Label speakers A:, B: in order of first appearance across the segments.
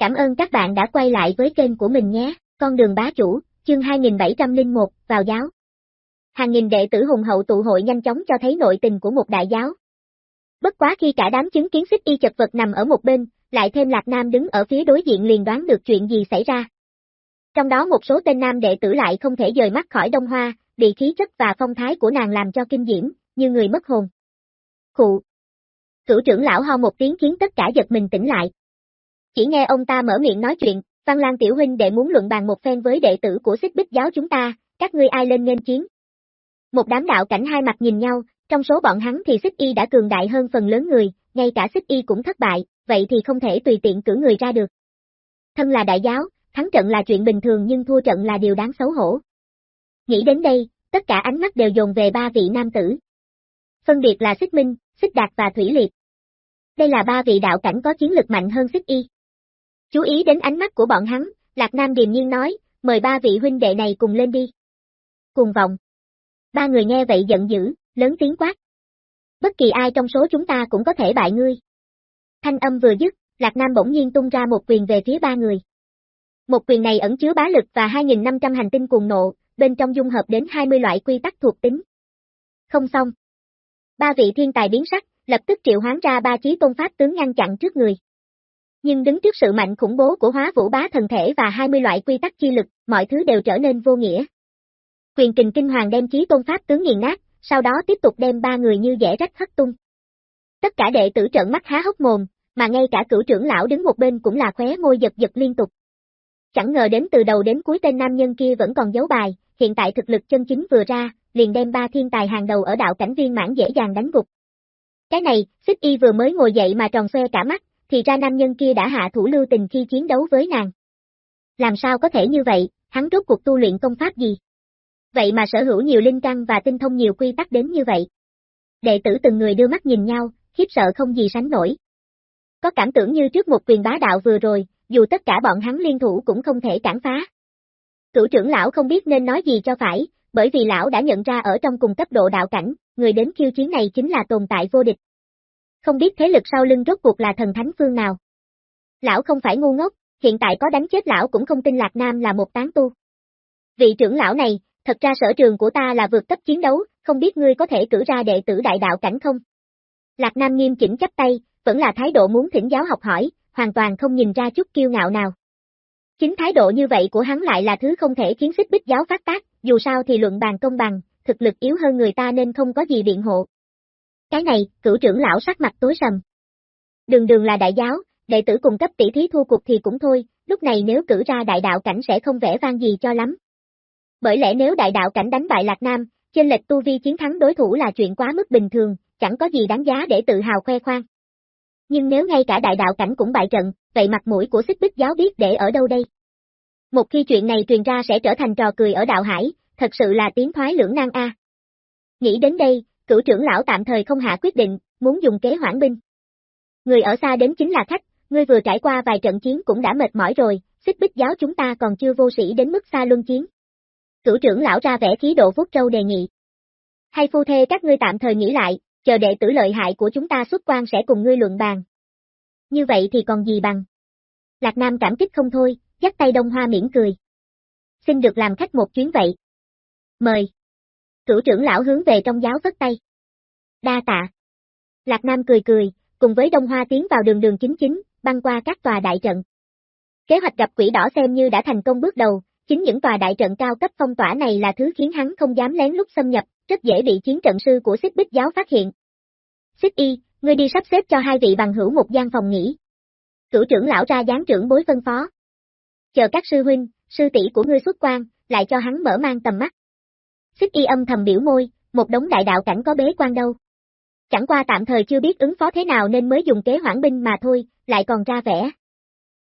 A: Cảm ơn các bạn đã quay lại với kênh của mình nhé, con đường bá chủ, chương 2701, vào giáo. Hàng nghìn đệ tử hùng hậu tụ hội nhanh chóng cho thấy nội tình của một đại giáo. Bất quá khi cả đám chứng kiến xích y chật vật nằm ở một bên, lại thêm Lạc Nam đứng ở phía đối diện liền đoán được chuyện gì xảy ra. Trong đó một số tên nam đệ tử lại không thể rời mắt khỏi Đông Hoa, bị khí chất và phong thái của nàng làm cho kinh diễm, như người mất hồn. Khụ. Cửu trưởng lão ho một tiếng khiến tất cả giật mình tỉnh lại. Chỉ nghe ông ta mở miệng nói chuyện, Văn Lan tiểu huynh đệ muốn luận bàn một phen với đệ tử của xích bích giáo chúng ta, các ngươi ai lên nghênh chiến. Một đám đạo cảnh hai mặt nhìn nhau, trong số bọn hắn thì xích y đã cường đại hơn phần lớn người, ngay cả xích y cũng thất bại, vậy thì không thể tùy tiện cử người ra được. Thân là đại giáo, thắng trận là chuyện bình thường nhưng thua trận là điều đáng xấu hổ. Nghĩ đến đây, tất cả ánh mắt đều dồn về ba vị nam tử. Phân biệt là Xích Minh, Xích Đạt và Thủy Liệt. Đây là ba vị đạo cảnh có chiến lực mạnh hơn Xích Y. Chú ý đến ánh mắt của bọn hắn, Lạc Nam điềm nhiên nói, mời ba vị huynh đệ này cùng lên đi. Cùng vòng, Ba người nghe vậy giận dữ, lớn tiếng quát. Bất kỳ ai trong số chúng ta cũng có thể bại ngươi. Thanh âm vừa dứt, Lạc Nam bỗng nhiên tung ra một quyền về phía ba người. Một quyền này ẩn chứa bá lực và 2.500 hành tinh cuồng nộ, bên trong dung hợp đến 20 loại quy tắc thuộc tính. Không xong. Ba vị thiên tài biến sắc, lập tức triệu hoán ra ba chí tôn pháp tướng ngăn chặn trước người. Nhưng đứng trước sự mạnh khủng bố của hóa vũ bá thần thể và 20 loại quy tắc chi lực, mọi thứ đều trở nên vô nghĩa. Quyền kình kinh hoàng đem chí tôn pháp tướng nghiền nát, sau đó tiếp tục đem ba người như dẻ rách hất tung. Tất cả đệ tử trợn mắt há hốc mồm, mà ngay cả cửu trưởng lão đứng một bên cũng là khóe môi giật giật liên tục. Chẳng ngờ đến từ đầu đến cuối tên nam nhân kia vẫn còn giấu bài, hiện tại thực lực chân chính vừa ra, liền đem ba thiên tài hàng đầu ở đạo cảnh viên mãn dễ dàng đánh gục. Cái này, xích y vừa mới ngồi dậy mà tròn xoe cả mắt, thì ra nam nhân kia đã hạ thủ lưu tình khi chiến đấu với nàng. Làm sao có thể như vậy, hắn rốt cuộc tu luyện công pháp gì? Vậy mà sở hữu nhiều linh căn và tinh thông nhiều quy tắc đến như vậy. Đệ tử từng người đưa mắt nhìn nhau, khiếp sợ không gì sánh nổi. Có cảm tưởng như trước một quyền bá đạo vừa rồi, dù tất cả bọn hắn liên thủ cũng không thể cản phá. Cửu trưởng lão không biết nên nói gì cho phải, bởi vì lão đã nhận ra ở trong cùng cấp độ đạo cảnh, người đến khiêu chiến này chính là tồn tại vô địch. Không biết thế lực sau lưng rốt cuộc là thần thánh phương nào. Lão không phải ngu ngốc, hiện tại có đánh chết lão cũng không tin Lạc Nam là một tán tu. Vị trưởng lão này, thật ra sở trường của ta là vượt cấp chiến đấu, không biết ngươi có thể cử ra đệ tử đại đạo cảnh không? Lạc Nam nghiêm chỉnh chắp tay, vẫn là thái độ muốn thỉnh giáo học hỏi, hoàn toàn không nhìn ra chút kiêu ngạo nào. Chính thái độ như vậy của hắn lại là thứ không thể khiến xích bích giáo phát tác, dù sao thì luận bàn công bằng, thực lực yếu hơn người ta nên không có gì biện hộ. Cái này, cửu trưởng lão sắc mặt tối sầm. Đường đường là đại giáo, đệ tử cùng cấp tỷ thí thua cuộc thì cũng thôi, lúc này nếu cử ra đại đạo cảnh sẽ không vẻ vang gì cho lắm. Bởi lẽ nếu đại đạo cảnh đánh bại Lạc Nam, trên lệch tu vi chiến thắng đối thủ là chuyện quá mức bình thường, chẳng có gì đáng giá để tự hào khoe khoang. Nhưng nếu ngay cả đại đạo cảnh cũng bại trận, vậy mặt mũi của xích bích giáo biết để ở đâu đây? Một khi chuyện này truyền ra sẽ trở thành trò cười ở đạo hải, thật sự là tiếng thoái lưỡng nan a. Nghĩ đến đây, cửu trưởng lão tạm thời không hạ quyết định, muốn dùng kế hoãn binh. Người ở xa đến chính là khách, ngươi vừa trải qua vài trận chiến cũng đã mệt mỏi rồi, xích bích giáo chúng ta còn chưa vô sĩ đến mức xa luân chiến. Cửu trưởng lão ra vẻ khí độ vuốt trâu đề nghị. Hay phu thê các ngươi tạm thời nghĩ lại, chờ đệ tử lợi hại của chúng ta xuất quan sẽ cùng ngươi luận bàn. Như vậy thì còn gì bằng. Lạc Nam cảm kích không thôi, dắt tay Đông Hoa miễn cười. Xin được làm khách một chuyến vậy. Mời. Cửu trưởng lão hướng về trong giáo vất tay. Đa tạ. Lạc Nam cười cười, cùng với Đông Hoa tiến vào đường đường chính chính, băng qua các tòa đại trận. Kế hoạch gặp quỷ đỏ xem như đã thành công bước đầu, chính những tòa đại trận cao cấp phong tỏa này là thứ khiến hắn không dám lén lút xâm nhập, rất dễ bị chiến trận sư của xích bích giáo phát hiện. Xích y, ngươi đi sắp xếp cho hai vị bằng hữu một gian phòng nghỉ. Cửu trưởng lão ra gián trưởng bối phân phó. Chờ các sư huynh, sư tỷ của ngươi xuất quan, lại cho hắn mở mang tầm mắt. Xích y âm thầm biểu môi, một đống đại đạo cảnh có bế quan đâu. Chẳng qua tạm thời chưa biết ứng phó thế nào nên mới dùng kế hoãn binh mà thôi, lại còn ra vẻ.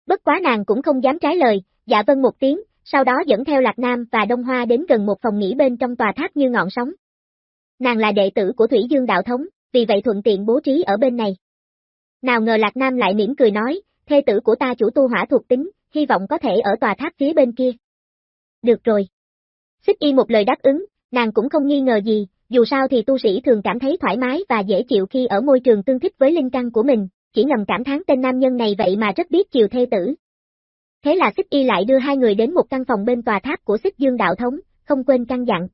A: Bất quá nàng cũng không dám trái lời, dạ vâng một tiếng, sau đó dẫn theo Lạc Nam và Đông Hoa đến gần một phòng nghỉ bên trong tòa tháp như ngọn sóng. Nàng là đệ tử của Thủy Dương Đạo Thống, vì vậy thuận tiện bố trí ở bên này. Nào ngờ Lạc Nam lại mỉm cười nói, thê tử của ta chủ tu hỏa thuộc tính, hy vọng có thể ở tòa tháp phía bên kia. Được rồi. Xích y một lời đáp ứng, nàng cũng không nghi ngờ gì, dù sao thì tu sĩ thường cảm thấy thoải mái và dễ chịu khi ở môi trường tương thích với linh căn của mình, chỉ ngầm cảm thán tên nam nhân này vậy mà rất biết chiều thê tử. Thế là Xích Y lại đưa hai người đến một căn phòng bên tòa tháp của Xích Dương Đạo Thống, không quên căn dặn.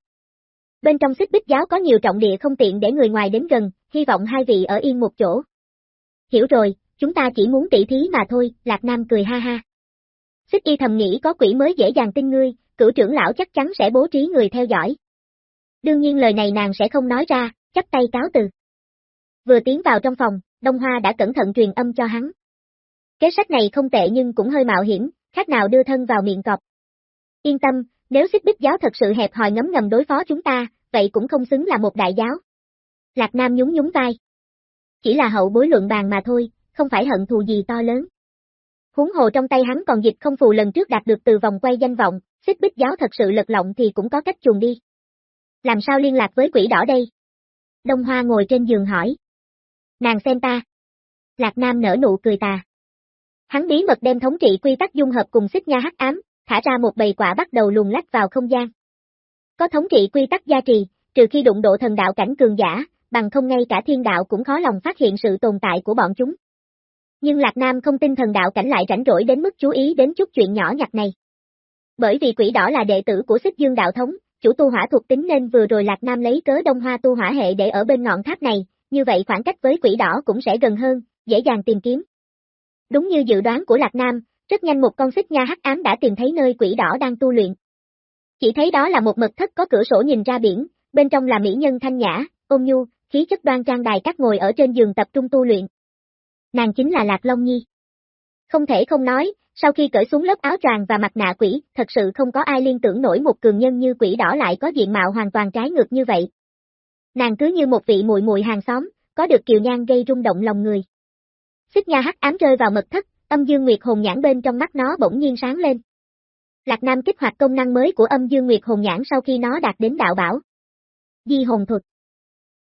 A: Bên trong Xích Bích Giáo có nhiều trọng địa không tiện để người ngoài đến gần, hy vọng hai vị ở yên một chỗ. Hiểu rồi, chúng ta chỉ muốn tỉ thí mà thôi, Lạc Nam cười ha ha. Xích Y thầm nghĩ có quỷ mới dễ dàng tin ngươi, cửu trưởng lão chắc chắn sẽ bố trí người theo dõi. Đương nhiên lời này nàng sẽ không nói ra, chắp tay cáo từ. Vừa tiến vào trong phòng, Đông Hoa đã cẩn thận truyền âm cho hắn. Kế sách này không tệ nhưng cũng hơi mạo hiểm, khác nào đưa thân vào miệng cọp. Yên tâm, nếu xích bích giáo thật sự hẹp hòi ngấm ngầm đối phó chúng ta, vậy cũng không xứng là một đại giáo. Lạc Nam nhún nhún vai. Chỉ là hậu bối luận bàn mà thôi, không phải hận thù gì to lớn. Huống hồ trong tay hắn còn dịch không phù lần trước đạt được từ vòng quay danh vọng, xích bích giáo thật sự lật lọng thì cũng có cách chuồn đi. Làm sao liên lạc với quỷ đỏ đây? Đông Hoa ngồi trên giường hỏi. Nàng xem ta. Lạc Nam nở nụ cười tà. Hắn bí mật đem thống trị quy tắc dung hợp cùng xích nha hắc ám, thả ra một bầy quả bắt đầu luồn lách vào không gian. Có thống trị quy tắc gia trì, trừ khi đụng độ thần đạo cảnh cường giả, bằng không ngay cả thiên đạo cũng khó lòng phát hiện sự tồn tại của bọn chúng. Nhưng Lạc Nam không tin thần đạo cảnh lại rảnh rỗi đến mức chú ý đến chút chuyện nhỏ nhặt này. Bởi vì quỷ đỏ là đệ tử của xích dương đạo thống, chủ tu hỏa thuộc tính nên vừa rồi Lạc Nam lấy cớ đông hoa tu hỏa hệ để ở bên ngọn tháp này, như vậy khoảng cách với quỷ đỏ cũng sẽ gần hơn, dễ dàng tìm kiếm. Đúng như dự đoán của Lạc Nam, rất nhanh một con xích nha hắc ám đã tìm thấy nơi quỷ đỏ đang tu luyện. Chỉ thấy đó là một mật thất có cửa sổ nhìn ra biển, bên trong là mỹ nhân thanh nhã, ôn nhu, khí chất đoan trang đài các ngồi ở trên giường tập trung tu luyện. Nàng chính là Lạc Long Nhi. Không thể không nói, sau khi cởi xuống lớp áo choàng và mặt nạ quỷ, thật sự không có ai liên tưởng nổi một cường nhân như quỷ đỏ lại có diện mạo hoàn toàn trái ngược như vậy. Nàng cứ như một vị muội muội hàng xóm, có được kiều nhan gây rung động lòng người. Xích nha hắc ám rơi vào mật thất, âm dương nguyệt hồn nhãn bên trong mắt nó bỗng nhiên sáng lên. Lạc Nam kích hoạt công năng mới của âm dương nguyệt hồn nhãn sau khi nó đạt đến đạo bảo. Di hồn thuật.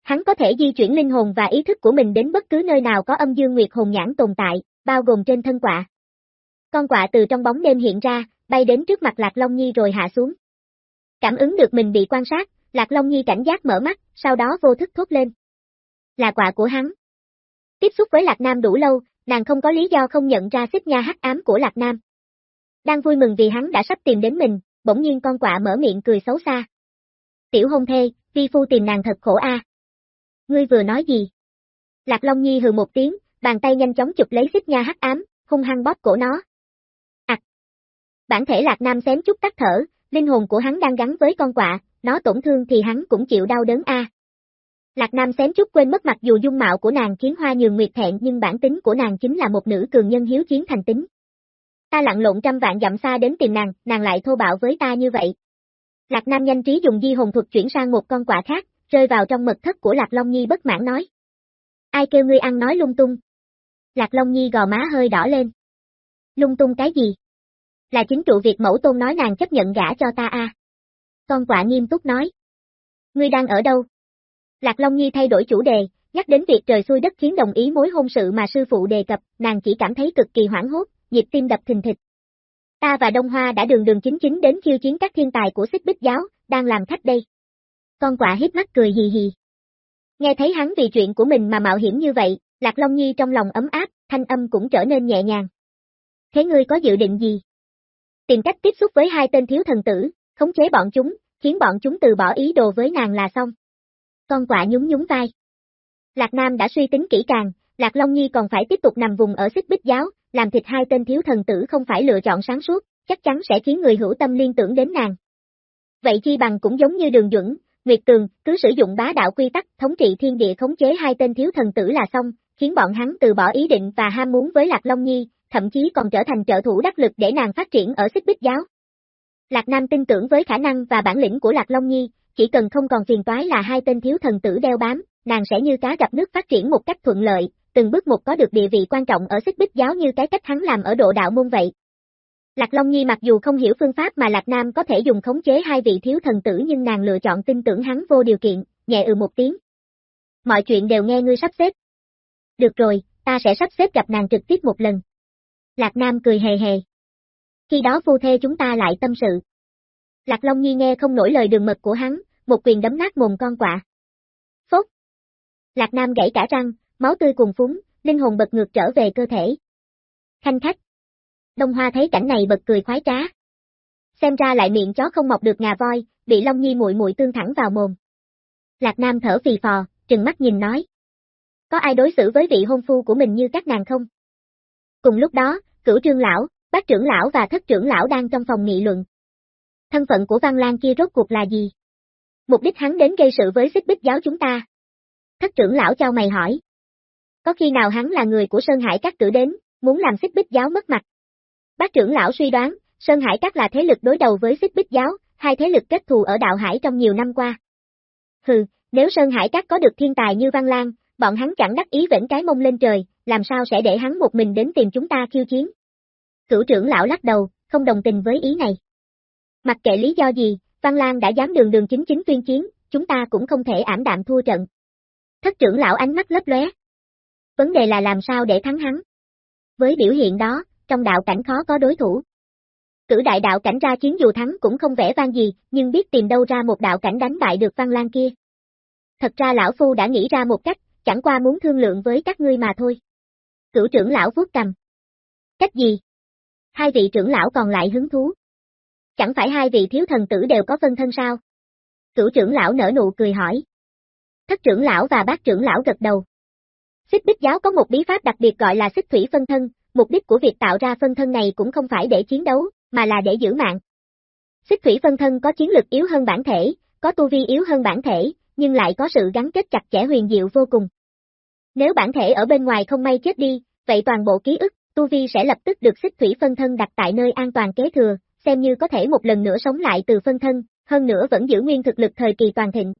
A: Hắn có thể di chuyển linh hồn và ý thức của mình đến bất cứ nơi nào có âm dương nguyệt hồn nhãn tồn tại, bao gồm trên thân quạ. Con quạ từ trong bóng đêm hiện ra, bay đến trước mặt Lạc Long Nhi rồi hạ xuống. Cảm ứng được mình bị quan sát, Lạc Long Nhi cảnh giác mở mắt, sau đó vô thức thốt lên. Là quạ của hắn. Tiếp xúc với Lạc Nam đủ lâu, nàng không có lý do không nhận ra xích nha hắc ám của Lạc Nam. Đang vui mừng vì hắn đã sắp tìm đến mình, bỗng nhiên con quạ mở miệng cười xấu xa. Tiểu hôn thê, vi phu tìm nàng thật khổ a. Ngươi vừa nói gì? Lạc Long Nhi hừ một tiếng, bàn tay nhanh chóng chụp lấy xích nha hắc ám, hung hăng bóp cổ nó. Bản thể Lạc Nam xém chút tắt thở, linh hồn của hắn đang gắn với con quạ, nó tổn thương thì hắn cũng chịu đau đớn a. Lạc Nam xém chút quên mất mặc dù dung mạo của nàng khiến hoa nhường nguyệt thẹn nhưng bản tính của nàng chính là một nữ cường nhân hiếu chiến thành tính. Ta lặn lộn trăm vạn dặm xa đến tìm nàng, nàng lại thô bạo với ta như vậy. Lạc Nam nhanh trí dùng di hồn thuật chuyển sang một con quạ khác, rơi vào trong mật thất của Lạc Long Nhi bất mãn nói. Ai kêu ngươi ăn nói lung tung? Lạc Long Nhi gò má hơi đỏ lên. Lung tung cái gì? Là chính trụ việc mẫu tôn nói nàng chấp nhận gả cho ta a. À? Con quạ nghiêm túc nói. Ngươi đang ở đâu? Lạc Long Nhi thay đổi chủ đề, nhắc đến việc trời xui đất khiến đồng ý mối hôn sự mà sư phụ đề cập, nàng chỉ cảm thấy cực kỳ hoảng hốt, nhịp tim đập thình thịch. Ta và Đông Hoa đã đường đường chính chính đến khiêu chiến các thiên tài của xích bích giáo, đang làm khách đây. Con quạ hiếp mắt cười hì hì. Nghe thấy hắn vì chuyện của mình mà mạo hiểm như vậy, Lạc Long Nhi trong lòng ấm áp, thanh âm cũng trở nên nhẹ nhàng. Thế ngươi có dự định gì? Tìm cách tiếp xúc với hai tên thiếu thần tử, khống chế bọn chúng, khiến bọn chúng từ bỏ ý đồ với nàng là xong. Con quạ nhún nhún vai. Lạc Nam đã suy tính kỹ càng, Lạc Long Nhi còn phải tiếp tục nằm vùng ở xích bích giáo, làm thịt hai tên thiếu thần tử không phải lựa chọn sáng suốt, chắc chắn sẽ khiến người hữu tâm liên tưởng đến nàng. Vậy chi bằng cũng giống như đường duẩn, Nguyệt Tường, cứ sử dụng bá đạo quy tắc thống trị thiên địa khống chế hai tên thiếu thần tử là xong, khiến bọn hắn từ bỏ ý định và ham muốn với Lạc Long Nhi, thậm chí còn trở thành trợ thủ đắc lực để nàng phát triển ở xích bích giáo. Lạc Nam tin tưởng với khả năng và bản lĩnh của Lạc Long Nhi, chỉ cần không còn phiền toái là hai tên thiếu thần tử đeo bám, nàng sẽ như cá gặp nước phát triển một cách thuận lợi, từng bước một có được địa vị quan trọng ở xích bích giáo như cái cách hắn làm ở độ đạo môn vậy. Lạc Long Nhi mặc dù không hiểu phương pháp mà Lạc Nam có thể dùng khống chế hai vị thiếu thần tử nhưng nàng lựa chọn tin tưởng hắn vô điều kiện, nhẹ ừ một tiếng. Mọi chuyện đều nghe ngươi sắp xếp. Được rồi, ta sẽ sắp xếp gặp nàng trực tiếp một lần. Lạc Nam cười hề hề. Khi đó phu thê chúng ta lại tâm sự. Lạc Long Nhi nghe không nổi lời đường mật của hắn, một quyền đấm nát mồm con quạ. Phốt! Lạc Nam gãy cả răng, máu tươi cuồn phúng, linh hồn bật ngược trở về cơ thể. Khanh khách! Đông Hoa thấy cảnh này bật cười khoái trá. Xem ra lại miệng chó không mọc được ngà voi, bị Long Nhi muội muội tương thẳng vào mồm. Lạc Nam thở phì phò, trừng mắt nhìn nói. Có ai đối xử với vị hôn phu của mình như các nàng không? Cùng lúc đó, cửu trương lão, bác trưởng lão và thất trưởng lão đang trong phòng nghị luận. Thân phận của Văn Lan kia rốt cuộc là gì? Mục đích hắn đến gây sự với xích bích giáo chúng ta. Thất trưởng lão cho mày hỏi. Có khi nào hắn là người của Sơn Hải Các cử đến, muốn làm xích bích giáo mất mặt? Bác trưởng lão suy đoán, Sơn Hải Các là thế lực đối đầu với xích bích giáo, hai thế lực kết thù ở đạo hải trong nhiều năm qua. Hừ, nếu Sơn Hải Các có được thiên tài như Văn Lan, bọn hắn chẳng đắc ý vĩnh cái mông lên trời, làm sao sẽ để hắn một mình đến tìm chúng ta khiêu chiến. Cửu trưởng lão lắc đầu, không đồng tình với ý này. Mặc kệ lý do gì, Văn Lan đã dám đường đường chính chính tuyên chiến, chúng ta cũng không thể ảm đạm thua trận. Thất trưởng lão ánh mắt lấp lóe. Vấn đề là làm sao để thắng hắn. Với biểu hiện đó, trong đạo cảnh khó có đối thủ. Cử đại đạo cảnh ra chiến dù thắng cũng không vẻ vang gì, nhưng biết tìm đâu ra một đạo cảnh đánh bại được Văn Lan kia. Thật ra lão phu đã nghĩ ra một cách, chẳng qua muốn thương lượng với các ngươi mà thôi. Cửu trưởng lão vuốt cầm. Cách gì? Hai vị trưởng lão còn lại hứng thú. Chẳng phải hai vị thiếu thần tử đều có phân thân sao? Cửu trưởng lão nở nụ cười hỏi. Thất trưởng lão và bác trưởng lão gật đầu. Xích bích giáo có một bí pháp đặc biệt gọi là xích thủy phân thân, mục đích của việc tạo ra phân thân này cũng không phải để chiến đấu, mà là để giữ mạng. Xích thủy phân thân có chiến lực yếu hơn bản thể, có tu vi yếu hơn bản thể, nhưng lại có sự gắn kết chặt chẽ huyền diệu vô cùng. Nếu bản thể ở bên ngoài không may chết đi, vậy toàn bộ ký ức, tu vi sẽ lập tức được xích thủy phân thân đặt tại nơi an toàn kế thừa, xem như có thể một lần nữa sống lại từ phân thân, hơn nữa vẫn giữ nguyên thực lực thời kỳ toàn thịnh.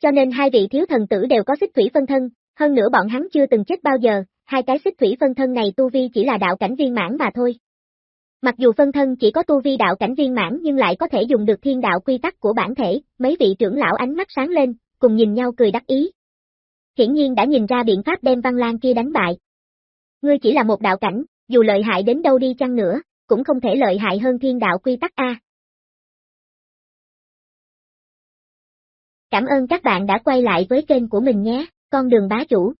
A: Cho nên hai vị thiếu thần tử đều có xích thủy phân thân, hơn nữa bọn hắn chưa từng chết bao giờ, hai cái xích thủy phân thân này tu vi chỉ là đạo cảnh viên mãn mà thôi. Mặc dù phân thân chỉ có tu vi đạo cảnh viên mãn nhưng lại có thể dùng được thiên đạo quy tắc của bản thể, mấy vị trưởng lão ánh mắt sáng lên, cùng nhìn nhau cười đắc ý. Hiển nhiên đã nhìn ra biện pháp đem Văn Lan kia đánh bại. Ngươi chỉ là một đạo cảnh, dù lợi hại đến đâu đi chăng nữa, cũng không thể lợi hại hơn thiên đạo quy tắc A. Cảm ơn các bạn đã quay lại với kênh của mình nhé, con đường bá chủ.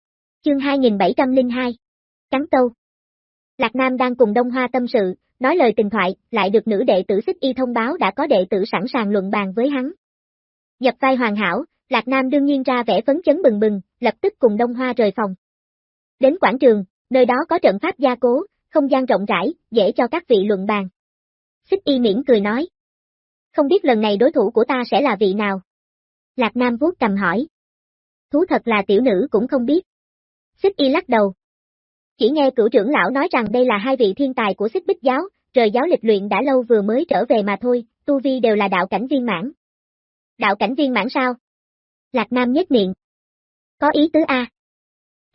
A: Chương 2702. Cắn câu. Lạc Nam đang cùng Đông Hoa tâm sự, nói lời tình thoại, lại được nữ đệ tử xích y thông báo đã có đệ tử sẵn sàng luận bàn với hắn. Nhập vai hoàn hảo, Lạc Nam đương nhiên ra vẻ phấn chấn bừng bừng, lập tức cùng Đông Hoa rời phòng. Đến quảng trường, nơi đó có trận pháp gia cố, không gian rộng rãi, dễ cho các vị luận bàn. Xích y miễn cười nói. Không biết lần này đối thủ của ta sẽ là vị nào? Lạc Nam vuốt cầm hỏi. Thú thật là tiểu nữ cũng không biết. Xích y lắc đầu. Chỉ nghe cửu trưởng lão nói rằng đây là hai vị thiên tài của xích bích giáo, rời giáo lịch luyện đã lâu vừa mới trở về mà thôi, tu vi đều là đạo cảnh viên mãn. Đạo cảnh viên mãn sao? Lạc Nam nhếch miệng. Có ý tứ A.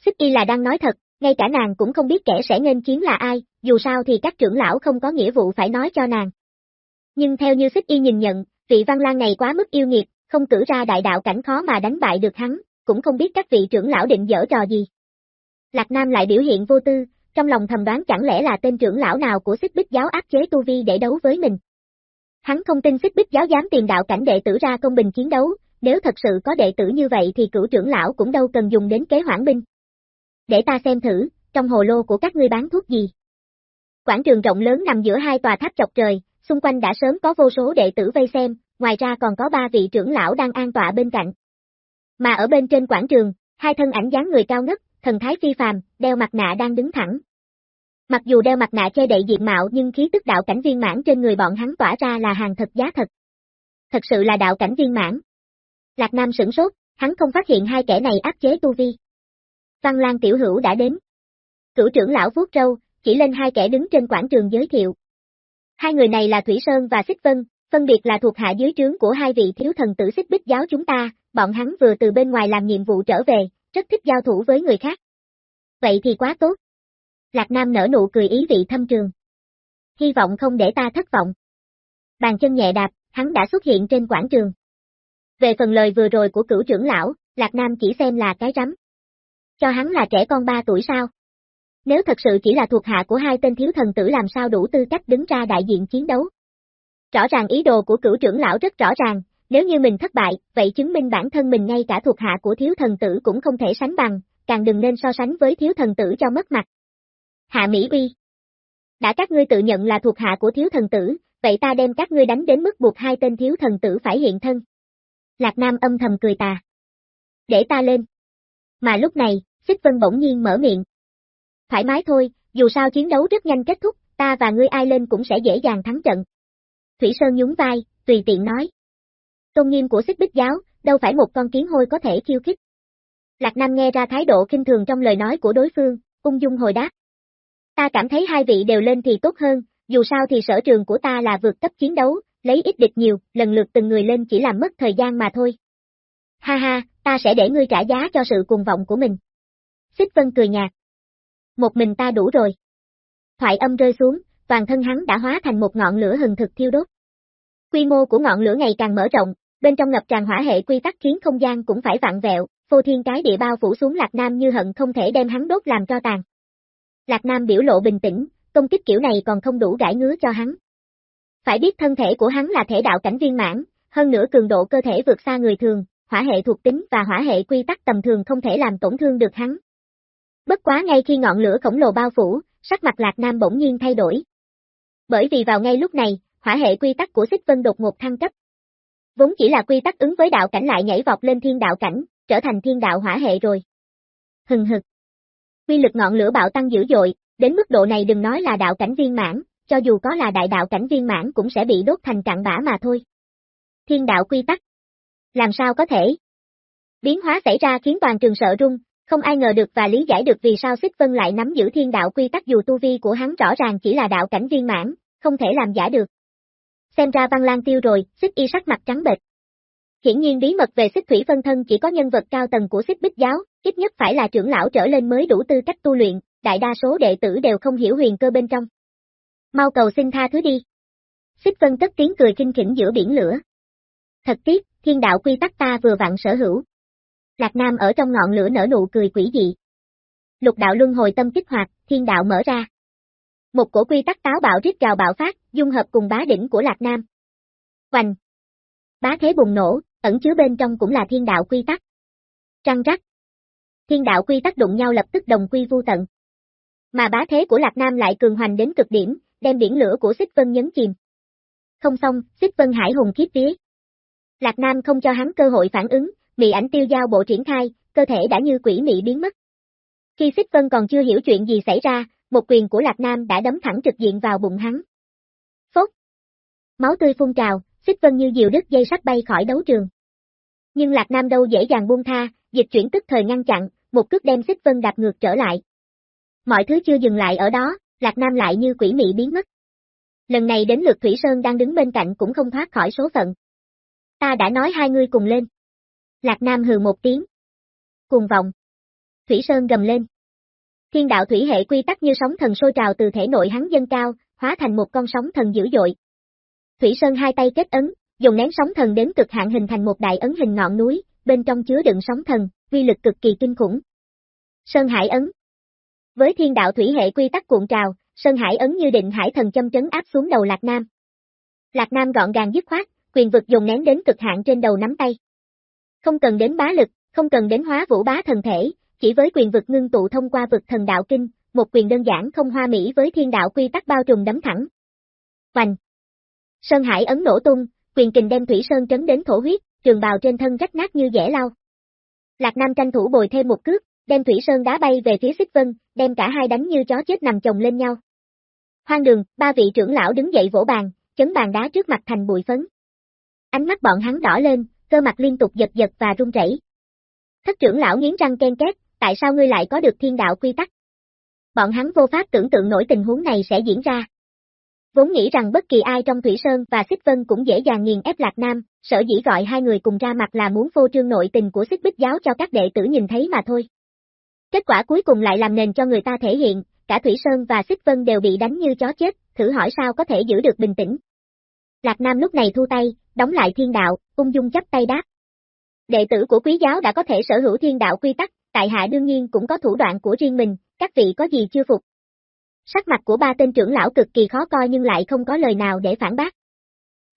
A: Xích y là đang nói thật, ngay cả nàng cũng không biết kẻ sẽ nên chiến là ai, dù sao thì các trưởng lão không có nghĩa vụ phải nói cho nàng. Nhưng theo như xích y nhìn nhận, vị văn lang này quá mức yêu nghiệt, không cử ra đại đạo cảnh khó mà đánh bại được hắn, cũng không biết các vị trưởng lão định dở trò gì. Lạc Nam lại biểu hiện vô tư, trong lòng thầm đoán chẳng lẽ là tên trưởng lão nào của xích bích giáo áp chế tu vi để đấu với mình. Hắn không tin xích bích giáo dám tìm đạo cảnh đệ tử ra công bình chiến đấu, nếu thật sự có đệ tử như vậy thì cửu trưởng lão cũng đâu cần dùng đến kế hoãn binh. Để ta xem thử, trong hồ lô của các ngươi bán thuốc gì. Quảng trường rộng lớn nằm giữa hai tòa tháp chọc trời, xung quanh đã sớm có vô số đệ tử vây xem, ngoài ra còn có ba vị trưởng lão đang an tọa bên cạnh. Mà ở bên trên quảng trường, hai thân ảnh dáng người cao ngất, thần thái phi phàm, đeo mặt nạ đang đứng thẳng. Mặc dù đeo mặt nạ che đậy diện mạo nhưng khí tức đạo cảnh viên mãn trên người bọn hắn tỏa ra là hàng thật giá thật. Thật sự là đạo cảnh viên mãn. Lạc Nam sửng sốt, hắn không phát hiện hai kẻ này áp chế tu vi. Văn Lan tiểu hữu đã đến. Cửu trưởng lão vuốt râu, chỉ lên hai kẻ đứng trên quảng trường giới thiệu. Hai người này là Thủy Sơn và Xích Vân, phân biệt là thuộc hạ dưới trướng của hai vị thiếu thần tử Xích Bích giáo chúng ta, bọn hắn vừa từ bên ngoài làm nhiệm vụ trở về, rất thích giao thủ với người khác. Vậy thì quá tốt. Lạc Nam nở nụ cười ý vị thâm trường. Hy vọng không để ta thất vọng. Bàn chân nhẹ đạp, hắn đã xuất hiện trên quảng trường. Về phần lời vừa rồi của cửu trưởng lão, Lạc Nam chỉ xem là cái rắm. Cho hắn là trẻ con 3 tuổi sao? Nếu thật sự chỉ là thuộc hạ của hai tên thiếu thần tử làm sao đủ tư cách đứng ra đại diện chiến đấu. Rõ ràng ý đồ của cửu trưởng lão rất rõ ràng, nếu như mình thất bại, vậy chứng minh bản thân mình ngay cả thuộc hạ của thiếu thần tử cũng không thể sánh bằng, càng đừng nên so sánh với thiếu thần tử cho mất mặt. Hạ Mỹ Uy Đã các ngươi tự nhận là thuộc hạ của thiếu thần tử, vậy ta đem các ngươi đánh đến mức buộc hai tên thiếu thần tử phải hiện thân. Lạc Nam âm thầm cười tà. Để ta lên. Mà lúc này, Xích Vân bỗng nhiên mở miệng. Thoải mái thôi, dù sao chiến đấu rất nhanh kết thúc, ta và ngươi ai lên cũng sẽ dễ dàng thắng trận. Thủy Sơn nhún vai, tùy tiện nói. Tôn nghiêm của xích bích giáo, đâu phải một con kiến hôi có thể khiêu khích. Lạc Nam nghe ra thái độ kinh thường trong lời nói của đối phương, ung dung hồi đáp. Ta cảm thấy hai vị đều lên thì tốt hơn, dù sao thì sở trường của ta là vượt cấp chiến đấu, lấy ít địch nhiều, lần lượt từng người lên chỉ làm mất thời gian mà thôi. Ha ha, ta sẽ để ngươi trả giá cho sự cuồng vọng của mình. Xích Vân cười nhạt. Một mình ta đủ rồi. Thoại âm rơi xuống, toàn thân hắn đã hóa thành một ngọn lửa hừng thực thiêu đốt. Quy mô của ngọn lửa ngày càng mở rộng, bên trong ngập tràn hỏa hệ quy tắc khiến không gian cũng phải vặn vẹo, phô thiên cái địa bao phủ xuống Lạc Nam như hận không thể đem hắn đốt làm cho tàn. Lạc Nam biểu lộ bình tĩnh, công kích kiểu này còn không đủ gãi ngứa cho hắn. Phải biết thân thể của hắn là thể đạo cảnh viên mãn, hơn nữa cường độ cơ thể vượt xa người thường, hỏa hệ thuộc tính và hỏa hệ quy tắc tầm thường không thể làm tổn thương được hắn. Bất quá ngay khi ngọn lửa khổng lồ bao phủ, sắc mặt Lạc Nam bỗng nhiên thay đổi. Bởi vì vào ngay lúc này, hỏa hệ quy tắc của Xích Vân đột ngột thăng cấp. Vốn chỉ là quy tắc ứng với đạo cảnh lại nhảy vọt lên thiên đạo cảnh, trở thành thiên đạo hỏa hệ rồi. Hừng hực. Quy lực ngọn lửa bạo tăng dữ dội, đến mức độ này đừng nói là đạo cảnh viên mãn, cho dù có là đại đạo cảnh viên mãn cũng sẽ bị đốt thành cạn bã mà thôi. Thiên đạo quy tắc. Làm sao có thể? Biến hóa xảy ra khiến toàn trường sợ rung, không ai ngờ được và lý giải được vì sao Xích Vân lại nắm giữ thiên đạo quy tắc dù tu vi của hắn rõ ràng chỉ là đạo cảnh viên mãn, không thể làm giả được. Xem ra Văn Lan tiêu rồi, Xích Y sắc mặt trắng bệch. Hiển nhiên bí mật về Xích Thủy phân thân chỉ có nhân vật cao tầng của Xích Bích giáo, ít nhất phải là trưởng lão trở lên mới đủ tư cách tu luyện, đại đa số đệ tử đều không hiểu huyền cơ bên trong. Mau cầu xin tha thứ đi. Xích Vân tất tiếng cười kinh khỉnh giữa biển lửa. Thật tiếc, thiên đạo quy tắc ta vừa vặn sở hữu, Lạc Nam ở trong ngọn lửa nở nụ cười quỷ dị. Lục đạo luân hồi tâm kích hoạt, thiên đạo mở ra. Một cổ quy tắc táo bạo rít gào bạo phát, dung hợp cùng bá đỉnh của Lạc Nam. Hoành. Bá thế bùng nổ, ẩn chứa bên trong cũng là thiên đạo quy tắc. Trăng rắc. Thiên đạo quy tắc đụng nhau lập tức đồng quy vu tận. Mà bá thế của Lạc Nam lại cường hoành đến cực điểm, đem biển lửa của Xích Vân nhấn chìm. Không xong, Xích Vân hải hùng kiếp vía. Lạc Nam không cho hắn cơ hội phản ứng, mị ảnh tiêu giao bộ triển khai, cơ thể đã như quỷ mị biến mất. Khi Xích Vân còn chưa hiểu chuyện gì xảy ra, một quyền của Lạc Nam đã đấm thẳng trực diện vào bụng hắn. Phốt! Máu tươi phun trào, Xích Vân như diều đứt dây sắt bay khỏi đấu trường. Nhưng Lạc Nam đâu dễ dàng buông tha, dịch chuyển tức thời ngăn chặn, một cước đem Xích Vân đạp ngược trở lại. Mọi thứ chưa dừng lại ở đó, Lạc Nam lại như quỷ mị biến mất. Lần này đến lượt Thủy Sơn đang đứng bên cạnh cũng không thoát khỏi số phận. Ta đã nói hai ngươi cùng lên. Lạc Nam hừ một tiếng. Cùng vòng. Thủy Sơn gầm lên. Thiên đạo thủy hệ quy tắc như sóng thần sôi trào từ thể nội hắn dâng cao, hóa thành một con sóng thần dữ dội. Thủy Sơn hai tay kết ấn, dùng nén sóng thần đến cực hạn hình thành một đại ấn hình ngọn núi, bên trong chứa đựng sóng thần, uy lực cực kỳ kinh khủng. Sơn Hải ấn. Với thiên đạo thủy hệ quy tắc cuộn trào, Sơn Hải ấn như định hải thần châm trấn áp xuống đầu Lạc Nam. Lạc Nam gọn gàng dứt khoát, quyền vực dùng nén đến cực hạn trên đầu nắm tay. Không cần đến bá lực, không cần đến hóa vũ bá thần thể, chỉ với quyền vực ngưng tụ thông qua vực thần đạo kinh, một quyền đơn giản không hoa mỹ với thiên đạo quy tắc bao trùm đấm thẳng. Hoành! Sơn Hải ấn nổ tung, quyền kình đem Thủy Sơn trấn đến thổ huyết, trường bào trên thân rách nát như dẻ lau. Lạc Nam tranh thủ bồi thêm một cước, đem Thủy Sơn đá bay về phía Xích Vân, đem cả hai đánh như chó chết nằm chồng lên nhau. Hoang đường, ba vị trưởng lão đứng dậy vỗ bàn, chấn bàn đá trước mặt thành bụi phấn. Ánh mắt bọn hắn đỏ lên, cơ mặt liên tục giật giật và run rẩy. Thất trưởng lão nghiến răng ken két, tại sao ngươi lại có được thiên đạo quy tắc? Bọn hắn vô pháp tưởng tượng nổi tình huống này sẽ diễn ra. Vốn nghĩ rằng bất kỳ ai trong Thủy Sơn và Xích Vân cũng dễ dàng nghiền ép Lạc Nam, sở dĩ gọi hai người cùng ra mặt là muốn phô trương nội tình của Xích Bích giáo cho các đệ tử nhìn thấy mà thôi. Kết quả cuối cùng lại làm nền cho người ta thể hiện, cả Thủy Sơn và Xích Vân đều bị đánh như chó chết, thử hỏi sao có thể giữ được bình tĩnh. Lạc Nam lúc này thu tay, đóng lại thiên đạo, ung dung chấp tay đáp. Đệ tử của quý giáo đã có thể sở hữu thiên đạo quy tắc, tại hạ đương nhiên cũng có thủ đoạn của riêng mình, các vị có gì chưa phục. Sắc mặt của ba tên trưởng lão cực kỳ khó coi nhưng lại không có lời nào để phản bác.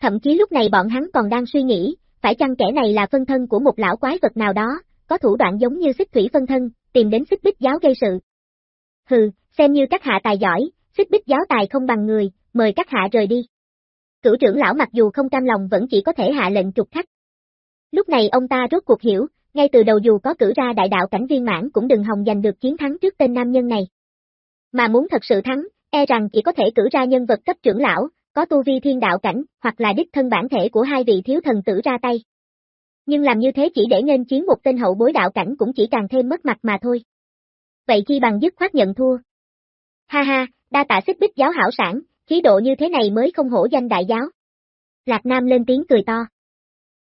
A: Thậm chí lúc này bọn hắn còn đang suy nghĩ, phải chăng kẻ này là phân thân của một lão quái vật nào đó, có thủ đoạn giống như xích thủy phân thân, tìm đến xích bích giáo gây sự. Hừ, xem như các hạ tài giỏi, xích bích giáo tài không bằng người, mời các hạ rời đi. Cửu trưởng lão mặc dù không cam lòng vẫn chỉ có thể hạ lệnh trục khách. Lúc này ông ta rốt cuộc hiểu, ngay từ đầu dù có cử ra đại đạo cảnh viên mãn cũng đừng hòng giành được chiến thắng trước tên nam nhân này. Mà muốn thật sự thắng, e rằng chỉ có thể cử ra nhân vật cấp trưởng lão, có tu vi thiên đạo cảnh, hoặc là đích thân bản thể của hai vị thiếu thần tử ra tay. Nhưng làm như thế chỉ để nên chiến một tên hậu bối đạo cảnh cũng chỉ càng thêm mất mặt mà thôi. Vậy chi bằng dứt khoát nhận thua. Ha ha, đa tạ xích bích giáo hảo sản, khí độ như thế này mới không hổ danh đại giáo. Lạc Nam lên tiếng cười to.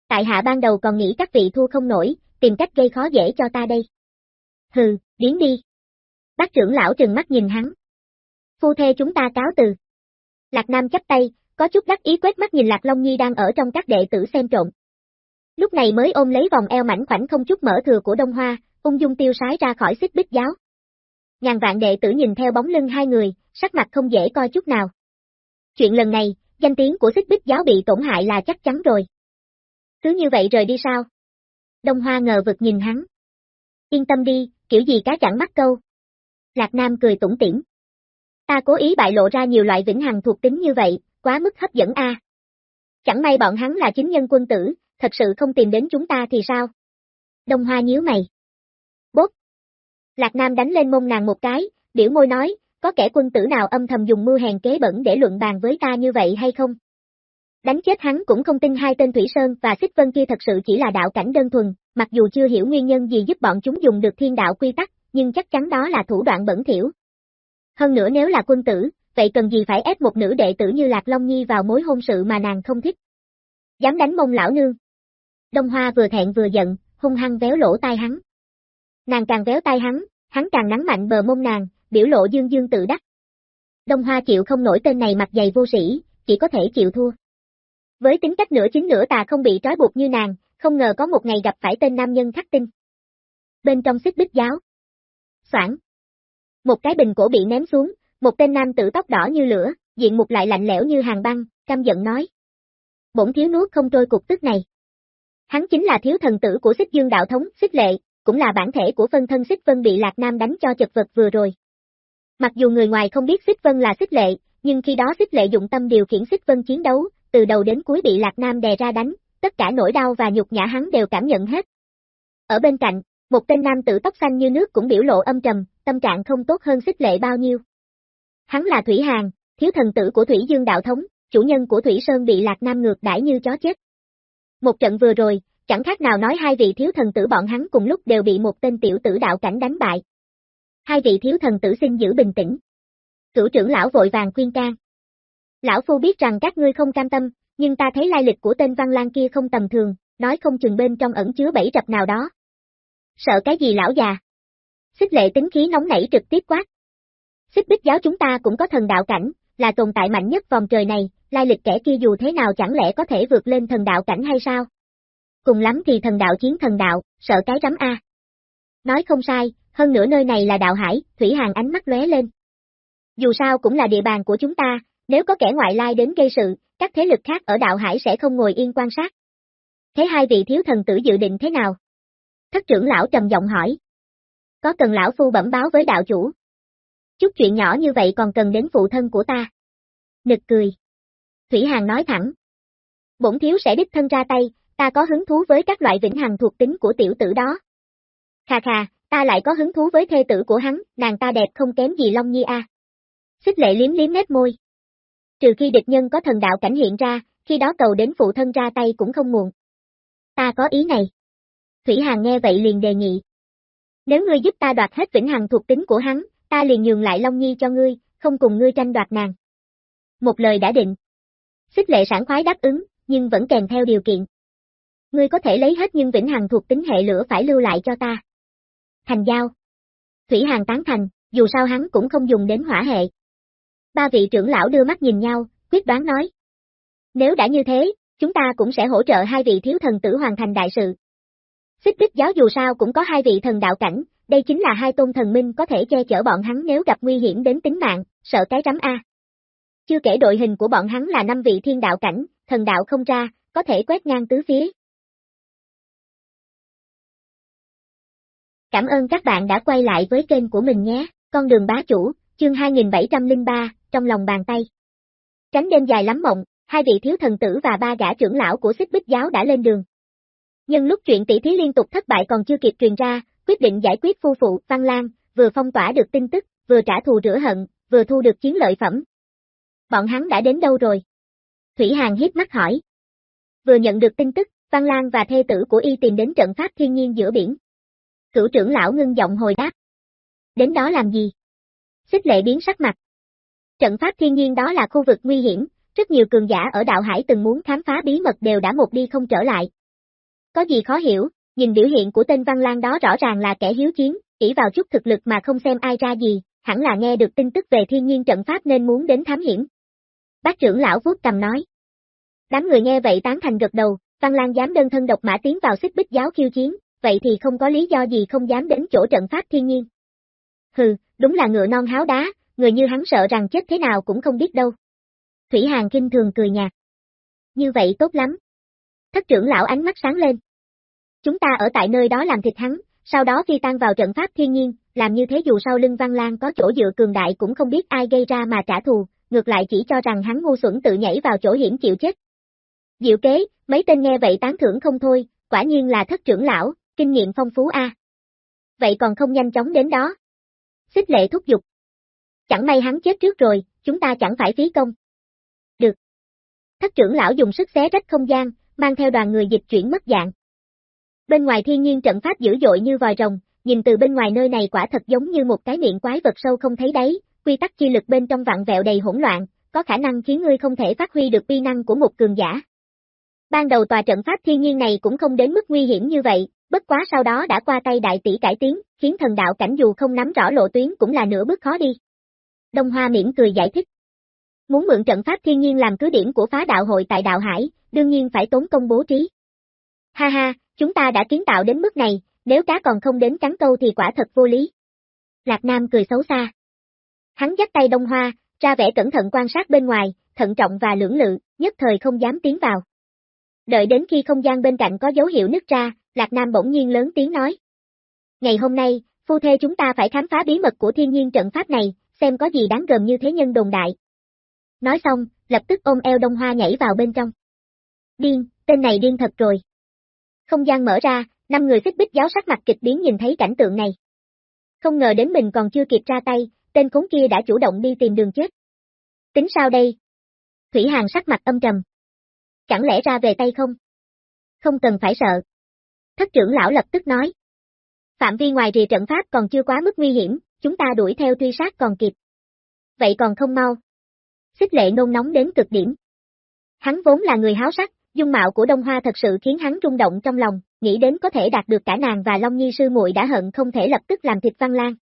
A: Tại hạ ban đầu còn nghĩ các vị thua không nổi, tìm cách gây khó dễ cho ta đây. Hừ, biến đi. Bác trưởng lão trừng mắt nhìn hắn. Phu thê chúng ta cáo từ. Lạc Nam chắp tay, có chút đắc ý quét mắt nhìn Lạc Long Nhi đang ở trong các đệ tử xem trộn. Lúc này mới ôm lấy vòng eo mảnh khoảnh không chút mở thừa của Đông Hoa, ung dung tiêu sái ra khỏi xích bích giáo. Ngàn vạn đệ tử nhìn theo bóng lưng hai người, sắc mặt không dễ coi chút nào. Chuyện lần này, danh tiếng của xích bích giáo bị tổn hại là chắc chắn rồi. Cứ như vậy rời đi sao? Đông Hoa ngờ vực nhìn hắn. Yên tâm đi, kiểu gì cá chẳng mắc câu. Lạc Nam cười tủm tỉm. Ta cố ý bại lộ ra nhiều loại vĩnh hằng thuộc tính như vậy, quá mức hấp dẫn a. Chẳng may bọn hắn là chính nhân quân tử, thật sự không tìm đến chúng ta thì sao? Đông Hoa nhíu mày. Bốp. Lạc Nam đánh lên mông nàng một cái, biểu môi nói, có kẻ quân tử nào âm thầm dùng mưu hèn kế bẩn để luận bàn với ta như vậy hay không? Đánh chết hắn cũng không tin hai tên Thủy Sơn và Xích Vân kia thật sự chỉ là đạo cảnh đơn thuần, mặc dù chưa hiểu nguyên nhân gì giúp bọn chúng dùng được thiên đạo quy tắc, nhưng chắc chắn đó là thủ đoạn bẩn thỉu. Hơn nữa nếu là quân tử, vậy cần gì phải ép một nữ đệ tử như Lạc Long Nhi vào mối hôn sự mà nàng không thích. Dám đánh mông lão nương. Đông Hoa vừa thẹn vừa giận, hung hăng véo lỗ tai hắn. Nàng càng véo tai hắn, hắn càng nắng mạnh bờ mông nàng, biểu lộ dương dương tự đắc. Đông Hoa chịu không nổi tên này mặt dày vô sĩ, chỉ có thể chịu thua. Với tính cách nửa chính nửa tà không bị trói buộc như nàng, không ngờ có một ngày gặp phải tên nam nhân khắc tinh. Bên trong xích bích giáo. Soảng. Một cái bình cổ bị ném xuống, một tên nam tử tóc đỏ như lửa, diện mục lại lạnh lẽo như hàng băng, căm giận nói. Bổn thiếu nuốt không trôi cục tức này. Hắn chính là thiếu thần tử của xích dương đạo thống, xích lệ, cũng là bản thể của phân thân xích vân bị lạc nam đánh cho chật vật vừa rồi. Mặc dù người ngoài không biết xích vân là xích lệ, nhưng khi đó xích lệ dụng tâm điều khiển xích vân chiến đấu, từ đầu đến cuối bị lạc nam đè ra đánh, tất cả nỗi đau và nhục nhã hắn đều cảm nhận hết. Ở bên cạnh, một tên nam tử tóc xanh như nước cũng biểu lộ âm trầm, tâm trạng không tốt hơn xích lệ bao nhiêu. Hắn là Thủy Hàn, thiếu thần tử của Thủy Dương Đạo Thống, chủ nhân của Thủy Sơn bị Lạc Nam ngược đãi như chó chết. Một trận vừa rồi, chẳng khác nào nói hai vị thiếu thần tử bọn hắn cùng lúc đều bị một tên tiểu tử đạo cảnh đánh bại. Hai vị thiếu thần tử xin giữ bình tĩnh. Cửu trưởng lão vội vàng khuyên can. Lão Phu biết rằng các ngươi không cam tâm, nhưng ta thấy lai lịch của tên Văn Lan kia không tầm thường, nói không chừng bên trong ẩn chứa bẫy rập nào đó. Sợ cái gì lão già? Xích lệ tính khí nóng nảy trực tiếp quát. Xích bích giáo chúng ta cũng có thần đạo cảnh, là tồn tại mạnh nhất vòng trời này, lai lịch kẻ kia dù thế nào chẳng lẽ có thể vượt lên thần đạo cảnh hay sao? Cùng lắm thì thần đạo chiến thần đạo, sợ cái rắm A. Nói không sai, hơn nữa nơi này là đạo hải, Thủy Hàng ánh mắt lóe lên. Dù sao cũng là địa bàn của chúng ta, nếu có kẻ ngoại lai đến gây sự, các thế lực khác ở đạo hải sẽ không ngồi yên quan sát. Thế hai vị thiếu thần tử dự định thế nào? Thất trưởng lão trầm giọng hỏi. Có cần lão phu bẩm báo với đạo chủ? Chút chuyện nhỏ như vậy còn cần đến phụ thân của ta. Nực cười. Thủy Hàng nói thẳng. Bổn thiếu sẽ đích thân ra tay, ta có hứng thú với các loại vĩnh hằng thuộc tính của tiểu tử đó. Khà khà, ta lại có hứng thú với thê tử của hắn, nàng ta đẹp không kém gì Long Nhi a. Xích lệ liếm liếm nét môi. Trừ khi địch nhân có thần đạo cảnh hiện ra, khi đó cầu đến phụ thân ra tay cũng không muộn. Ta có ý này. Thủy Hàng nghe vậy liền đề nghị. Nếu ngươi giúp ta đoạt hết vĩnh hằng thuộc tính của hắn, ta liền nhường lại Long Nhi cho ngươi, không cùng ngươi tranh đoạt nàng. Một lời đã định. Xích lệ sẵn khoái đáp ứng, nhưng vẫn kèm theo điều kiện. Ngươi có thể lấy hết nhưng vĩnh hằng thuộc tính hệ lửa phải lưu lại cho ta. Thành giao. Thủy Hàng tán thành, dù sao hắn cũng không dùng đến hỏa hệ. Ba vị trưởng lão đưa mắt nhìn nhau, quyết đoán nói. Nếu đã như thế, chúng ta cũng sẽ hỗ trợ hai vị thiếu thần tử hoàn thành đại sự. Xích đích giáo dù sao cũng có hai vị thần đạo cảnh, đây chính là hai tôn thần minh có thể che chở bọn hắn nếu gặp nguy hiểm đến tính mạng, sợ cái rắm A. Chưa kể đội hình của bọn hắn là năm vị thiên đạo cảnh, thần đạo không ra, có thể quét ngang tứ phía. Cảm ơn các bạn đã quay lại với kênh của mình nhé, con đường bá chủ, chương 2703, trong lòng bàn tay. Tránh đêm dài lắm mộng, hai vị thiếu thần tử và ba gã trưởng lão của xích bích giáo đã lên đường. Nhưng lúc chuyện tỷ thí liên tục thất bại còn chưa kịp truyền ra, quyết định giải quyết phu phụ, Văn Lan, vừa phong tỏa được tin tức, vừa trả thù rửa hận, vừa thu được chiến lợi phẩm. Bọn hắn đã đến đâu rồi? Thủy Hàng hiếp mắt hỏi. Vừa nhận được tin tức, Văn Lan và thê tử của y tìm đến trận pháp thiên nhiên giữa biển. Cửu trưởng lão ngưng giọng hồi đáp. Đến đó làm gì? Xích lệ biến sắc mặt. Trận pháp thiên nhiên đó là khu vực nguy hiểm, rất nhiều cường giả ở đạo hải từng muốn khám phá bí mật đều đã một đi không trở lại. Có gì khó hiểu, nhìn biểu hiện của tên Văn Lan đó rõ ràng là kẻ hiếu chiến, chỉ vào chút thực lực mà không xem ai ra gì, hẳn là nghe được tin tức về thiên nhiên trận pháp nên muốn đến thám hiểm. Bác trưởng lão vuốt cầm nói. Đám người nghe vậy tán thành gật đầu, Văn Lan dám đơn thân độc mã tiến vào xích bích giáo khiêu chiến, vậy thì không có lý do gì không dám đến chỗ trận pháp thiên nhiên. Hừ, đúng là ngựa non háo đá, người như hắn sợ rằng chết thế nào cũng không biết đâu. Thủy Hàng kinh thường cười nhạt. Như vậy tốt lắm. Thất trưởng lão ánh mắt sáng lên. Chúng ta ở tại nơi đó làm thịt hắn, sau đó phi tan vào trận pháp thiên nhiên, làm như thế dù sau lưng Văn Lan có chỗ dựa cường đại cũng không biết ai gây ra mà trả thù, ngược lại chỉ cho rằng hắn ngu xuẩn tự nhảy vào chỗ hiểm chịu chết. Diệu kế, mấy tên nghe vậy tán thưởng không thôi, quả nhiên là thất trưởng lão, kinh nghiệm phong phú a. Vậy còn không nhanh chóng đến đó. Xích lệ thúc giục. Chẳng may hắn chết trước rồi, chúng ta chẳng phải phí công. Được. Thất trưởng lão dùng sức xé rách không gian, mang theo đoàn người dịch chuyển mất dạng. Bên ngoài thiên nhiên trận pháp dữ dội như vòi rồng, nhìn từ bên ngoài nơi này quả thật giống như một cái miệng quái vật sâu không thấy đáy, quy tắc chi lực bên trong vặn vẹo đầy hỗn loạn, có khả năng khiến ngươi không thể phát huy được uy năng của một cường giả. Ban đầu tòa trận pháp thiên nhiên này cũng không đến mức nguy hiểm như vậy, bất quá sau đó đã qua tay đại tỷ cải tiến, khiến thần đạo cảnh dù không nắm rõ lộ tuyến cũng là nửa bước khó đi. Đông Hoa miễn cười giải thích. Muốn mượn trận pháp thiên nhiên làm cứ điểm của phá đạo hội tại đạo Hải, đương nhiên phải tốn công bố trí. Ha ha, chúng ta đã kiến tạo đến mức này, nếu cá còn không đến cắn câu thì quả thật vô lý. Lạc Nam cười xấu xa. Hắn dắt tay Đông Hoa, ra vẻ cẩn thận quan sát bên ngoài, thận trọng và lưỡng lự, nhất thời không dám tiến vào. Đợi đến khi không gian bên cạnh có dấu hiệu nứt ra, Lạc Nam bỗng nhiên lớn tiếng nói. Ngày hôm nay, phu thê chúng ta phải khám phá bí mật của thiên nhiên trận pháp này, xem có gì đáng gờm như thế nhân đồn đại. Nói xong, lập tức ôm eo Đông Hoa nhảy vào bên trong. Điên, tên này điên thật rồi. Không gian mở ra, năm người xích bích giáo sắc mặt kịch biến nhìn thấy cảnh tượng này. Không ngờ đến mình còn chưa kịp ra tay, tên khốn kia đã chủ động đi tìm đường chết. Tính sao đây? Thủy Hàng sắc mặt âm trầm. Chẳng lẽ ra về tay không? Không cần phải sợ. Thất trưởng lão lập tức nói. Phạm vi ngoài rìa trận pháp còn chưa quá mức nguy hiểm, chúng ta đuổi theo truy sát còn kịp. Vậy còn không mau. Xích lệ nôn nóng đến cực điểm. Hắn vốn là người háo sắc, dung mạo của Đông Hoa thật sự khiến hắn rung động trong lòng, nghĩ đến có thể đạt được cả nàng và Long Nhi sư muội đã hận không thể lập tức làm thịt Văn Lan.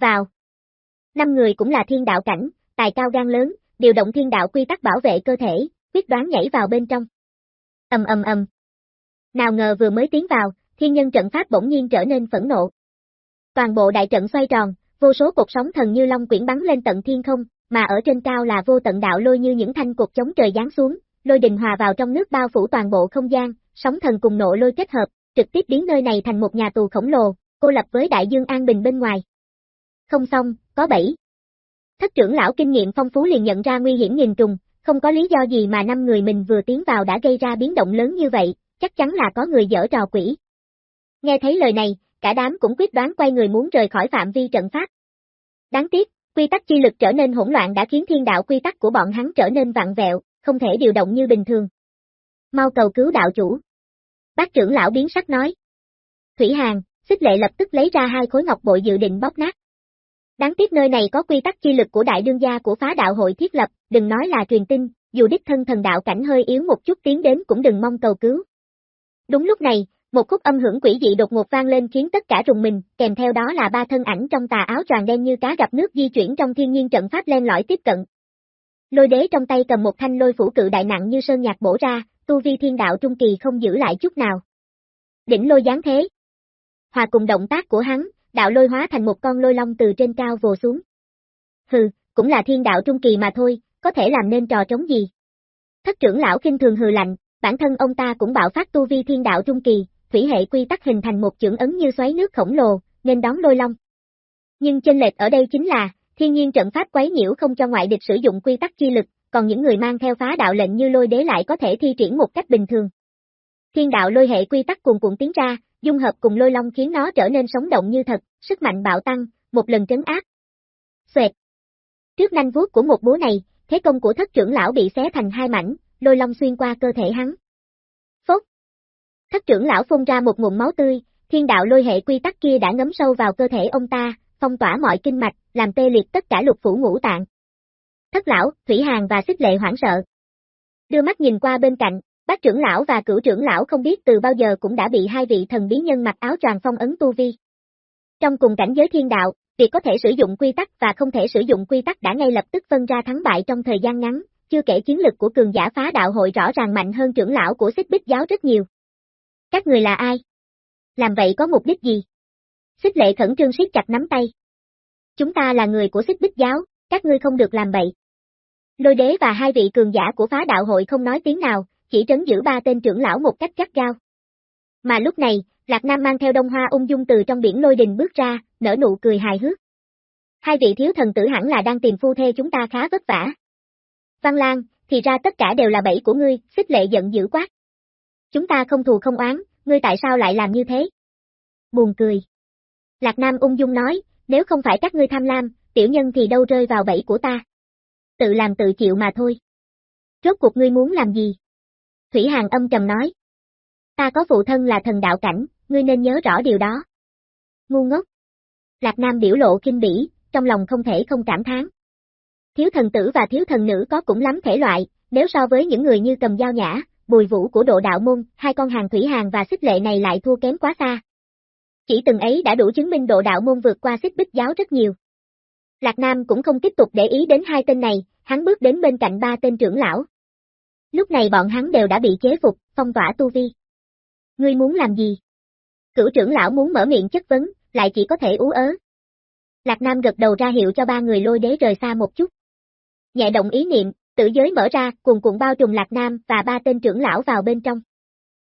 A: Vào. Năm người cũng là thiên đạo cảnh, tài cao gan lớn, điều động thiên đạo quy tắc bảo vệ cơ thể, quyết đoán nhảy vào bên trong. Ầm ầm ầm. Nào ngờ vừa mới tiến vào, thiên nhân trận pháp bỗng nhiên trở nên phẫn nộ. Toàn bộ đại trận xoay tròn, vô số cột sóng thần như long quyển bắn lên tận thiên không, mà ở trên cao là vô tận đạo lôi như những thanh cột chống trời giáng xuống, lôi đình hòa vào trong nước bao phủ toàn bộ không gian, sóng thần cùng nộ lôi kết hợp, trực tiếp biến nơi này thành một nhà tù khổng lồ, cô lập với đại dương an bình bên ngoài. Không xong, có bảy. Thất trưởng lão kinh nghiệm phong phú liền nhận ra nguy hiểm nghìn trùng, không có lý do gì mà năm người mình vừa tiến vào đã gây ra biến động lớn như vậy, chắc chắn là có người dở trò quỷ. Nghe thấy lời này, cả đám cũng quyết đoán quay người muốn rời khỏi phạm vi trận pháp. Đáng tiếc, quy tắc chi lực trở nên hỗn loạn đã khiến thiên đạo quy tắc của bọn hắn trở nên vặn vẹo, không thể điều động như bình thường. Mau cầu cứu đạo chủ. Bác trưởng lão biến sắc nói. Thủy Hàng, xích lệ lập tức lấy ra hai khối ngọc bội dự định bóp nát. Đáng tiếc nơi này có quy tắc chi lực của đại đương gia của phá đạo hội thiết lập, đừng nói là truyền tin, dù đích thân thần đạo cảnh hơi yếu một chút tiến đến cũng đừng mong cầu cứu. Đúng lúc này, một khúc âm hưởng quỷ dị đột ngột vang lên khiến tất cả rùng mình, kèm theo đó là ba thân ảnh trong tà áo tròn đen như cá gặp nước di chuyển trong thiên nhiên trận pháp len lỏi tiếp cận. Lôi đế trong tay cầm một thanh lôi phủ cự đại nặng như sơn nhạc bổ ra, tu vi thiên đạo trung kỳ không giữ lại chút nào. Đỉnh lôi giáng thế. Hòa cùng động tác của hắn, đạo lôi hóa thành một con lôi long từ trên cao vồ xuống. Hừ, cũng là thiên đạo trung kỳ mà thôi, có thể làm nên trò trống gì. Thất trưởng lão kinh thường hừ lạnh, bản thân ông ta cũng bạo phát tu vi thiên đạo trung kỳ, thủy hệ quy tắc hình thành một chưởng ấn như xoáy nước khổng lồ, nên đón lôi long. Nhưng chênh lệch ở đây chính là, thiên nhiên trận pháp quấy nhiễu không cho ngoại địch sử dụng quy tắc chi lực, còn những người mang theo phá đạo lệnh như lôi đế lại có thể thi triển một cách bình thường. Thiên đạo lôi hệ quy tắc cuồn cuộn tiến ra, dung hợp cùng lôi long khiến nó trở nên sống động như thật, sức mạnh bạo tăng, một lần trấn áp. Xoẹt. Trước nanh vuốt của một búa này, thế công của thất trưởng lão bị xé thành hai mảnh, lôi long xuyên qua cơ thể hắn. Phốc! Thất trưởng lão phun ra một ngụm máu tươi, thiên đạo lôi hệ quy tắc kia đã ngấm sâu vào cơ thể ông ta, phong tỏa mọi kinh mạch, làm tê liệt tất cả lục phủ ngũ tạng. Thất lão, Thủy Hàng và Xích Lệ hoảng sợ. Đưa mắt nhìn qua bên cạnh, bác trưởng lão và cửu trưởng lão không biết từ bao giờ cũng đã bị hai vị thần bí nhân mặc áo tràng phong ấn tu vi. Trong cùng cảnh giới thiên đạo, việc có thể sử dụng quy tắc và không thể sử dụng quy tắc đã ngay lập tức phân ra thắng bại trong thời gian ngắn, chưa kể chiến lực của cường giả phá đạo hội rõ ràng mạnh hơn trưởng lão của xích bích giáo rất nhiều. Các người là ai? Làm vậy có mục đích gì? Xích lệ khẩn trương siết chặt nắm tay. Chúng ta là người của xích bích giáo, các ngươi không được làm bậy. Lôi đế và hai vị cường giả của phá đạo hội không nói tiếng nào, chỉ trấn giữ ba tên trưởng lão một cách gắt gao. Mà lúc này, Lạc Nam mang theo đông hoa ung dung từ trong biển lôi đình bước ra, nở nụ cười hài hước. Hai vị thiếu thần tử hẳn là đang tìm phu thê chúng ta khá vất vả. Văn Lan, thì ra tất cả đều là bẫy của ngươi, xích lệ giận dữ quát. Chúng ta không thù không oán, ngươi tại sao lại làm như thế? Buồn cười. Lạc Nam ung dung nói, nếu không phải các ngươi tham lam, tiểu nhân thì đâu rơi vào bẫy của ta. Tự làm tự chịu mà thôi. Rốt cuộc ngươi muốn làm gì? Thủy Hàng âm trầm nói. Ta có phụ thân là thần đạo cảnh, ngươi nên nhớ rõ điều đó. Ngu ngốc. Lạc Nam biểu lộ kinh bỉ, trong lòng không thể không cảm thán. Thiếu thần tử và thiếu thần nữ có cũng lắm thể loại, nếu so với những người như cầm dao nhã, bùi vũ của độ đạo môn, hai con hàng thủy hàng và xích lệ này lại thua kém quá xa. Chỉ từng ấy đã đủ chứng minh độ đạo môn vượt qua xích bích giáo rất nhiều. Lạc Nam cũng không tiếp tục để ý đến hai tên này, hắn bước đến bên cạnh ba tên trưởng lão. Lúc này bọn hắn đều đã bị chế phục, phong tỏa tu vi. Ngươi muốn làm gì? Cửu trưởng lão muốn mở miệng chất vấn, lại chỉ có thể ú ớ. Lạc Nam gật đầu ra hiệu cho ba người lôi đế rời xa một chút. Nhẹ động ý niệm, tử giới mở ra, cuồn cuộn bao trùm Lạc Nam và ba tên trưởng lão vào bên trong.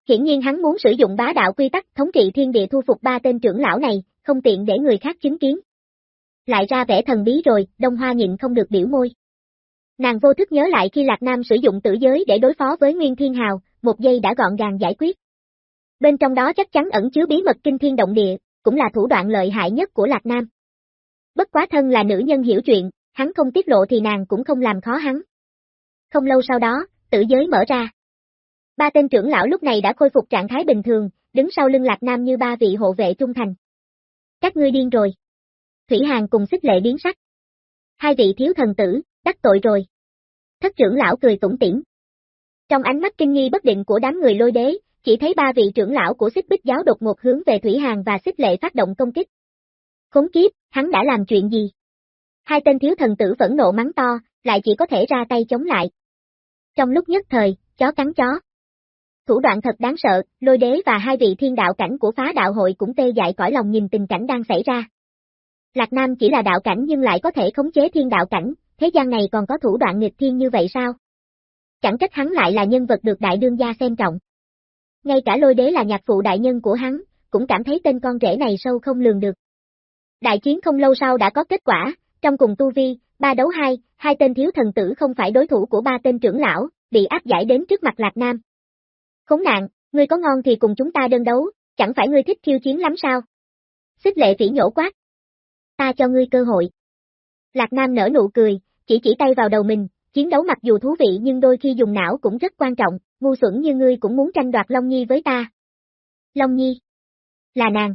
A: Hiển nhiên hắn muốn sử dụng bá đạo quy tắc thống trị thiên địa thu phục ba tên trưởng lão này, không tiện để người khác chứng kiến. Lại ra vẻ thần bí rồi, Đông Hoa nhịn không được biểu môi. Nàng vô thức nhớ lại khi Lạc Nam sử dụng tử giới để đối phó với Nguyên Thiên Hào, một giây đã gọn gàng giải quyết. Bên trong đó chắc chắn ẩn chứa bí mật kinh thiên động địa, cũng là thủ đoạn lợi hại nhất của Lạc Nam. Bất quá thân là nữ nhân hiểu chuyện, hắn không tiết lộ thì nàng cũng không làm khó hắn. Không lâu sau đó, tử giới mở ra. Ba tên trưởng lão lúc này đã khôi phục trạng thái bình thường, đứng sau lưng Lạc Nam như ba vị hộ vệ trung thành. Các ngươi điên rồi. Thủy Hàng cùng xích lệ biến sắc. Hai vị thiếu thần tử, đắc tội rồi. Thất trưởng lão cười tủm tỉm. Trong ánh mắt kinh nghi bất định của đám người lôi đế, chỉ thấy ba vị trưởng lão của xích bích giáo đột ngột hướng về Thủy Hàng và xích lệ phát động công kích. Khốn kiếp, hắn đã làm chuyện gì? Hai tên thiếu thần tử vẫn nộ mắng to, lại chỉ có thể ra tay chống lại. Trong lúc nhất thời, chó cắn chó. Thủ đoạn thật đáng sợ, lôi đế và hai vị thiên đạo cảnh của phá đạo hội cũng tê dại cõi lòng nhìn tình cảnh đang xảy ra. Lạc Nam chỉ là đạo cảnh nhưng lại có thể khống chế thiên đạo cảnh, thế gian này còn có thủ đoạn nghịch thiên như vậy sao? Chẳng trách hắn lại là nhân vật được đại đương gia xem trọng. Ngay cả lôi đế là nhạc phụ đại nhân của hắn, cũng cảm thấy tên con rể này sâu không lường được. Đại chiến không lâu sau đã có kết quả, trong cùng tu vi, ba đấu hai, hai tên thiếu thần tử không phải đối thủ của ba tên trưởng lão, bị áp giải đến trước mặt Lạc Nam. Khốn nạn, ngươi có ngon thì cùng chúng ta đơn đấu, chẳng phải ngươi thích khiêu chiến lắm sao? Xích lệ phỉ nhổ quát. Ta cho ngươi cơ hội. Lạc Nam nở nụ cười, chỉ chỉ tay vào đầu mình, chiến đấu mặc dù thú vị nhưng đôi khi dùng não cũng rất quan trọng, ngu xuẩn như ngươi cũng muốn tranh đoạt Long Nhi với ta. Long Nhi. Là nàng.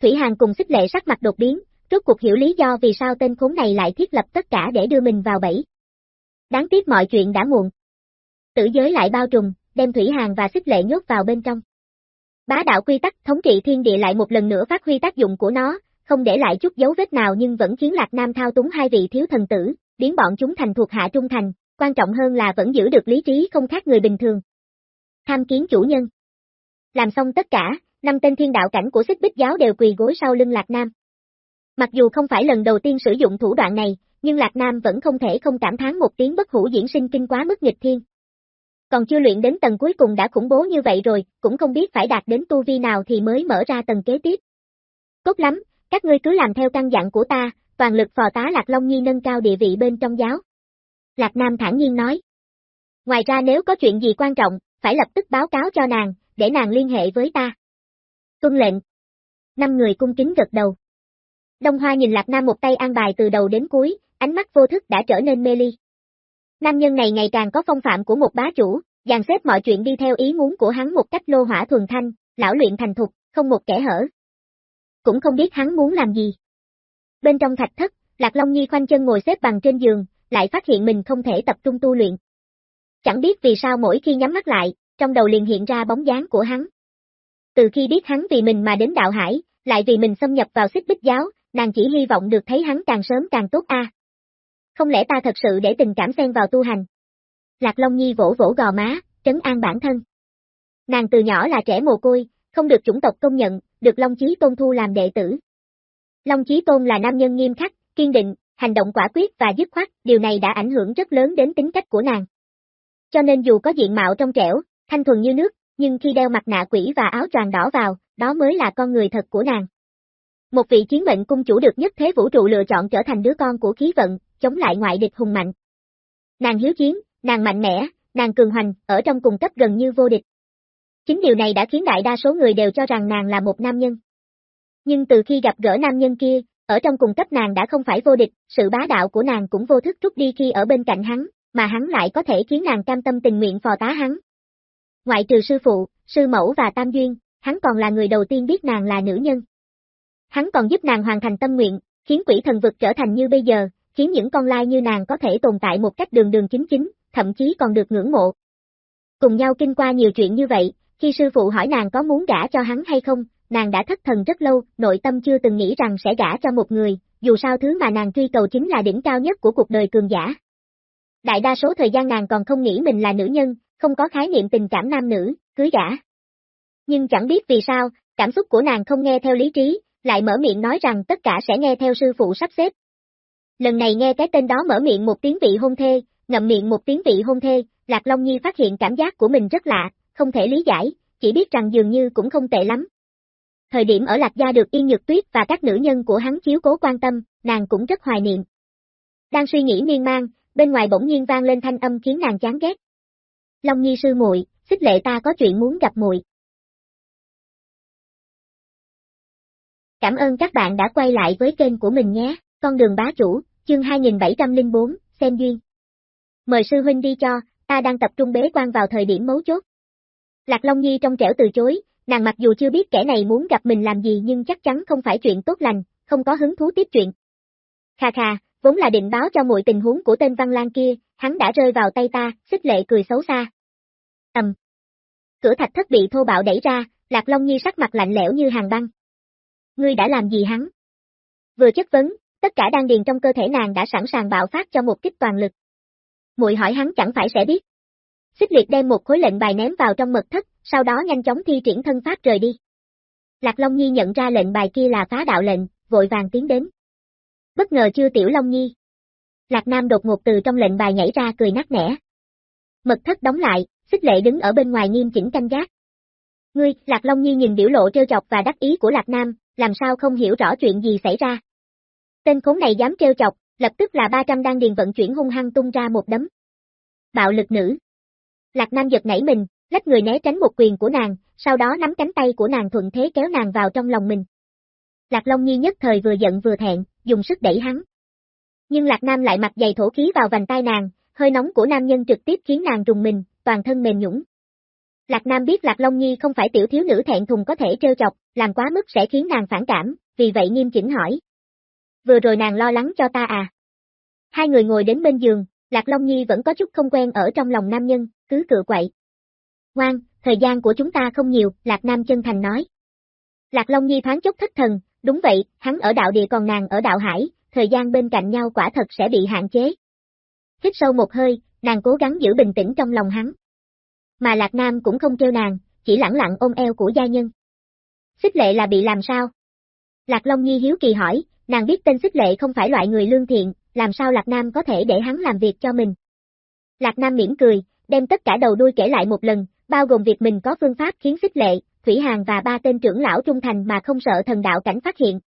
A: Thủy Hàng cùng xích lệ sắc mặt đột biến, rốt cuộc hiểu lý do vì sao tên khốn này lại thiết lập tất cả để đưa mình vào bẫy. Đáng tiếc mọi chuyện đã muộn. Tử giới lại bao trùm, đem Thủy Hàng và xích lệ nhốt vào bên trong. Bá đạo quy tắc thống trị thiên địa lại một lần nữa phát huy tác dụng của nó, không để lại chút dấu vết nào nhưng vẫn khiến Lạc Nam thao túng hai vị thiếu thần tử, biến bọn chúng thành thuộc hạ trung thành, quan trọng hơn là vẫn giữ được lý trí không khác người bình thường. Tham kiến chủ nhân. Làm xong tất cả, năm tên thiên đạo cảnh của xích bích giáo đều quỳ gối sau lưng Lạc Nam. Mặc dù không phải lần đầu tiên sử dụng thủ đoạn này, nhưng Lạc Nam vẫn không thể không cảm thán một tiếng bất hủ diễn sinh kinh quá mức nghịch thiên. Còn chưa luyện đến tầng cuối cùng đã khủng bố như vậy rồi, cũng không biết phải đạt đến tu vi nào thì mới mở ra tầng kế tiếp. Tốt lắm, các ngươi cứ làm theo căn dặn của ta, toàn lực phò tá Lạc Long Nhi nâng cao địa vị bên trong giáo. Lạc Nam thản nhiên nói. Ngoài ra nếu có chuyện gì quan trọng, phải lập tức báo cáo cho nàng, để nàng liên hệ với ta. Tuân lệnh. Năm người cung kính gật đầu. Đông Hoa nhìn Lạc Nam một tay an bài từ đầu đến cuối, ánh mắt vô thức đã trở nên mê ly. Nam nhân này ngày càng có phong phạm của một bá chủ, dàn xếp mọi chuyện đi theo ý muốn của hắn một cách lô hỏa thuần thanh, lão luyện thành thục, không một kẻ hở. Cũng không biết hắn muốn làm gì. Bên trong thạch thất, Lạc Long Nhi khoanh chân ngồi xếp bằng trên giường, lại phát hiện mình không thể tập trung tu luyện. Chẳng biết vì sao mỗi khi nhắm mắt lại, trong đầu liền hiện ra bóng dáng của hắn. Từ khi biết hắn vì mình mà đến đạo hải, lại vì mình xâm nhập vào xích bích giáo, nàng chỉ hy vọng được thấy hắn càng sớm càng tốt a. Không lẽ ta thật sự để tình cảm xen vào tu hành? Lạc Long Nhi vỗ vỗ gò má, trấn an bản thân. Nàng từ nhỏ là trẻ mồ côi, không được chủng tộc công nhận, được Long Chí Tôn thu làm đệ tử. Long Chí Tôn là nam nhân nghiêm khắc, kiên định, hành động quả quyết và dứt khoát, điều này đã ảnh hưởng rất lớn đến tính cách của nàng. Cho nên dù có diện mạo trong trẻo, thanh thuần như nước, nhưng khi đeo mặt nạ quỷ và áo choàng đỏ vào, đó mới là con người thật của nàng. Một vị chiến mệnh cung chủ được nhất thế vũ trụ lựa chọn trở thành đứa con của khí vận, chống lại ngoại địch hùng mạnh. Nàng hiếu chiến, nàng mạnh mẽ, nàng cường hoành, ở trong cùng cấp gần như vô địch. Chính điều này đã khiến đại đa số người đều cho rằng nàng là một nam nhân. Nhưng từ khi gặp gỡ nam nhân kia, ở trong cùng cấp nàng đã không phải vô địch, sự bá đạo của nàng cũng vô thức rút đi khi ở bên cạnh hắn, mà hắn lại có thể khiến nàng cam tâm tình nguyện phò tá hắn. Ngoại trừ sư phụ, sư mẫu và tam duyên, hắn còn là người đầu tiên biết nàng là nữ nhân. Hắn còn giúp nàng hoàn thành tâm nguyện, khiến quỷ thần vực trở thành như bây giờ, khiến những con lai như nàng có thể tồn tại một cách đường đường chính chính, thậm chí còn được ngưỡng mộ. Cùng nhau kinh qua nhiều chuyện như vậy, khi sư phụ hỏi nàng có muốn gả cho hắn hay không, nàng đã thất thần rất lâu, nội tâm chưa từng nghĩ rằng sẽ gả cho một người, dù sao thứ mà nàng truy cầu chính là đỉnh cao nhất của cuộc đời cường giả. Đại đa số thời gian nàng còn không nghĩ mình là nữ nhân, không có khái niệm tình cảm nam nữ, cưới gả. Nhưng chẳng biết vì sao, cảm xúc của nàng không nghe theo lý trí, lại mở miệng nói rằng tất cả sẽ nghe theo sư phụ sắp xếp. Lần này nghe cái tên đó mở miệng một tiếng vị hôn thê, ngậm miệng một tiếng vị hôn thê, Lạc Long Nhi phát hiện cảm giác của mình rất lạ, không thể lý giải, chỉ biết rằng dường như cũng không tệ lắm. Thời điểm ở Lạc Gia được Yên Nhược Tuyết và các nữ nhân của hắn chiếu cố quan tâm, nàng cũng rất hoài niệm. Đang suy nghĩ miên man, bên ngoài bỗng nhiên vang lên thanh âm khiến nàng chán ghét. Long Nhi sư muội, xích lệ ta có chuyện muốn gặp muội. Cảm ơn các bạn đã quay lại với kênh của mình nhé, con đường bá chủ, chương 2704, xem duyên. Mời sư huynh đi cho, ta đang tập trung bế quan vào thời điểm mấu chốt. Lạc Long Nhi trong trẻo từ chối, nàng mặc dù chưa biết kẻ này muốn gặp mình làm gì nhưng chắc chắn không phải chuyện tốt lành, không có hứng thú tiếp chuyện. Kha kha, vốn là định báo cho muội tình huống của tên Văn Lan kia, hắn đã rơi vào tay ta, xích lệ cười xấu xa. Ầm. Cửa thạch thất bị thô bạo đẩy ra, Lạc Long Nhi sắc mặt lạnh lẽo như hàng băng. Ngươi đã làm gì hắn? Vừa chất vấn, tất cả đang điền trong cơ thể nàng đã sẵn sàng bạo phát cho một kích toàn lực. Muội hỏi hắn chẳng phải sẽ biết. Xích liệt đem một khối lệnh bài ném vào trong mật thất, sau đó nhanh chóng thi triển thân pháp rời đi. Lạc Long Nhi nhận ra lệnh bài kia là phá đạo lệnh, vội vàng tiến đến. Bất ngờ chưa tiểu Long Nhi. Lạc Nam đột ngột từ trong lệnh bài nhảy ra cười nát nẻ. Mật thất đóng lại, xích lệ đứng ở bên ngoài nghiêm chỉnh canh gác. Ngươi, Lạc Long Nhi nhìn biểu lộ trêu chọc và đắc ý của Lạc Nam, làm sao không hiểu rõ chuyện gì xảy ra. Tên khốn này dám trêu chọc, lập tức là 300 đan điền vận chuyển hung hăng tung ra một đấm. Bạo lực nữ. Lạc Nam giật nảy mình, lách người né tránh một quyền của nàng, sau đó nắm cánh tay của nàng thuận thế kéo nàng vào trong lòng mình. Lạc Long Nhi nhất thời vừa giận vừa thẹn, dùng sức đẩy hắn. Nhưng Lạc Nam lại mặc giày thổ khí vào vành tay nàng, hơi nóng của nam nhân trực tiếp khiến nàng rùng mình, toàn thân mềm nhũng. Lạc Nam biết Lạc Long Nhi không phải tiểu thiếu nữ thẹn thùng có thể trêu chọc, làm quá mức sẽ khiến nàng phản cảm, vì vậy nghiêm chỉnh hỏi. Vừa rồi nàng lo lắng cho ta à? Hai người ngồi đến bên giường, Lạc Long Nhi vẫn có chút không quen ở trong lòng nam nhân, cứ cựa quậy. Ngoan, thời gian của chúng ta không nhiều, Lạc Nam chân thành nói. Lạc Long Nhi thoáng chốc thất thần, đúng vậy, hắn ở đạo địa còn nàng ở đạo hải, thời gian bên cạnh nhau quả thật sẽ bị hạn chế. Hít sâu một hơi, nàng cố gắng giữ bình tĩnh trong lòng hắn. Mà Lạc Nam cũng không kêu nàng, chỉ lẳng lặng ôm eo của gia nhân. Xích lệ là bị làm sao? Lạc Long Nhi hiếu kỳ hỏi, nàng biết tên xích lệ không phải loại người lương thiện, làm sao Lạc Nam có thể để hắn làm việc cho mình. Lạc Nam mỉm cười, đem tất cả đầu đuôi kể lại một lần, bao gồm việc mình có phương pháp khiến xích lệ, Thủy Hàng và ba tên trưởng lão trung thành mà không sợ thần đạo cảnh phát hiện.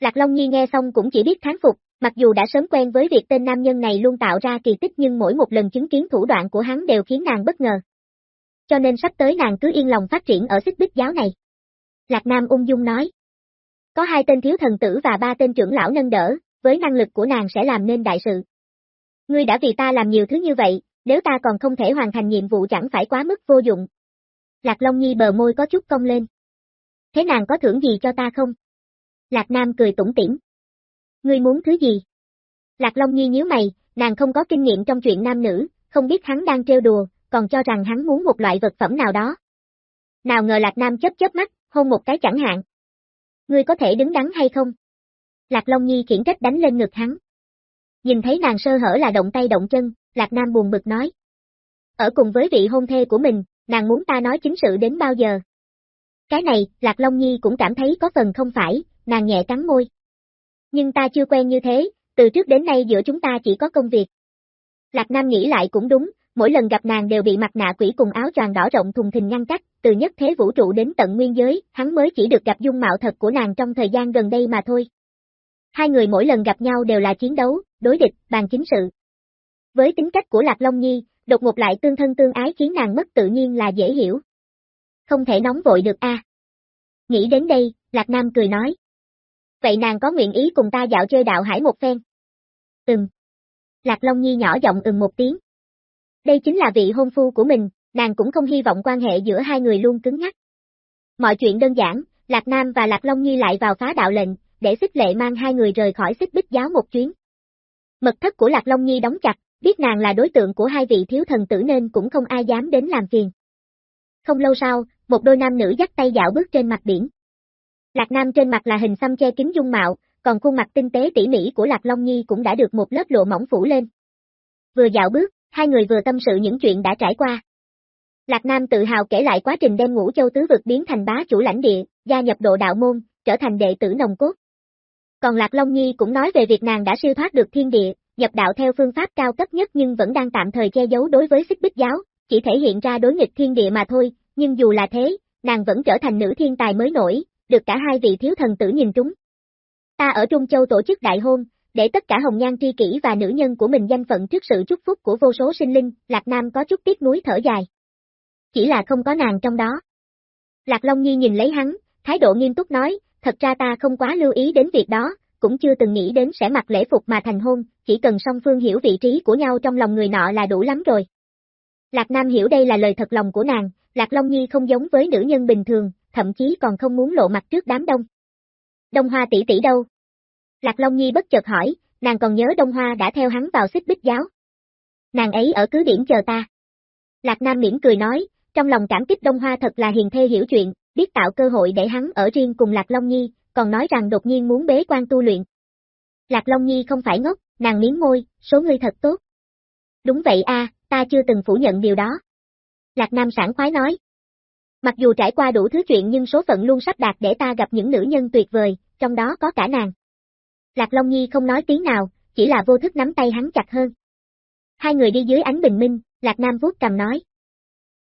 A: Lạc Long Nhi nghe xong cũng chỉ biết thán phục, mặc dù đã sớm quen với việc tên nam nhân này luôn tạo ra kỳ tích nhưng mỗi một lần chứng kiến thủ đoạn của hắn đều khiến nàng bất ngờ. Cho nên sắp tới nàng cứ yên lòng phát triển ở xích bích giáo này. Lạc Nam ung dung nói. Có hai tên thiếu thần tử và ba tên trưởng lão nâng đỡ, với năng lực của nàng sẽ làm nên đại sự. Ngươi đã vì ta làm nhiều thứ như vậy, nếu ta còn không thể hoàn thành nhiệm vụ chẳng phải quá mức vô dụng. Lạc Long Nhi bờ môi có chút cong lên. Thế nàng có thưởng gì cho ta không? Lạc Nam cười tủm tỉm. Ngươi muốn thứ gì? Lạc Long Nhi nhíu mày, nàng không có kinh nghiệm trong chuyện nam nữ, không biết hắn đang trêu đùa, còn cho rằng hắn muốn một loại vật phẩm nào đó. Nào ngờ Lạc Nam chớp chớp mắt, hôn một cái chẳng hạn. Ngươi có thể đứng đắn hay không? Lạc Long Nhi khiển trách đánh lên ngực hắn. Nhìn thấy nàng sơ hở là động tay động chân, Lạc Nam buồn bực nói. Ở cùng với vị hôn thê của mình, nàng muốn ta nói chính sự đến bao giờ? Cái này, Lạc Long Nhi cũng cảm thấy có phần không phải, nàng nhẹ cắn môi. Nhưng ta chưa quen như thế, từ trước đến nay giữa chúng ta chỉ có công việc. Lạc Nam nghĩ lại cũng đúng, mỗi lần gặp nàng đều bị mặt nạ quỷ cùng áo choàng đỏ rộng thùng thình ngăn cách, từ nhất thế vũ trụ đến tận nguyên giới, hắn mới chỉ được gặp dung mạo thật của nàng trong thời gian gần đây mà thôi. Hai người mỗi lần gặp nhau đều là chiến đấu, đối địch, bàn chính sự. Với tính cách của Lạc Long Nhi, đột ngột lại tương thân tương ái khiến nàng mất tự nhiên là dễ hiểu. Không thể nóng vội được a. Nghĩ đến đây, Lạc Nam cười nói. Vậy nàng có nguyện ý cùng ta dạo chơi đạo hải một phen? Ừm. Lạc Long Nhi nhỏ giọng ừm một tiếng. Đây chính là vị hôn phu của mình, nàng cũng không hy vọng quan hệ giữa hai người luôn cứng nhắc. Mọi chuyện đơn giản, Lạc Nam và Lạc Long Nhi lại vào phá đạo lệnh, để xích lệ mang hai người rời khỏi xích bích giáo một chuyến. Mật thất của Lạc Long Nhi đóng chặt, biết nàng là đối tượng của hai vị thiếu thần tử nên cũng không ai dám đến làm phiền. Không lâu sau, một đôi nam nữ dắt tay dạo bước trên mặt biển. Lạc Nam trên mặt là hình xăm che kín dung mạo, còn khuôn mặt tinh tế tỉ mỉ của Lạc Long Nhi cũng đã được một lớp lộ mỏng phủ lên. Vừa dạo bước, hai người vừa tâm sự những chuyện đã trải qua. Lạc Nam tự hào kể lại quá trình đem ngũ châu tứ vực biến thành bá chủ lãnh địa, gia nhập độ đạo môn, trở thành đệ tử nồng cốt. Còn Lạc Long Nhi cũng nói về việc nàng đã siêu thoát được thiên địa, nhập đạo theo phương pháp cao cấp nhất nhưng vẫn đang tạm thời che giấu đối với xích bích giáo, chỉ thể hiện ra đối nghịch thiên địa mà thôi, nhưng dù là thế, nàng vẫn trở thành nữ thiên tài mới nổi, được cả hai vị thiếu thần tử nhìn trúng. Ta ở Trung Châu tổ chức đại hôn, để tất cả hồng nhan tri kỷ và nữ nhân của mình danh phận trước sự chúc phúc của vô số sinh linh, Lạc Nam có chút tiếc nuối thở dài. Chỉ là không có nàng trong đó. Lạc Long Nhi nhìn lấy hắn, thái độ nghiêm túc nói, thật ra ta không quá lưu ý đến việc đó, cũng chưa từng nghĩ đến sẽ mặc lễ phục mà thành hôn, chỉ cần song phương hiểu vị trí của nhau trong lòng người nọ là đủ lắm rồi. Lạc Nam hiểu đây là lời thật lòng của nàng, Lạc Long Nhi không giống với nữ nhân bình thường, thậm chí còn không muốn lộ mặt trước đám đông. Đông Hoa tỷ tỷ đâu? Lạc Long Nhi bất chợt hỏi, nàng còn nhớ Đông Hoa đã theo hắn vào xích bích giáo. Nàng ấy ở cứ điểm chờ ta. Lạc Nam miễn cười nói, trong lòng cảm kích Đông Hoa thật là hiền thê hiểu chuyện, biết tạo cơ hội để hắn ở riêng cùng Lạc Long Nhi, còn nói rằng đột nhiên muốn bế quan tu luyện. Lạc Long Nhi không phải ngốc, nàng miếng môi, số ngươi thật tốt. Đúng vậy a, ta chưa từng phủ nhận điều đó. Lạc Nam sảng khoái nói. Mặc dù trải qua đủ thứ chuyện nhưng số phận luôn sắp đạt để ta gặp những nữ nhân tuyệt vời, trong đó có cả nàng. Lạc Long Nhi không nói tiếng nào, chỉ là vô thức nắm tay hắn chặt hơn. Hai người đi dưới ánh bình minh, Lạc Nam vuốt cầm nói.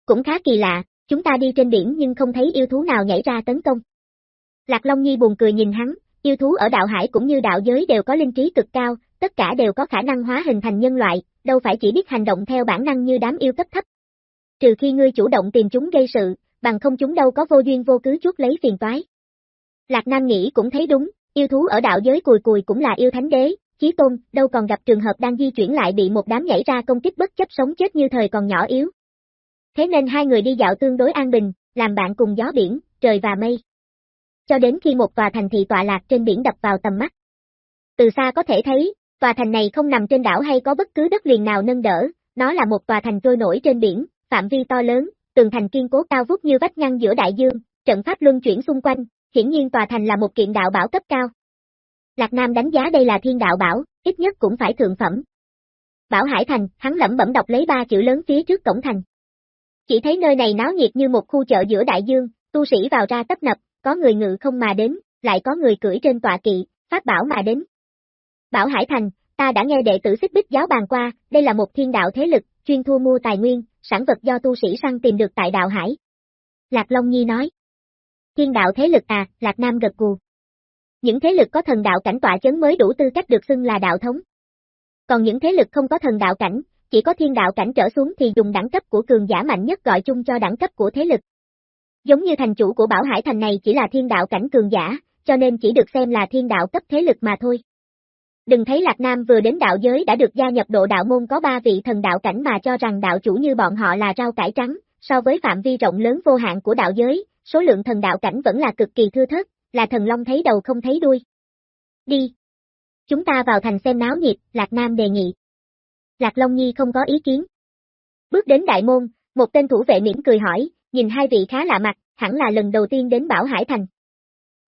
A: Cũng khá kỳ lạ, chúng ta đi trên biển nhưng không thấy yêu thú nào nhảy ra tấn công. Lạc Long Nhi buồn cười nhìn hắn, yêu thú ở đạo hải cũng như đạo giới đều có linh trí cực cao, tất cả đều có khả năng hóa hình thành nhân loại, đâu phải chỉ biết hành động theo bản năng như đám yêu cấp thấp. Trừ khi ngươi chủ động tìm chúng gây sự, bằng không chúng đâu có vô duyên vô cứ chuốt lấy phiền toái. Lạc Nam nghĩ cũng thấy đúng, yêu thú ở đạo giới cùi cùi cũng là yêu thánh đế, chí tôn, đâu còn gặp trường hợp đang di chuyển lại bị một đám nhảy ra công kích bất chấp sống chết như thời còn nhỏ yếu. Thế nên hai người đi dạo tương đối an bình, làm bạn cùng gió biển, trời và mây. Cho đến khi một tòa thành thị tọa lạc trên biển đập vào tầm mắt. Từ xa có thể thấy, tòa thành này không nằm trên đảo hay có bất cứ đất liền nào nâng đỡ, nó là một tòa thành trôi nổi trên biển, phạm vi to lớn, tường thành kiên cố cao vút như vách ngăn giữa đại dương, trận pháp luân chuyển xung quanh, hiển nhiên tòa thành là một kiện đạo bảo cấp cao. Lạc Nam đánh giá đây là thiên đạo bảo, ít nhất cũng phải thượng phẩm. Bảo Hải Thành, hắn lẩm bẩm đọc lấy ba chữ lớn phía trước cổng thành. Chỉ thấy nơi này náo nhiệt như một khu chợ giữa đại dương, tu sĩ vào ra tấp nập, có người ngự không mà đến, lại có người cưỡi trên tọa kỵ, phát bảo mà đến. Bảo Hải Thành, ta đã nghe đệ tử xích bích giáo bàn qua, đây là một thiên đạo thế lực, chuyên thu mua tài nguyên, sản vật do tu sĩ săn tìm được tại đạo Hải. Lạc Long Nhi nói. Thiên đạo thế lực à, Lạc Nam gật gù. những thế lực có thần đạo cảnh tọa chấn mới đủ tư cách được xưng là đạo thống. Còn những thế lực không có thần đạo cảnh, chỉ có thiên đạo cảnh trở xuống thì dùng đẳng cấp của cường giả mạnh nhất gọi chung cho đẳng cấp của thế lực. Giống như thành chủ của Bảo Hải Thành này chỉ là thiên đạo cảnh cường giả, cho nên chỉ được xem là thiên đạo cấp thế lực mà thôi. Đừng thấy Lạc Nam vừa đến đạo giới đã được gia nhập độ đạo môn có ba vị thần đạo cảnh mà cho rằng đạo chủ như bọn họ là rau cải trắng, so với phạm vi rộng lớn vô hạn của đạo giới, số lượng thần đạo cảnh vẫn là cực kỳ thưa thớt, là thần long thấy đầu không thấy đuôi. Đi. Chúng ta vào thành xem náo nhiệt, Lạc Nam đề nghị. Lạc Long Nhi không có ý kiến. Bước đến đại môn, một tên thủ vệ mỉm cười hỏi, nhìn hai vị khá lạ mặt, hẳn là lần đầu tiên đến Bảo Hải Thành.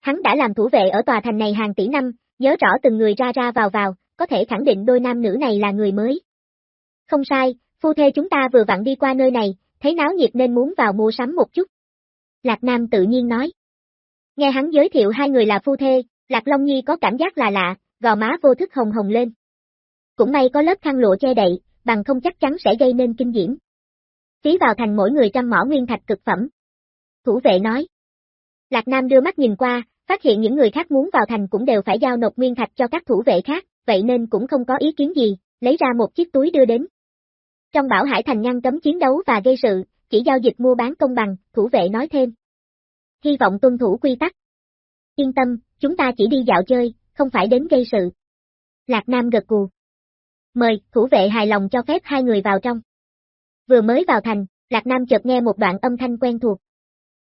A: Hắn đã làm thủ vệ ở tòa thành này hàng tỷ năm, nhớ rõ từng người ra ra vào vào, có thể khẳng định đôi nam nữ này là người mới. Không sai, phu thê chúng ta vừa vặn đi qua nơi này, thấy náo nhiệt nên muốn vào mua sắm một chút. Lạc Nam tự nhiên nói. Nghe hắn giới thiệu hai người là phu thê, Lạc Long Nhi có cảm giác là lạ, gò má vô thức hồng hồng lên. Cũng may có lớp khăn lụa che đậy, bằng không chắc chắn sẽ gây nên kinh diễm. Phí vào thành mỗi người trăm mỏ nguyên thạch cực phẩm. Thủ vệ nói. Lạc Nam đưa mắt nhìn qua, phát hiện những người khác muốn vào thành cũng đều phải giao nộp nguyên thạch cho các thủ vệ khác, vậy nên cũng không có ý kiến gì, lấy ra một chiếc túi đưa đến. Trong bảo hải thành ngăn cấm chiến đấu và gây sự, chỉ giao dịch mua bán công bằng, thủ vệ nói thêm. Hy vọng tuân thủ quy tắc. Yên tâm, chúng ta chỉ đi dạo chơi, không phải đến gây sự. Lạc Nam gật cù. Mời, thủ vệ hài lòng cho phép hai người vào trong. Vừa mới vào thành, Lạc Nam chợt nghe một đoạn âm thanh quen thuộc.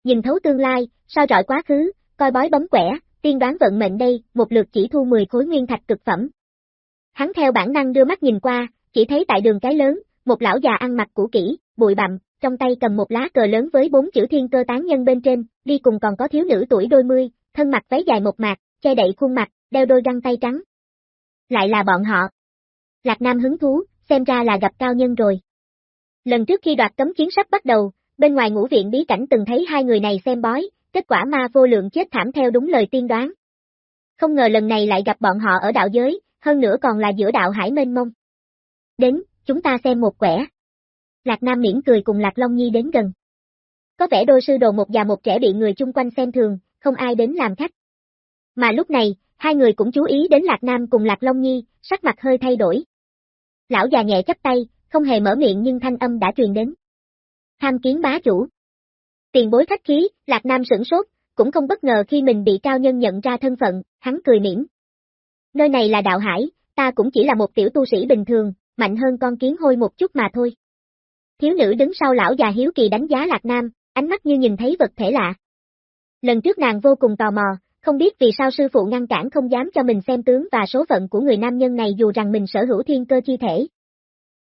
A: Nhìn thấu tương lai, sao rọi quá khứ, coi bói bấm quẻ, tiên đoán vận mệnh đây, một lượt chỉ thu 10 khối nguyên thạch cực phẩm. Hắn theo bản năng đưa mắt nhìn qua, chỉ thấy tại đường cái lớn, một lão già ăn mặc cũ kỹ, bụi bặm, trong tay cầm một lá cờ lớn với bốn chữ thiên cơ tán nhân bên trên, đi cùng còn có thiếu nữ tuổi đôi mươi, thân mặc váy dài một mạc, che đậy khuôn mặt, đeo đôi găng tay trắng. Lại là bọn họ. Lạc Nam hứng thú, xem ra là gặp cao nhân rồi. Lần trước khi đoạt cấm chiến sắp bắt đầu, bên ngoài ngũ viện bí cảnh từng thấy hai người này xem bói, kết quả ma vô lượng chết thảm theo đúng lời tiên đoán. Không ngờ lần này lại gặp bọn họ ở đạo giới, hơn nữa còn là giữa đạo hải mênh mông. Đến, chúng ta xem một quẻ. Lạc Nam miễn cười cùng Lạc Long Nhi đến gần. Có vẻ đôi sư đồ một già một trẻ bị người chung quanh xem thường, không ai đến làm khách. Mà lúc này, hai người cũng chú ý đến Lạc Nam cùng Lạc Long Nhi, sắc mặt hơi thay đổi. Lão già nhẹ chấp tay, không hề mở miệng nhưng thanh âm đã truyền đến. Tham kiến bá chủ. Tiền bối khách khí, Lạc Nam sửng sốt, cũng không bất ngờ khi mình bị cao nhân nhận ra thân phận, hắn cười mỉm. Nơi này là đạo hải, ta cũng chỉ là một tiểu tu sĩ bình thường, mạnh hơn con kiến hôi một chút mà thôi. Thiếu nữ đứng sau lão già hiếu kỳ đánh giá Lạc Nam, ánh mắt như nhìn thấy vật thể lạ. Lần trước nàng vô cùng tò mò, không biết vì sao sư phụ ngăn cản không dám cho mình xem tướng và số phận của người nam nhân này dù rằng mình sở hữu thiên cơ chi thể.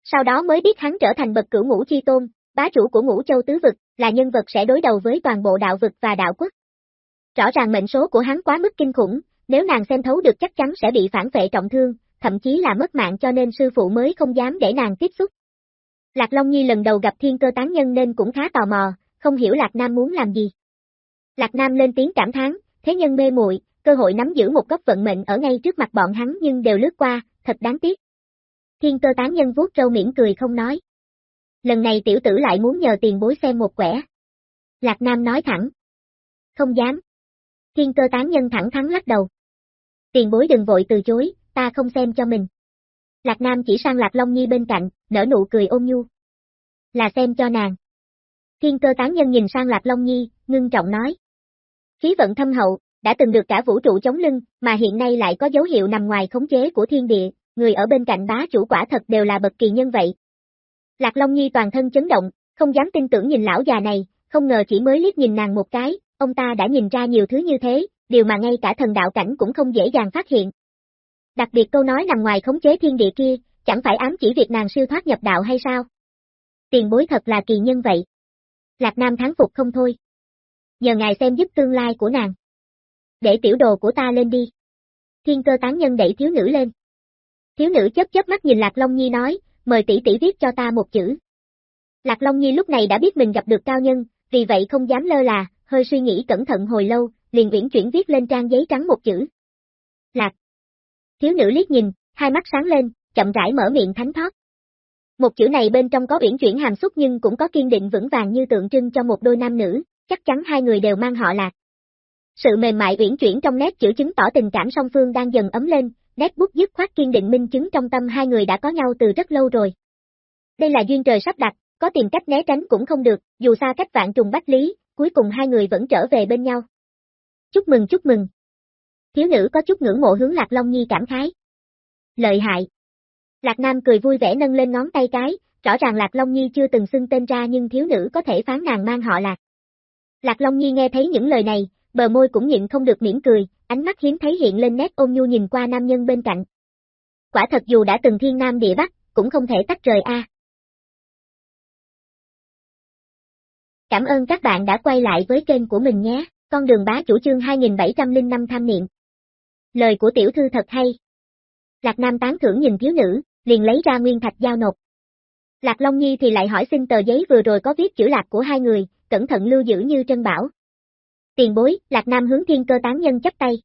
A: Sau đó mới biết hắn trở thành bậc cửu ngũ chi tôn, bá chủ của ngũ châu tứ vực, là nhân vật sẽ đối đầu với toàn bộ đạo vực và đạo quốc. Rõ ràng mệnh số của hắn quá mức kinh khủng, nếu nàng xem thấu được chắc chắn sẽ bị phản vệ trọng thương, thậm chí là mất mạng cho nên sư phụ mới không dám để nàng tiếp xúc. Lạc Long Nhi lần đầu gặp thiên cơ tán nhân nên cũng khá tò mò, không hiểu Lạc Nam muốn làm gì. Lạc Nam lên tiếng cảm thán, thế nhân mê muội, cơ hội nắm giữ một góc vận mệnh ở ngay trước mặt bọn hắn nhưng đều lướt qua, thật đáng tiếc. Thiên cơ tán nhân vuốt râu miễn cười không nói. Lần này tiểu tử lại muốn nhờ tiền bối xem một quẻ. Lạc Nam nói thẳng. Không dám. Thiên cơ tán nhân thẳng thắn lắc đầu. Tiền bối đừng vội từ chối, ta không xem cho mình. Lạc Nam chỉ sang Lạc Long Nhi bên cạnh, nở nụ cười ôn nhu. Là xem cho nàng. Thiên cơ tán nhân nhìn sang Lạc Long Nhi, ngưng trọng nói. Khí vận thâm hậu, đã từng được cả vũ trụ chống lưng, mà hiện nay lại có dấu hiệu nằm ngoài khống chế của thiên địa, người ở bên cạnh bá chủ quả thật đều là bậc kỳ nhân vậy. Lạc Long Nhi toàn thân chấn động, không dám tin tưởng nhìn lão già này, không ngờ chỉ mới liếc nhìn nàng một cái, ông ta đã nhìn ra nhiều thứ như thế, điều mà ngay cả thần đạo cảnh cũng không dễ dàng phát hiện. Đặc biệt câu nói nằm ngoài khống chế thiên địa kia, chẳng phải ám chỉ việc nàng siêu thoát nhập đạo hay sao? Tiền bối thật là kỳ nhân vậy. Lạc Nam thắng phục không thôi. Nhờ ngài xem giúp tương lai của nàng. Để tiểu đồ của ta lên đi. Thiên cơ tán nhân đẩy thiếu nữ lên. Thiếu nữ chớp chớp mắt nhìn Lạc Long Nhi nói, mời tỷ tỷ viết cho ta một chữ. Lạc Long Nhi lúc này đã biết mình gặp được cao nhân, vì vậy không dám lơ là, hơi suy nghĩ cẩn thận hồi lâu, liền viễn chuyển viết lên trang giấy trắng một chữ. Lạc. Thiếu nữ liếc nhìn, hai mắt sáng lên, chậm rãi mở miệng thánh thoát. Một chữ này bên trong có uyển chuyển hàm xúc nhưng cũng có kiên định vững vàng như tượng trưng cho một đôi nam nữ, chắc chắn hai người đều mang họ lạc. Sự mềm mại uyển chuyển trong nét chữ chứng tỏ tình cảm song phương đang dần ấm lên, nét bút dứt khoát kiên định minh chứng trong tâm hai người đã có nhau từ rất lâu rồi. Đây là duyên trời sắp đặt, có tìm cách né tránh cũng không được, dù xa cách vạn trùng bách lý, cuối cùng hai người vẫn trở về bên nhau. Chúc mừng chúc mừng. Thiếu nữ có chút ngưỡng mộ hướng Lạc Long Nhi cảm khái. Lợi hại. Lạc Nam cười vui vẻ nâng lên ngón tay cái, rõ ràng Lạc Long Nhi chưa từng xưng tên ra nhưng thiếu nữ có thể phán nàng mang họ Lạc. Lạc Long Nhi nghe thấy những lời này, bờ môi cũng nhịn không được mỉm cười, ánh mắt hiếm thấy hiện lên nét ôn nhu nhìn qua nam nhân bên cạnh. Quả thật dù đã từng thiên nam địa bắc, cũng không thể tách rời a. Cảm ơn các bạn đã quay lại với kênh của mình nhé, con đường bá chủ chương 2705 tham niệm. Lời của tiểu thư thật hay. Lạc Nam tán thưởng nhìn thiếu nữ, liền lấy ra nguyên thạch giao nộp. Lạc Long Nhi thì lại hỏi xin tờ giấy vừa rồi có viết chữ lạc của hai người, cẩn thận lưu giữ như trân bảo. Tiền bối, Lạc Nam hướng thiên cơ tán nhân chấp tay.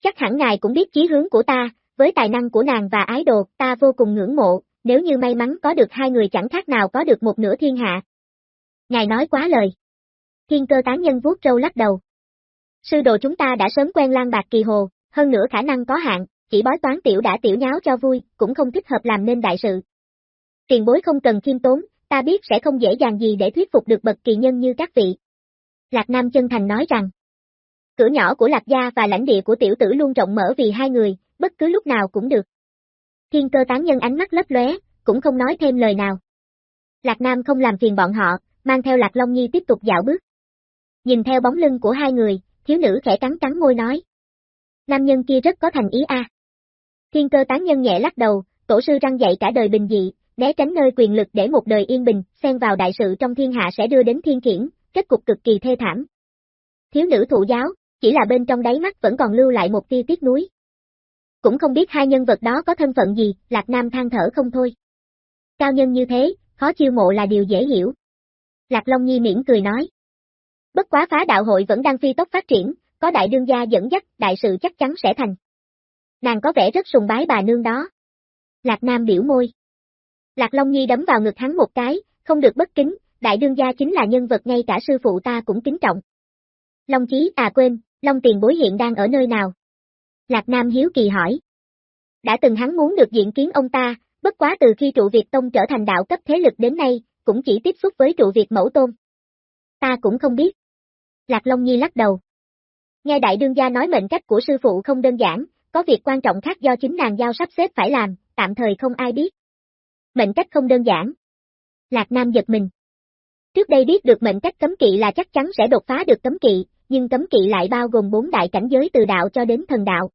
A: Chắc hẳn ngài cũng biết chí hướng của ta, với tài năng của nàng và ái đồ, ta vô cùng ngưỡng mộ, nếu như may mắn có được hai người chẳng khác nào có được một nửa thiên hạ. Ngài nói quá lời. Thiên cơ tán nhân vuốt râu lắc đầu. Sư đồ chúng ta đã sớm quen lan bạc kỳ hồ, hơn nữa khả năng có hạn, chỉ bói toán tiểu đã tiểu nháo cho vui, cũng không thích hợp làm nên đại sự. Tiền bối không cần khiêm tốn, ta biết sẽ không dễ dàng gì để thuyết phục được bậc kỳ nhân như các vị. Lạc Nam chân thành nói rằng, cửa nhỏ của Lạc Gia và lãnh địa của tiểu tử luôn rộng mở vì hai người, bất cứ lúc nào cũng được. Thiên cơ tán nhân ánh mắt lấp lóe, cũng không nói thêm lời nào. Lạc Nam không làm phiền bọn họ, mang theo Lạc Long Nhi tiếp tục dạo bước. Nhìn theo bóng lưng của hai người, thiếu nữ khẽ cắn cắn môi nói. Nam nhân kia rất có thành ý a. Thiên cơ tán nhân nhẹ lắc đầu, tổ sư răng dạy cả đời bình dị, né tránh nơi quyền lực để một đời yên bình, xen vào đại sự trong thiên hạ sẽ đưa đến thiên khiển, kết cục cực kỳ thê thảm. Thiếu nữ thụ giáo, chỉ là bên trong đáy mắt vẫn còn lưu lại một tia tiếc nuối. Cũng không biết hai nhân vật đó có thân phận gì, Lạc Nam than thở không thôi. Cao nhân như thế, khó chiêu mộ là điều dễ hiểu. Lạc Long Nhi miễn cười nói. Bất quá phá đạo hội vẫn đang phi tốc phát triển, có đại đương gia dẫn dắt, đại sự chắc chắn sẽ thành. Nàng có vẻ rất sùng bái bà nương đó. Lạc Nam biểu môi. Lạc Long Nhi đấm vào ngực hắn một cái, không được bất kính, đại đương gia chính là nhân vật ngay cả sư phụ ta cũng kính trọng. Long Chí à quên, Long tiền bối hiện đang ở nơi nào? Lạc Nam hiếu kỳ hỏi. Đã từng hắn muốn được diện kiến ông ta, bất quá từ khi trụ Việt Tông trở thành đạo cấp thế lực đến nay, cũng chỉ tiếp xúc với trụ Việt mẫu tôn. Ta cũng không biết. Lạc Long Nhi lắc đầu. Nghe đại đương gia nói mệnh cách của sư phụ không đơn giản, có việc quan trọng khác do chính nàng giao sắp xếp phải làm, tạm thời không ai biết. Mệnh cách không đơn giản. Lạc Nam giật mình. Trước đây biết được mệnh cách cấm kỵ là chắc chắn sẽ đột phá được cấm kỵ, nhưng cấm kỵ lại bao gồm bốn đại cảnh giới từ đạo cho đến thần đạo.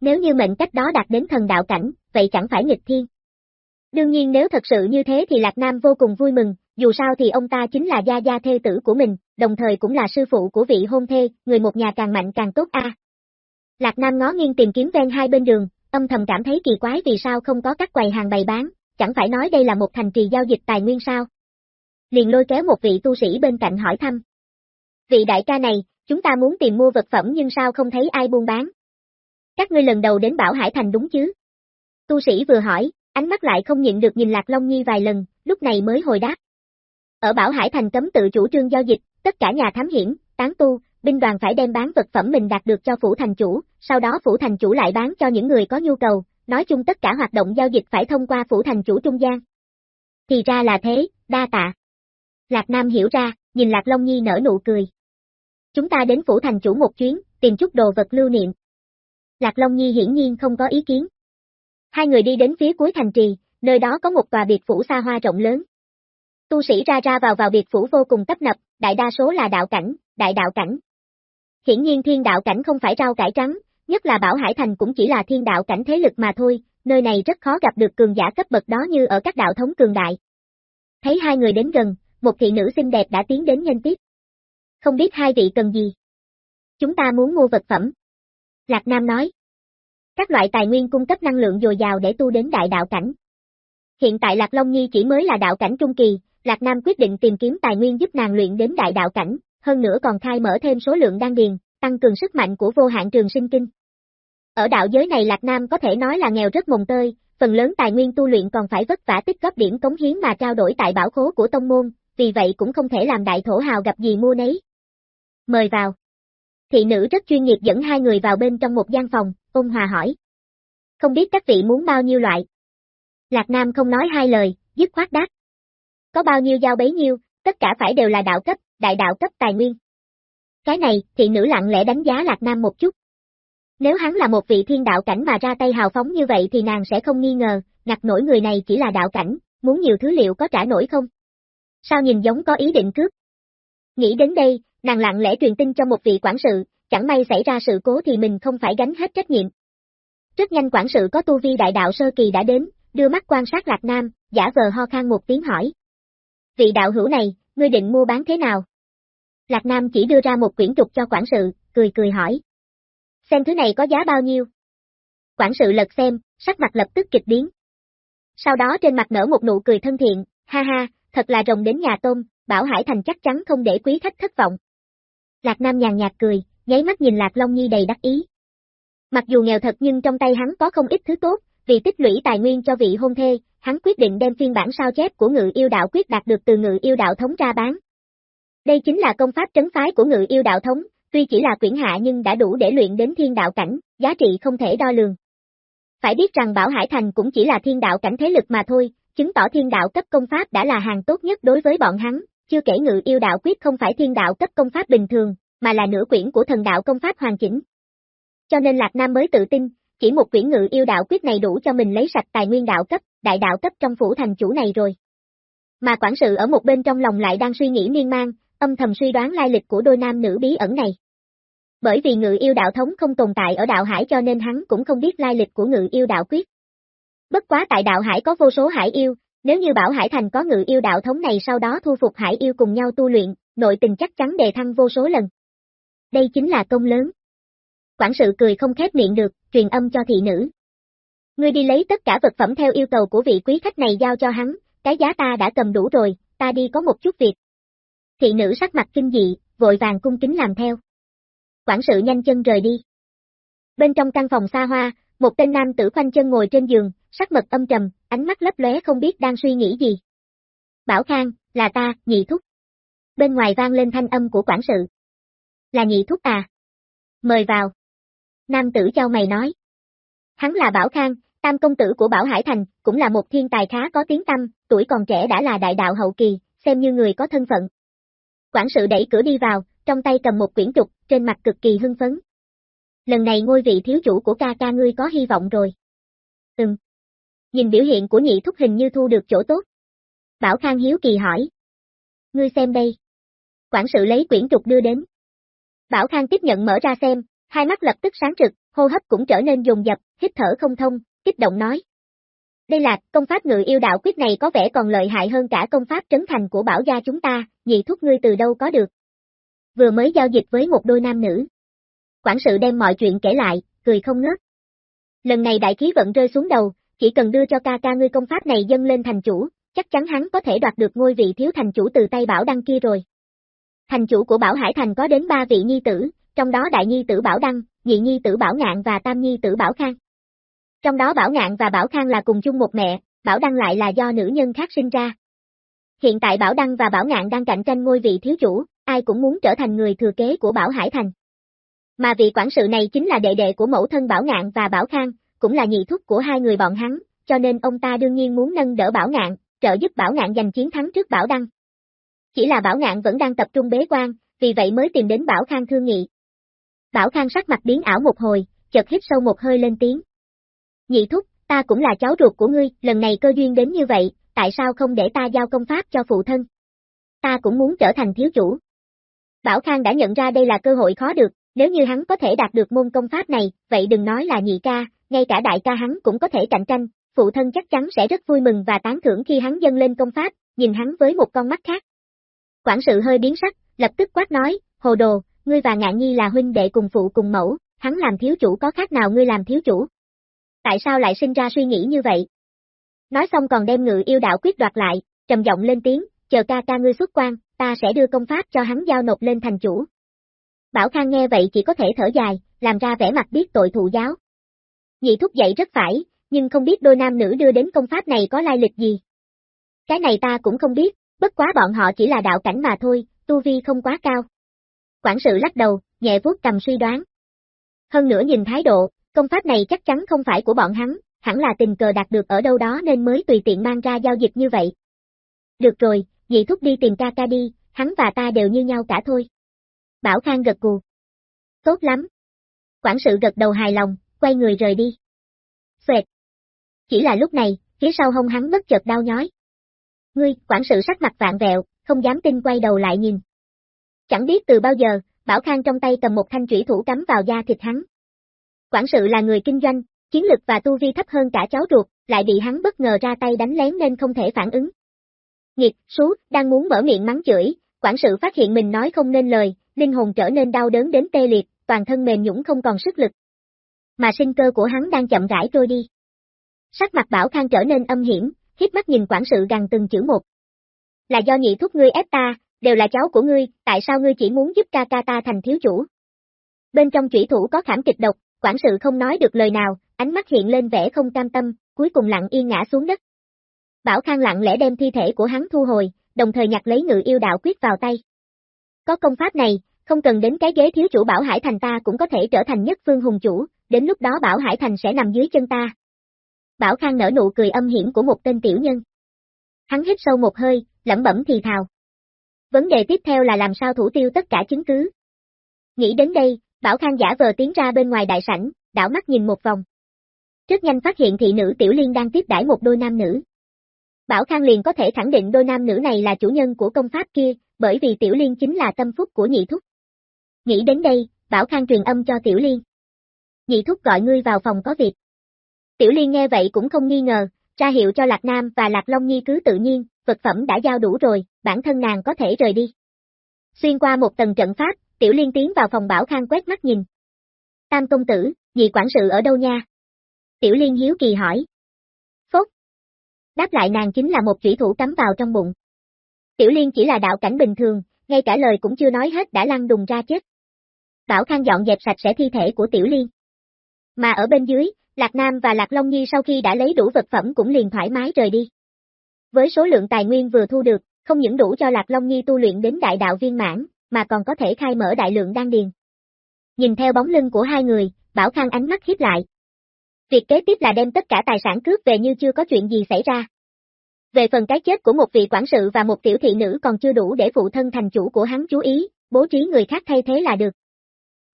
A: Nếu như mệnh cách đó đạt đến thần đạo cảnh, vậy chẳng phải nghịch thiên. Đương nhiên nếu thật sự như thế thì Lạc Nam vô cùng vui mừng, dù sao thì ông ta chính là gia gia thê tử của mình, đồng thời cũng là sư phụ của vị hôn thê, người một nhà càng mạnh càng tốt a. Lạc Nam ngó nghiêng tìm kiếm ven hai bên đường, âm thầm cảm thấy kỳ quái vì sao không có các quầy hàng bày bán, chẳng phải nói đây là một thành trì giao dịch tài nguyên sao. Liền lôi kéo một vị tu sĩ bên cạnh hỏi thăm. Vị đại ca này, chúng ta muốn tìm mua vật phẩm nhưng sao không thấy ai buôn bán? Các ngươi lần đầu đến Bảo Hải Thành đúng chứ? Tu sĩ vừa hỏi, ánh mắt lại không nhịn được nhìn Lạc Long Nhi vài lần, lúc này mới hồi đáp. Ở Bảo Hải Thành cấm tự chủ trương giao dịch, tất cả nhà thám hiểm, tán tu, binh đoàn phải đem bán vật phẩm mình đạt được cho phủ thành chủ, sau đó phủ thành chủ lại bán cho những người có nhu cầu, nói chung tất cả hoạt động giao dịch phải thông qua phủ thành chủ trung gian. Thì ra là thế, đa tạ. Lạc Nam hiểu ra, nhìn Lạc Long Nhi nở nụ cười. Chúng ta đến phủ thành chủ một chuyến, tìm chút đồ vật lưu niệm. Lạc Long Nhi hiển nhiên không có ý kiến. Hai người đi đến phía cuối thành trì, nơi đó có một tòa biệt phủ xa hoa rộng lớn. Tu sĩ ra ra vào vào biệt phủ vô cùng tấp nập, đại đa số là đạo cảnh, đại đạo cảnh. Hiển nhiên thiên đạo cảnh không phải rau cải trắng, nhất là Bảo Hải Thành cũng chỉ là thiên đạo cảnh thế lực mà thôi, nơi này rất khó gặp được cường giả cấp bậc đó như ở các đạo thống cường đại. Thấy hai người đến gần, một thị nữ xinh đẹp đã tiến đến nhanh tiếp. Không biết hai vị cần gì? Chúng ta muốn mua vật phẩm. Lạc Nam nói. Các loại tài nguyên cung cấp năng lượng dồi dào để tu đến đại đạo cảnh. Hiện tại Lạc Long Nhi chỉ mới là đạo cảnh trung kỳ, Lạc Nam quyết định tìm kiếm tài nguyên giúp nàng luyện đến đại đạo cảnh, hơn nữa còn khai mở thêm số lượng đan điền, tăng cường sức mạnh của vô hạn trường sinh kinh. Ở đạo giới này Lạc Nam có thể nói là nghèo rất mồng tơi, phần lớn tài nguyên tu luyện còn phải vất vả tích góp điểm cống hiến mà trao đổi tại bảo khố của tông môn, vì vậy cũng không thể làm đại thổ hào gặp gì mua nấy. Mời vào. Thị nữ rất chuyên nghiệp dẫn hai người vào bên trong một gian phòng, ôn hòa hỏi. Không biết các vị muốn bao nhiêu loại? Lạc Nam không nói hai lời, dứt khoát đáp. Có bao nhiêu giao bấy nhiêu, tất cả phải đều là đạo cấp, đại đạo cấp tài nguyên. Cái này, thị nữ lặng lẽ đánh giá Lạc Nam một chút. Nếu hắn là một vị thiên đạo cảnh mà ra tay hào phóng như vậy thì nàng sẽ không nghi ngờ, ngặt nổi người này chỉ là đạo cảnh, muốn nhiều thứ liệu có trả nổi không? Sao nhìn giống có ý định cướp? Nghĩ đến đây, nàng lặng lẽ truyền tin cho một vị quản sự, chẳng may xảy ra sự cố thì mình không phải gánh hết trách nhiệm. Rất nhanh quản sự có tu vi đại đạo sơ kỳ đã đến, đưa mắt quan sát Lạc Nam, giả vờ ho khan một tiếng hỏi. Vị đạo hữu này, ngươi định mua bán thế nào? Lạc Nam chỉ đưa ra một quyển trục cho quản sự, cười cười hỏi. Xem thứ này có giá bao nhiêu? Quản sự lật xem, sắc mặt lập tức kịch biến. Sau đó trên mặt nở một nụ cười thân thiện, ha ha, thật là rồng đến nhà tôm, Bảo Hải Thành chắc chắn không để quý khách thất vọng. Lạc Nam nhàn nhạt cười, nháy mắt nhìn Lạc Long Nhi đầy đắc ý. Mặc dù nghèo thật nhưng trong tay hắn có không ít thứ tốt, vì tích lũy tài nguyên cho vị hôn thê, hắn quyết định đem phiên bản sao chép của ngự yêu đạo quyết đạt được từ ngự yêu đạo thống ra bán. Đây chính là công pháp trấn phái của ngự yêu đạo thống, tuy chỉ là quyển hạ nhưng đã đủ để luyện đến thiên đạo cảnh, giá trị không thể đo lường. Phải biết rằng Bảo Hải Thành cũng chỉ là thiên đạo cảnh thế lực mà thôi, chứng tỏ thiên đạo cấp công pháp đã là hàng tốt nhất đối với bọn hắn, chưa kể ngự yêu đạo quyết không phải thiên đạo cấp công pháp bình thường, mà là nửa quyển của thần đạo công pháp hoàn chỉnh. Cho nên Lạc Nam mới tự tin, chỉ một quyển ngự yêu đạo quyết này đủ cho mình lấy sạch tài nguyên đạo cấp, đại đạo cấp trong phủ thành chủ này rồi. Mà quản sự ở một bên trong lòng lại đang suy nghĩ miên man, âm thầm suy đoán lai lịch của đôi nam nữ bí ẩn này. Bởi vì ngự yêu đạo thống không tồn tại ở đạo hải cho nên hắn cũng không biết lai lịch của ngự yêu đạo quyết. Bất quá tại đạo hải có vô số hải yêu, nếu như bảo hải thành có ngự yêu đạo thống này sau đó thu phục hải yêu cùng nhau tu luyện, nội tình chắc chắn đề thăng vô số lần. Đây chính là công lớn. Quản sự cười không khép miệng được, truyền âm cho thị nữ. Ngươi đi lấy tất cả vật phẩm theo yêu cầu của vị quý khách này giao cho hắn, cái giá ta đã cầm đủ rồi, ta đi có một chút việc. Thị nữ sắc mặt kinh dị, vội vàng cung kính làm theo. Quản sự nhanh chân rời đi. Bên trong căn phòng xa hoa, một tên nam tử khoanh chân ngồi trên giường, sắc mật âm trầm, ánh mắt lấp lóe không biết đang suy nghĩ gì. Bảo Khang, là ta, nhị thúc. Bên ngoài vang lên thanh âm của quản sự. Là nhị thúc à? Mời vào. Nam tử trao mày nói. Hắn là Bảo Khang, tam công tử của Bảo Hải Thành, cũng là một thiên tài khá có tiếng tâm, tuổi còn trẻ đã là đại đạo hậu kỳ, xem như người có thân phận. Quản sự đẩy cửa đi vào, trong tay cầm một quyển trục, trên mặt cực kỳ hưng phấn. Lần này ngôi vị thiếu chủ của ca ca ngươi có hy vọng rồi. Ừm. Nhìn biểu hiện của nhị thúc hình như thu được chỗ tốt. Bảo Khang hiếu kỳ hỏi. Ngươi xem đây. Quản sự lấy quyển trục đưa đến. Bảo Khang tiếp nhận mở ra xem, hai mắt lập tức sáng trực, hô hấp cũng trở nên dùng dập, hít thở không thông, kích động nói. Đây là, công pháp ngự yêu đạo quyết này có vẻ còn lợi hại hơn cả công pháp trấn thành của bảo gia chúng ta, nhị thúc ngươi từ đâu có được. Vừa mới giao dịch với một đôi nam nữ. Quản sự đem mọi chuyện kể lại, cười không ngớt. Lần này đại khí vận rơi xuống đầu, chỉ cần đưa cho ca ca ngươi công pháp này dâng lên thành chủ, chắc chắn hắn có thể đoạt được ngôi vị thiếu thành chủ từ tay bảo đăng kia rồi. Thành chủ của bảo Hải Thành có đến ba vị nhi tử, trong đó đại nhi tử bảo đăng, nhị nhi tử bảo ngạn và tam nhi tử bảo khang. Trong đó bảo ngạn và bảo khang là cùng chung một mẹ, bảo đăng lại là do nữ nhân khác sinh ra. Hiện tại bảo đăng và bảo ngạn đang cạnh tranh ngôi vị thiếu chủ, ai cũng muốn trở thành người thừa kế của bảo Hải Thành. Mà vị quản sự này chính là đệ đệ của mẫu thân bảo ngạn và bảo khang, cũng là nhị thúc của hai người bọn hắn, cho nên ông ta đương nhiên muốn nâng đỡ bảo ngạn, trợ giúp bảo ngạn giành chiến thắng trước bảo đăng. Chỉ là bảo ngạn vẫn đang tập trung bế quan, vì vậy mới tìm đến bảo khang thương nghị. Bảo khang sắc mặt biến ảo một hồi, chợt hít sâu một hơi lên tiếng. Nhị thúc, ta cũng là cháu ruột của ngươi, lần này cơ duyên đến như vậy, tại sao không để ta giao công pháp cho phụ thân? Ta cũng muốn trở thành thiếu chủ. Bảo Khang đã nhận ra đây là cơ hội khó được, nếu như hắn có thể đạt được môn công pháp này, vậy đừng nói là nhị ca, ngay cả đại ca hắn cũng có thể cạnh tranh, phụ thân chắc chắn sẽ rất vui mừng và tán thưởng khi hắn dâng lên công pháp, nhìn hắn với một con mắt khác. Quản sự hơi biến sắc, lập tức quát nói, hồ đồ, ngươi và ngạn nhi là huynh đệ cùng phụ cùng mẫu, hắn làm thiếu chủ có khác nào ngươi làm thiếu chủ? Tại sao lại sinh ra suy nghĩ như vậy? Nói xong còn đem ngự yêu đạo quyết đoạt lại, trầm giọng lên tiếng, chờ ca ca ngươi xuất quan, ta sẽ đưa công pháp cho hắn giao nộp lên thành chủ. Bảo Khang nghe vậy chỉ có thể thở dài, làm ra vẻ mặt biết tội thụ giáo. Nhị thúc dậy rất phải, nhưng không biết đôi nam nữ đưa đến công pháp này có lai lịch gì. Cái này ta cũng không biết, bất quá bọn họ chỉ là đạo cảnh mà thôi, tu vi không quá cao. Quản sự lắc đầu, nhẹ vuốt cầm suy đoán. Hơn nữa nhìn thái độ, công pháp này chắc chắn không phải của bọn hắn, hẳn là tình cờ đạt được ở đâu đó nên mới tùy tiện mang ra giao dịch như vậy. Được rồi, dị thúc đi tìm ca ca đi, hắn và ta đều như nhau cả thôi. Bảo Khang gật cù. Tốt lắm. Quản sự gật đầu hài lòng, quay người rời đi. Xoẹt. Chỉ là lúc này, phía sau hông hắn bất chợt đau nhói. Ngươi, quản sự sắc mặt vạn vẹo, không dám tin quay đầu lại nhìn. Chẳng biết từ bao giờ, Bảo Khang trong tay cầm một thanh chủy thủ cắm vào da thịt hắn. Quản sự là người kinh doanh, chiến lực và tu vi thấp hơn cả cháu ruột, lại bị hắn bất ngờ ra tay đánh lén nên không thể phản ứng. Nghiệt, sú, đang muốn mở miệng mắng chửi, quản sự phát hiện mình nói không nên lời, linh hồn trở nên đau đớn đến tê liệt, toàn thân mềm nhũng không còn sức lực. Mà sinh cơ của hắn đang chậm rãi trôi đi. Sắc mặt Bảo Khang trở nên âm hiểm, hiếp mắt nhìn quản sự gần từng chữ một. Là do nhị thúc ngươi ép ta, đều là cháu của ngươi, tại sao ngươi chỉ muốn giúp ca ca ta thành thiếu chủ? Bên trong chủy thủ có khảm kịch độc, quản sự không nói được lời nào, ánh mắt hiện lên vẻ không cam tâm, cuối cùng lặng yên ngã xuống đất. Bảo Khang lặng lẽ đem thi thể của hắn thu hồi, đồng thời nhặt lấy ngự yêu đạo quyết vào tay. Có công pháp này, không cần đến cái ghế thiếu chủ Bảo Hải Thành ta cũng có thể trở thành nhất phương hùng chủ, đến lúc đó Bảo Hải Thành sẽ nằm dưới chân ta. Bảo Khang nở nụ cười âm hiểm của một tên tiểu nhân. Hắn hít sâu một hơi, lẩm bẩm thì thào. Vấn đề tiếp theo là làm sao thủ tiêu tất cả chứng cứ. Nghĩ đến đây, Bảo Khang giả vờ tiến ra bên ngoài đại sảnh, đảo mắt nhìn một vòng. Rất nhanh phát hiện thị nữ Tiểu Liên đang tiếp đãi một đôi nam nữ. Bảo Khang liền có thể khẳng định đôi nam nữ này là chủ nhân của công pháp kia, bởi vì Tiểu Liên chính là tâm phúc của nhị thúc. Nghĩ đến đây, Bảo Khang truyền âm cho Tiểu Liên. Nhị thúc gọi ngươi vào phòng có việc. Tiểu Liên nghe vậy cũng không nghi ngờ, ra hiệu cho Lạc Nam và Lạc Long Nhi cứ tự nhiên, vật phẩm đã giao đủ rồi, bản thân nàng có thể rời đi. Xuyên qua một tầng trận pháp, Tiểu Liên tiến vào phòng Bảo Khang quét mắt nhìn. Tam công tử, dì quản sự ở đâu nha? Tiểu Liên hiếu kỳ hỏi. Phốt. Đáp lại nàng chính là một chủy thủ cắm vào trong bụng. Tiểu Liên chỉ là đạo cảnh bình thường, ngay cả lời cũng chưa nói hết đã lăn đùng ra chết. Bảo Khang dọn dẹp sạch sẽ thi thể của Tiểu Liên. Mà ở bên dưới, Lạc Nam và Lạc Long Nhi sau khi đã lấy đủ vật phẩm cũng liền thoải mái rời đi. Với số lượng tài nguyên vừa thu được, không những đủ cho Lạc Long Nhi tu luyện đến đại đạo viên mãn, mà còn có thể khai mở đại lượng đan điền. Nhìn theo bóng lưng của hai người, Bảo Khang ánh mắt hiếp lại. Việc kế tiếp là đem tất cả tài sản cướp về như chưa có chuyện gì xảy ra. Về phần cái chết của một vị quản sự và một tiểu thị nữ còn chưa đủ để phụ thân thành chủ của hắn chú ý, bố trí người khác thay thế là được.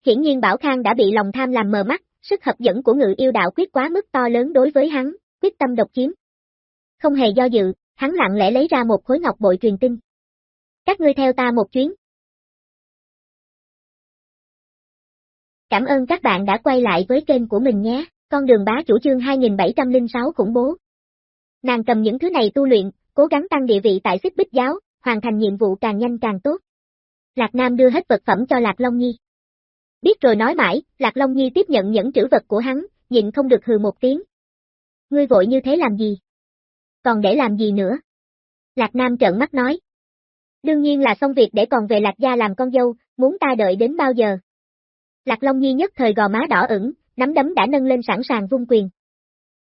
A: Hiển nhiên Bảo Khang đã bị lòng tham làm mờ mắt, sức hấp dẫn của ngự yêu đạo quyết quá mức to lớn đối với hắn, quyết tâm độc chiếm. Không hề do dự, hắn lặng lẽ lấy ra một khối ngọc bội truyền tin. Các ngươi theo ta một chuyến. Cảm ơn các bạn đã quay lại với kênh của mình nhé, con đường bá chủ chương 2706 khủng bố. Nàng cầm những thứ này tu luyện, cố gắng tăng địa vị tại xích bích giáo, hoàn thành nhiệm vụ càng nhanh càng tốt. Lạc Nam đưa hết vật phẩm cho Lạc Long Nhi. Biết rồi nói mãi, Lạc Long Nhi tiếp nhận những trữ vật của hắn, nhịn không được hừ một tiếng. Ngươi vội như thế làm gì? Còn để làm gì nữa? Lạc Nam trợn mắt nói. Đương nhiên là xong việc để còn về Lạc Gia làm con dâu, muốn ta đợi đến bao giờ? Lạc Long Nhi nhất thời gò má đỏ ửng, nắm đấm đã nâng lên sẵn sàng vung quyền.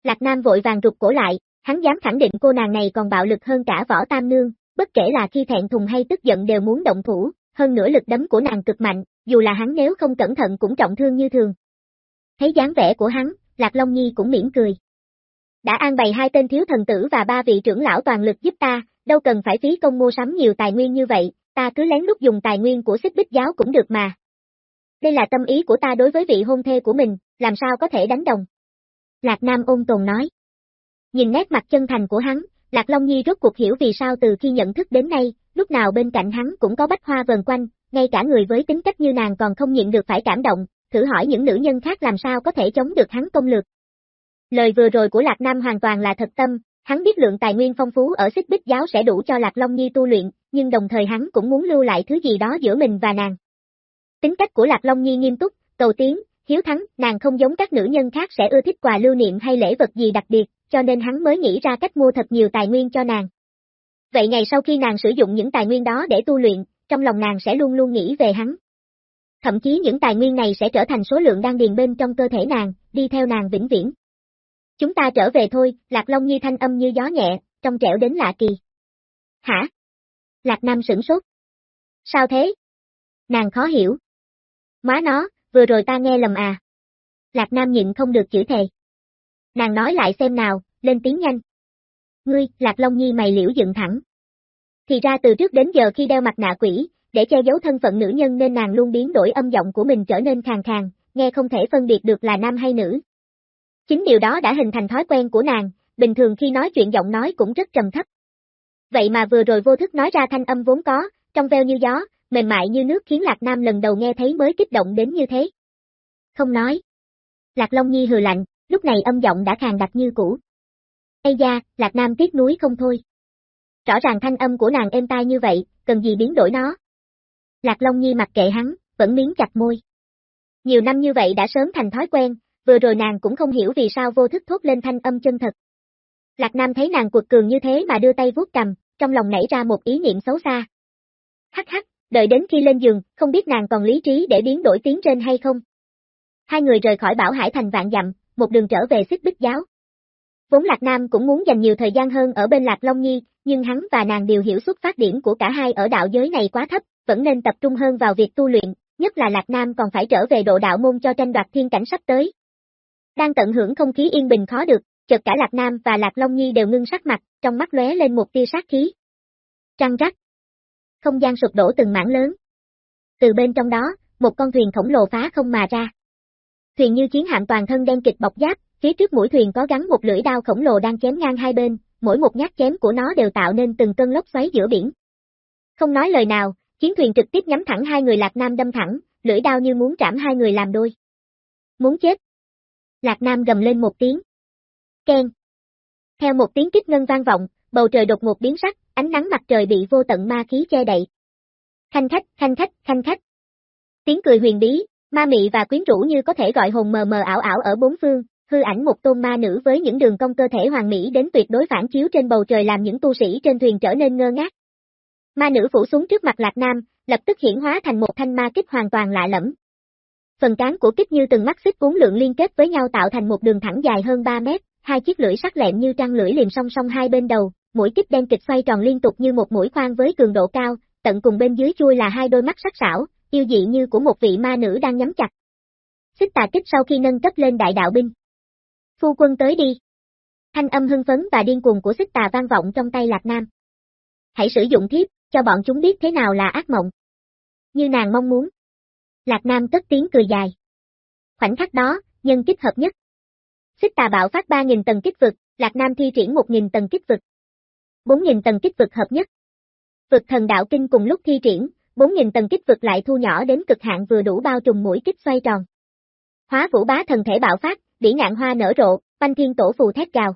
A: Lạc Nam vội vàng rụt cổ lại, hắn dám khẳng định cô nàng này còn bạo lực hơn cả võ tam nương, bất kể là khi thẹn thùng hay tức giận đều muốn động thủ, hơn nữa lực đấm của nàng cực mạnh, dù là hắn nếu không cẩn thận cũng trọng thương như thường. Thấy dáng vẻ của hắn, Lạc Long Nhi cũng mỉm cười. Đã an bày hai tên thiếu thần tử và ba vị trưởng lão toàn lực giúp ta, đâu cần phải phí công mua sắm nhiều tài nguyên như vậy, ta cứ lén lút dùng tài nguyên của xích bích giáo cũng được mà. Đây là tâm ý của ta đối với vị hôn thê của mình, làm sao có thể đánh đồng. Lạc Nam ôn tồn nói. Nhìn nét mặt chân thành của hắn, Lạc Long Nhi rốt cuộc hiểu vì sao từ khi nhận thức đến nay, lúc nào bên cạnh hắn cũng có bách hoa vần quanh, ngay cả người với tính cách như nàng còn không nhịn được phải cảm động, thử hỏi những nữ nhân khác làm sao có thể chống được hắn công lược. Lời vừa rồi của Lạc Nam hoàn toàn là thật tâm, hắn biết lượng tài nguyên phong phú ở xích bích giáo sẽ đủ cho Lạc Long Nhi tu luyện, nhưng đồng thời hắn cũng muốn lưu lại thứ gì đó giữa mình và nàng. Tính cách của Lạc Long Nhi nghiêm túc, cầu tiến, hiếu thắng, nàng không giống các nữ nhân khác sẽ ưa thích quà lưu niệm hay lễ vật gì đặc biệt, cho nên hắn mới nghĩ ra cách mua thật nhiều tài nguyên cho nàng. Vậy ngày sau khi nàng sử dụng những tài nguyên đó để tu luyện, trong lòng nàng sẽ luôn luôn nghĩ về hắn. Thậm chí những tài nguyên này sẽ trở thành số lượng đang điền bên trong cơ thể nàng, đi theo nàng vĩnh viễn. Chúng ta trở về thôi, Lạc Long Nhi thanh âm như gió nhẹ, trong trẻo đến lạ kỳ. Hả? Lạc Nam sửng sốt. Sao thế? Nàng khó hiểu. Má nó, vừa rồi ta nghe lầm à. Lạc Nam nhịn không được chửi thề. Nàng nói lại xem nào, lên tiếng nhanh. Ngươi, Lạc Long Nhi mày liễu dựng thẳng. Thì ra từ trước đến giờ khi đeo mặt nạ quỷ, để che giấu thân phận nữ nhân nên nàng luôn biến đổi âm giọng của mình trở nên khàn khàn, nghe không thể phân biệt được là nam hay nữ. Chính điều đó đã hình thành thói quen của nàng, bình thường khi nói chuyện giọng nói cũng rất trầm thấp. Vậy mà vừa rồi vô thức nói ra thanh âm vốn có, trong veo như gió, mềm mại như nước khiến Lạc Nam lần đầu nghe thấy mới kích động đến như thế. Không nói. Lạc Long Nhi hừ lạnh, lúc này âm giọng đã khàn đặc như cũ. Ây da, Lạc Nam tiếc núi không thôi. Rõ ràng thanh âm của nàng êm tai như vậy, cần gì biến đổi nó. Lạc Long Nhi mặc kệ hắn, vẫn miếng chặt môi. Nhiều năm như vậy đã sớm thành thói quen, vừa rồi nàng cũng không hiểu vì sao vô thức thốt lên thanh âm chân thật. Lạc Nam thấy nàng cuột cường như thế mà đưa tay vuốt cầm, trong lòng nảy ra một ý niệm xấu xa. Hắc hắc, đợi đến khi lên giường, không biết nàng còn lý trí để biến đổi tiếng trên hay không. Hai người rời khỏi Bảo Hải thành vạn dặm, một đường trở về xích bích giáo. Vốn Lạc Nam cũng muốn dành nhiều thời gian hơn ở bên Lạc Long Nhi, nhưng hắn và nàng đều hiểu xuất phát điểm của cả hai ở đạo giới này quá thấp, vẫn nên tập trung hơn vào việc tu luyện, nhất là Lạc Nam còn phải trở về độ đạo môn cho tranh đoạt thiên cảnh sắp tới. Đang tận hưởng không khí yên bình khó được, chợt cả Lạc Nam và Lạc Long Nhi đều ngưng sắc mặt, trong mắt lóe lên một tia sát khí. Trăng rắc. Không gian sụp đổ từng mảng lớn. Từ bên trong đó, một con thuyền khổng lồ phá không mà ra. Thuyền như chiến hạm toàn thân đen kịch bọc giáp, phía trước mũi thuyền có gắn một lưỡi đao khổng lồ đang chém ngang hai bên, mỗi một nhát chém của nó đều tạo nên từng cơn lốc xoáy giữa biển. Không nói lời nào, chiến thuyền trực tiếp nhắm thẳng hai người Lạc Nam đâm thẳng, lưỡi đao như muốn trảm hai người làm đôi. Muốn chết. Lạc Nam gầm lên một tiếng. Ken. Theo một tiếng kích ngân vang vọng, bầu trời đột ngột biến sắc, ánh nắng mặt trời bị vô tận ma khí che đậy. Khanh khách, khanh khách, khanh khách. Tiếng cười huyền bí, ma mị và quyến rũ như có thể gọi hồn mờ mờ ảo ảo ở bốn phương, hư ảnh một tôn ma nữ với những đường cong cơ thể hoàn mỹ đến tuyệt đối phản chiếu trên bầu trời làm những tu sĩ trên thuyền trở nên ngơ ngác. Ma nữ phủ xuống trước mặt Lạc Nam, lập tức hiển hóa thành một thanh ma kích hoàn toàn lạ lẫm. Phần cán của kích như từng mắt xích cuốn lượng liên kết với nhau tạo thành một đường thẳng dài hơn 3 mét, hai chiếc lưỡi sắc lẹm như trăng lưỡi liềm song song hai bên đầu, mũi kích đen kịch xoay tròn liên tục như một mũi khoan với cường độ cao, tận cùng bên dưới chui là hai đôi mắt sắc sảo, yêu dị như của một vị ma nữ đang nhắm chặt. Xích tà kích sau khi nâng cấp lên đại đạo binh. Phu quân tới đi. Thanh âm hưng phấn và điên cuồng của xích tà vang vọng trong tay Lạc Nam. Hãy sử dụng thiếp, cho bọn chúng biết thế nào là ác mộng. Như nàng mong muốn. Lạc Nam cất tiếng cười dài. Khoảnh khắc đó, nhân kích hợp nhất. Xích tà bạo phát 3.000 tầng kích vực, Lạc Nam thi triển 1.000 tầng kích vực. 4.000 tầng kích vực hợp nhất. Vực thần đạo kinh cùng lúc thi triển, 4.000 tầng kích vực lại thu nhỏ đến cực hạn vừa đủ bao trùm mũi kích xoay tròn. Hóa vũ bá thần thể bạo phát, bỉ ngạn hoa nở rộ, banh thiên tổ phù thét gào.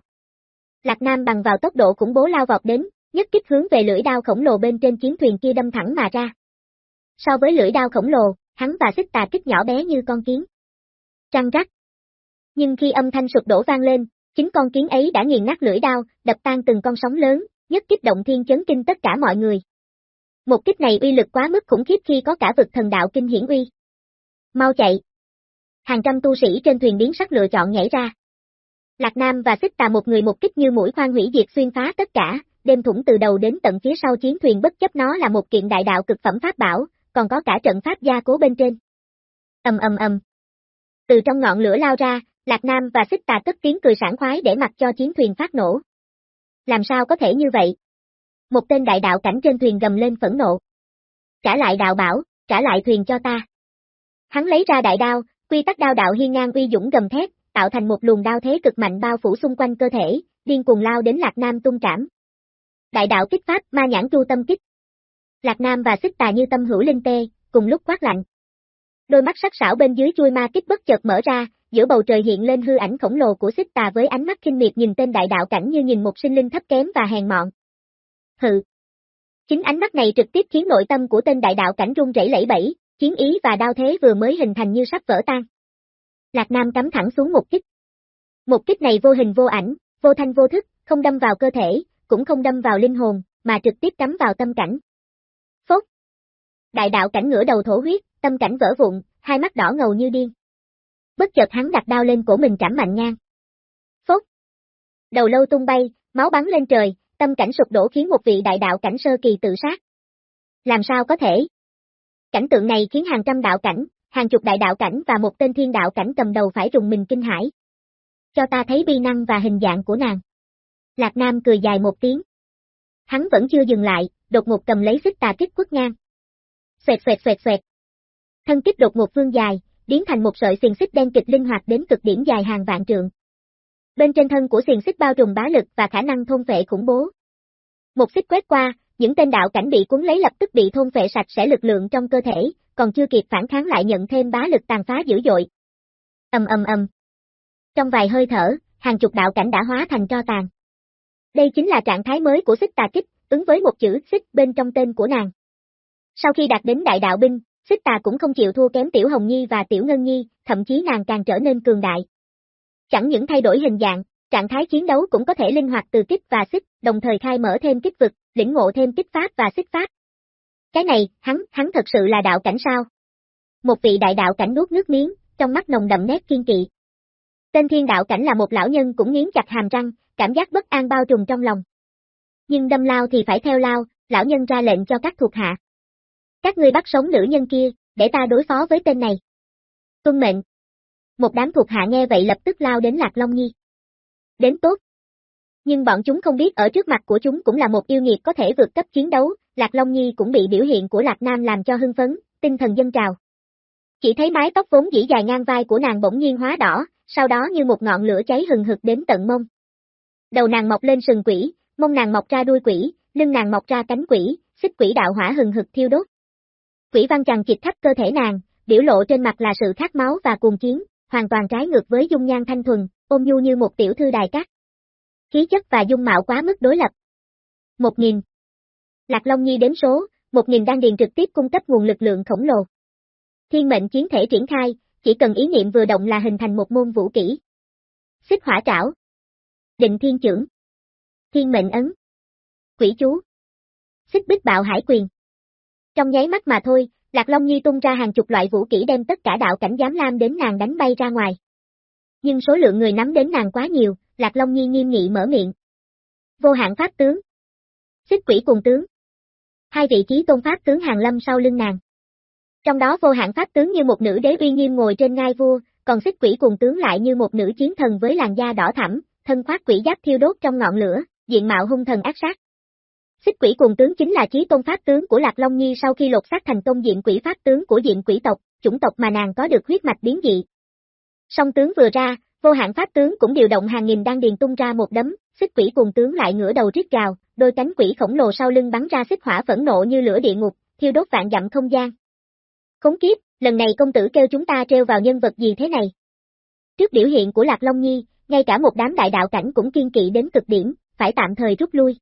A: Lạc Nam bằng vào tốc độ khủng bố lao vọt đến, nhất kích hướng về lưỡi đao khổng lồ bên trên chiến thuyền kia đâm thẳng mà ra. So với lưỡi đao khổng lồ, hắn và xích tà kích nhỏ bé như con kiến. Trăng rắc. Nhưng khi âm thanh sụp đổ vang lên, chính con kiến ấy đã nghiền nát lưỡi đao, đập tan từng con sóng lớn, nhất kích động thiên chấn kinh tất cả mọi người. Một kích này uy lực quá mức khủng khiếp khi có cả vực thần đạo kinh hiển uy. Mau chạy. Hàng trăm tu sĩ trên thuyền biến sắc lựa chọn nhảy ra. Lạc Nam và xích tà một người một kích như mũi khoan hủy diệt xuyên phá tất cả, đêm thủng từ đầu đến tận phía sau chiến thuyền bất chấp nó là một kiện đại đạo cực phẩm pháp bảo, còn có cả trận pháp gia cố bên trên. Ầm ầm ầm. Từ trong ngọn lửa lao ra, Lạc Nam và Xích Tà tức tiếng cười sảng khoái để mặc cho chiến thuyền phát nổ. Làm sao có thể như vậy? Một tên đại đạo cảnh trên thuyền gầm lên phẫn nộ. Trả lại đạo bảo, trả lại thuyền cho ta. Hắn lấy ra đại đao, quy tắc đao đạo hiên ngang uy dũng gầm thét, tạo thành một luồng đao thế cực mạnh bao phủ xung quanh cơ thể, điên cuồng lao đến Lạc Nam tung trảm. Đại đạo kích pháp ma nhãn tru tâm kích. Lạc Nam và xích tà như tâm hữu linh tê, cùng lúc quát lạnh. Đôi mắt sắc sảo bên dưới chui ma kích bất chợt mở ra, giữa bầu trời hiện lên hư ảnh khổng lồ của xích tà với ánh mắt kinh miệt nhìn tên đại đạo cảnh như nhìn một sinh linh thấp kém và hèn mọn. Hừ. Chính ánh mắt này trực tiếp khiến nội tâm của tên đại đạo cảnh rung rẩy lẫy bẫy, chiến ý và đao thế vừa mới hình thành như sắp vỡ tan. Lạc Nam cắm thẳng xuống một kích. Một kích này vô hình vô ảnh, vô thanh vô thức, không đâm vào cơ thể, cũng không đâm vào linh hồn, mà trực tiếp cắm vào tâm cảnh. Phốt. Đại đạo cảnh ngửa đầu thổ huyết, tâm cảnh vỡ vụn, hai mắt đỏ ngầu như điên. Bất chợt hắn đặt đao lên cổ mình trảm mạnh ngang. Phốc! Đầu lâu tung bay, máu bắn lên trời, tâm cảnh sụp đổ khiến một vị đại đạo cảnh sơ kỳ tự sát. Làm sao có thể? Cảnh tượng này khiến hàng trăm đạo cảnh, hàng chục đại đạo cảnh và một tên thiên đạo cảnh cầm đầu phải rùng mình kinh hãi. Cho ta thấy bi năng và hình dạng của nàng. Lạc Nam cười dài một tiếng. Hắn vẫn chưa dừng lại, đột ngột cầm lấy xích tà kích quất ngang. Xoẹt xoẹt xoẹt xoẹt. Thân kích đột ngột phương dài, biến thành một sợi xiềng xích đen kịch linh hoạt đến cực điểm dài hàng vạn trượng. Bên trên thân của xiềng xích bao trùm bá lực và khả năng thôn vệ khủng bố. Một xích quét qua, những tên đạo cảnh bị cuốn lấy lập tức bị thôn vệ sạch sẽ lực lượng trong cơ thể, còn chưa kịp phản kháng lại nhận thêm bá lực tàn phá dữ dội. Ầm ầm ầm. Trong vài hơi thở, hàng chục đạo cảnh đã hóa thành tro tàn. Đây chính là trạng thái mới của xích tà kích, ứng với một chữ xích bên trong tên của nàng. Sau khi đạt đến đại đạo binh, xích tà cũng không chịu thua kém Tiểu Hồng Nhi và Tiểu Ngân Nhi, thậm chí nàng càng trở nên cường đại. Chẳng những thay đổi hình dạng, trạng thái chiến đấu cũng có thể linh hoạt từ kích và xích, đồng thời khai mở thêm kích vực, lĩnh ngộ thêm kích pháp và xích pháp. Cái này, hắn, hắn thật sự là đạo cảnh sao? Một vị đại đạo cảnh nuốt nước miếng, trong mắt nồng đậm nét kiên kỵ. Tên thiên đạo cảnh là một lão nhân cũng nghiến chặt hàm răng, cảm giác bất an bao trùm trong lòng. Nhưng đâm lao thì phải theo lao, lão nhân ra lệnh cho các thuộc hạ. Các ngươi bắt sống nữ nhân kia, để ta đối phó với tên này. Tuân mệnh. Một đám thuộc hạ nghe vậy lập tức lao đến Lạc Long Nhi. Đến tốt. Nhưng bọn chúng không biết ở trước mặt của chúng cũng là một yêu nghiệt có thể vượt cấp chiến đấu, Lạc Long Nhi cũng bị biểu hiện của Lạc Nam làm cho hưng phấn, tinh thần dân trào. Chỉ thấy mái tóc vốn dĩ dài ngang vai của nàng bỗng nhiên hóa đỏ, sau đó như một ngọn lửa cháy hừng hực đến tận mông. Đầu nàng mọc lên sừng quỷ, mông nàng mọc ra đuôi quỷ, lưng nàng mọc ra cánh quỷ, xích quỷ đạo hỏa hừng hực thiêu đốt. Quỷ văn chằng chịt khắp cơ thể nàng, biểu lộ trên mặt là sự khát máu và cuồng chiến, hoàn toàn trái ngược với dung nhan thanh thuần, ôm nhu như một tiểu thư đài cát. Khí chất và dung mạo quá mức đối lập. Một nghìn. Lạc Long Nhi đếm số, một nghìn đang điền trực tiếp cung cấp nguồn lực lượng khổng lồ. Thiên mệnh chiến thể triển khai, chỉ cần ý niệm vừa động là hình thành một môn vũ kỹ. Xích hỏa trảo. Định thiên trưởng. Thiên mệnh ấn. Quỷ chú. Xích bích bạo hải quyền. Trong nháy mắt mà thôi, Lạc Long Nhi tung ra hàng chục loại vũ kỹ đem tất cả đạo cảnh giám lam đến nàng đánh bay ra ngoài. Nhưng số lượng người nắm đến nàng quá nhiều, Lạc Long Nhi nghiêm nghị mở miệng. Vô hạn pháp tướng. Xích quỷ cùng tướng. Hai vị trí tôn pháp tướng hàng lâm sau lưng nàng. Trong đó vô hạn pháp tướng như một nữ đế uy nghiêm ngồi trên ngai vua, còn xích quỷ cùng tướng lại như một nữ chiến thần với làn da đỏ thẳm, thân khoác quỷ giáp thiêu đốt trong ngọn lửa, diện mạo hung thần ác sát. Xích quỷ cùng tướng chính là trí tôn pháp tướng của Lạc Long Nhi sau khi lột xác thành công diện quỷ pháp tướng của diện quỷ tộc, chủng tộc mà nàng có được huyết mạch biến dị. Song tướng vừa ra, vô hạn pháp tướng cũng điều động hàng nghìn đang điền tung ra một đấm, xích quỷ cùng tướng lại ngửa đầu rít gào, đôi cánh quỷ khổng lồ sau lưng bắn ra xích hỏa phẫn nộ như lửa địa ngục, thiêu đốt vạn dặm không gian. Khốn kiếp, lần này công tử kêu chúng ta treo vào nhân vật gì thế này? Trước biểu hiện của Lạc Long Nhi, ngay cả một đám đại đạo cảnh cũng kiên kỵ đến cực điểm, phải tạm thời rút lui.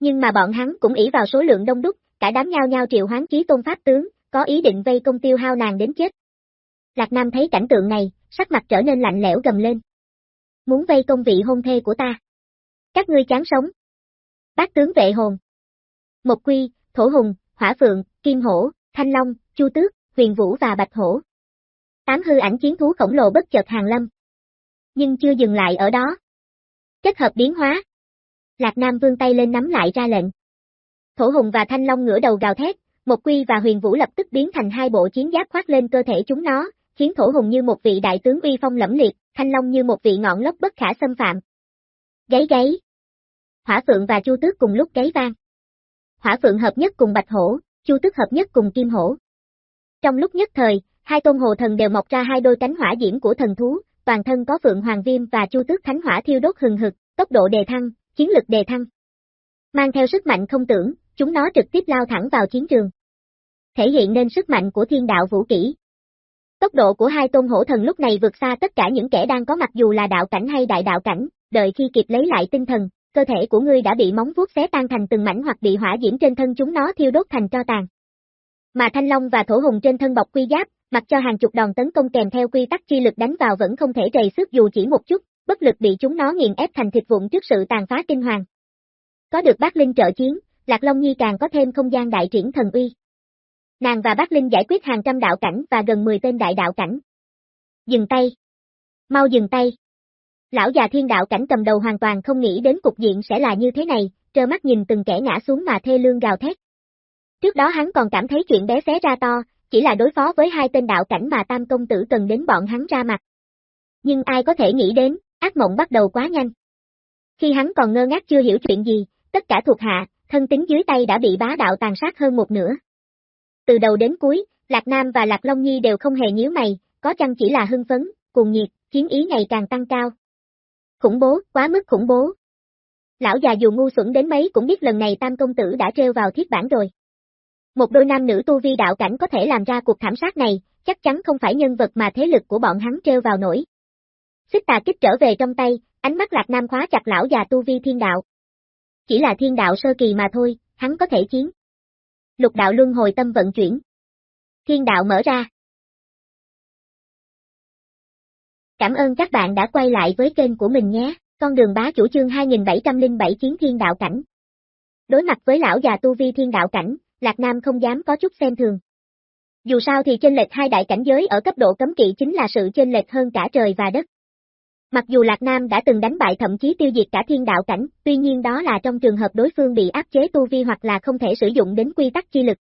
A: Nhưng mà bọn hắn cũng ỷ vào số lượng đông đúc, cả đám nhao nhao triệu hoán chí tôn pháp tướng, có ý định vây công tiêu hao nàng đến chết. Lạc Nam thấy cảnh tượng này, sắc mặt trở nên lạnh lẽo gầm lên. Muốn vây công vị hôn thê của ta. Các ngươi chán sống. Bác tướng vệ hồn. Mộc quy, thổ hùng, hỏa phượng, kim hổ, thanh long, chu tước, huyền vũ và bạch hổ. Tám hư ảnh chiến thú khổng lồ bất chợt hàng lâm. Nhưng chưa dừng lại ở đó. Kết hợp biến hóa, Lạc Nam vương tay lên nắm lại ra lệnh. Thổ hùng và thanh long ngửa đầu gào thét, một quy và huyền vũ lập tức biến thành hai bộ chiến giáp khoác lên cơ thể chúng nó, khiến thổ hùng như một vị đại tướng uy phong lẫm liệt, thanh long như một vị ngọn lốc bất khả xâm phạm. Gáy gáy. Hỏa phượng và chu tước cùng lúc gáy vang. Hỏa phượng hợp nhất cùng bạch hổ, chu tước hợp nhất cùng kim hổ. Trong lúc nhất thời, hai tôn hồ thần đều mọc ra hai đôi cánh hỏa diễm của thần thú, toàn thân có phượng hoàng viêm và chu tước thánh hỏa thiêu đốt hừng hực, tốc độ đề thăng, chiến lực đề thăng. Mang theo sức mạnh không tưởng, chúng nó trực tiếp lao thẳng vào chiến trường. Thể hiện nên sức mạnh của thiên đạo vũ kỹ. Tốc độ của hai tôn hổ thần lúc này vượt xa tất cả những kẻ đang có mặt dù là đạo cảnh hay đại đạo cảnh, đợi khi kịp lấy lại tinh thần, cơ thể của ngươi đã bị móng vuốt xé tan thành từng mảnh hoặc bị hỏa diễm trên thân chúng nó thiêu đốt thành cho tàn. Mà Thanh Long và Thổ Hùng trên thân bọc quy giáp, mặc cho hàng chục đòn tấn công kèm theo quy tắc chi lực đánh vào vẫn không thể trầy sức dù chỉ một chút, bất lực bị chúng nó nghiền ép thành thịt vụn trước sự tàn phá kinh hoàng. Có được bác Linh trợ chiến, Lạc Long Nhi càng có thêm không gian đại triển thần uy. Nàng và bác Linh giải quyết hàng trăm đạo cảnh và gần 10 tên đại đạo cảnh. Dừng tay. Mau dừng tay. Lão già thiên đạo cảnh cầm đầu hoàn toàn không nghĩ đến cục diện sẽ là như thế này, trơ mắt nhìn từng kẻ ngã xuống mà thê lương gào thét. Trước đó hắn còn cảm thấy chuyện bé xé ra to, chỉ là đối phó với hai tên đạo cảnh mà tam công tử cần đến bọn hắn ra mặt. Nhưng ai có thể nghĩ đến, ác mộng bắt đầu quá nhanh. Khi hắn còn ngơ ngác chưa hiểu chuyện gì, tất cả thuộc hạ, thân tính dưới tay đã bị bá đạo tàn sát hơn một nửa. Từ đầu đến cuối, Lạc Nam và Lạc Long Nhi đều không hề nhíu mày, có chăng chỉ là hưng phấn, cuồng nhiệt, chiến ý ngày càng tăng cao. Khủng bố, quá mức khủng bố. Lão già dù ngu xuẩn đến mấy cũng biết lần này tam công tử đã treo vào thiết bản rồi. Một đôi nam nữ tu vi đạo cảnh có thể làm ra cuộc thảm sát này, chắc chắn không phải nhân vật mà thế lực của bọn hắn treo vào nổi. Xích tà kích trở về trong tay, ánh mắt lạc nam khóa chặt lão già tu vi thiên đạo. Chỉ là thiên đạo sơ kỳ mà thôi, hắn có thể chiến. Lục đạo luân hồi tâm vận chuyển. Thiên đạo mở ra. Cảm ơn các bạn đã quay lại với kênh của mình nhé, con đường bá chủ chương 2707 chiến thiên đạo cảnh. Đối mặt với lão già tu vi thiên đạo cảnh, Lạc Nam không dám có chút xem thường. Dù sao thì chênh lệch hai đại cảnh giới ở cấp độ cấm kỵ chính là sự chênh lệch hơn cả trời và đất. Mặc dù Lạc Nam đã từng đánh bại thậm chí tiêu diệt cả thiên đạo cảnh, tuy nhiên đó là trong trường hợp đối phương bị áp chế tu vi hoặc là không thể sử dụng đến quy tắc chi lực.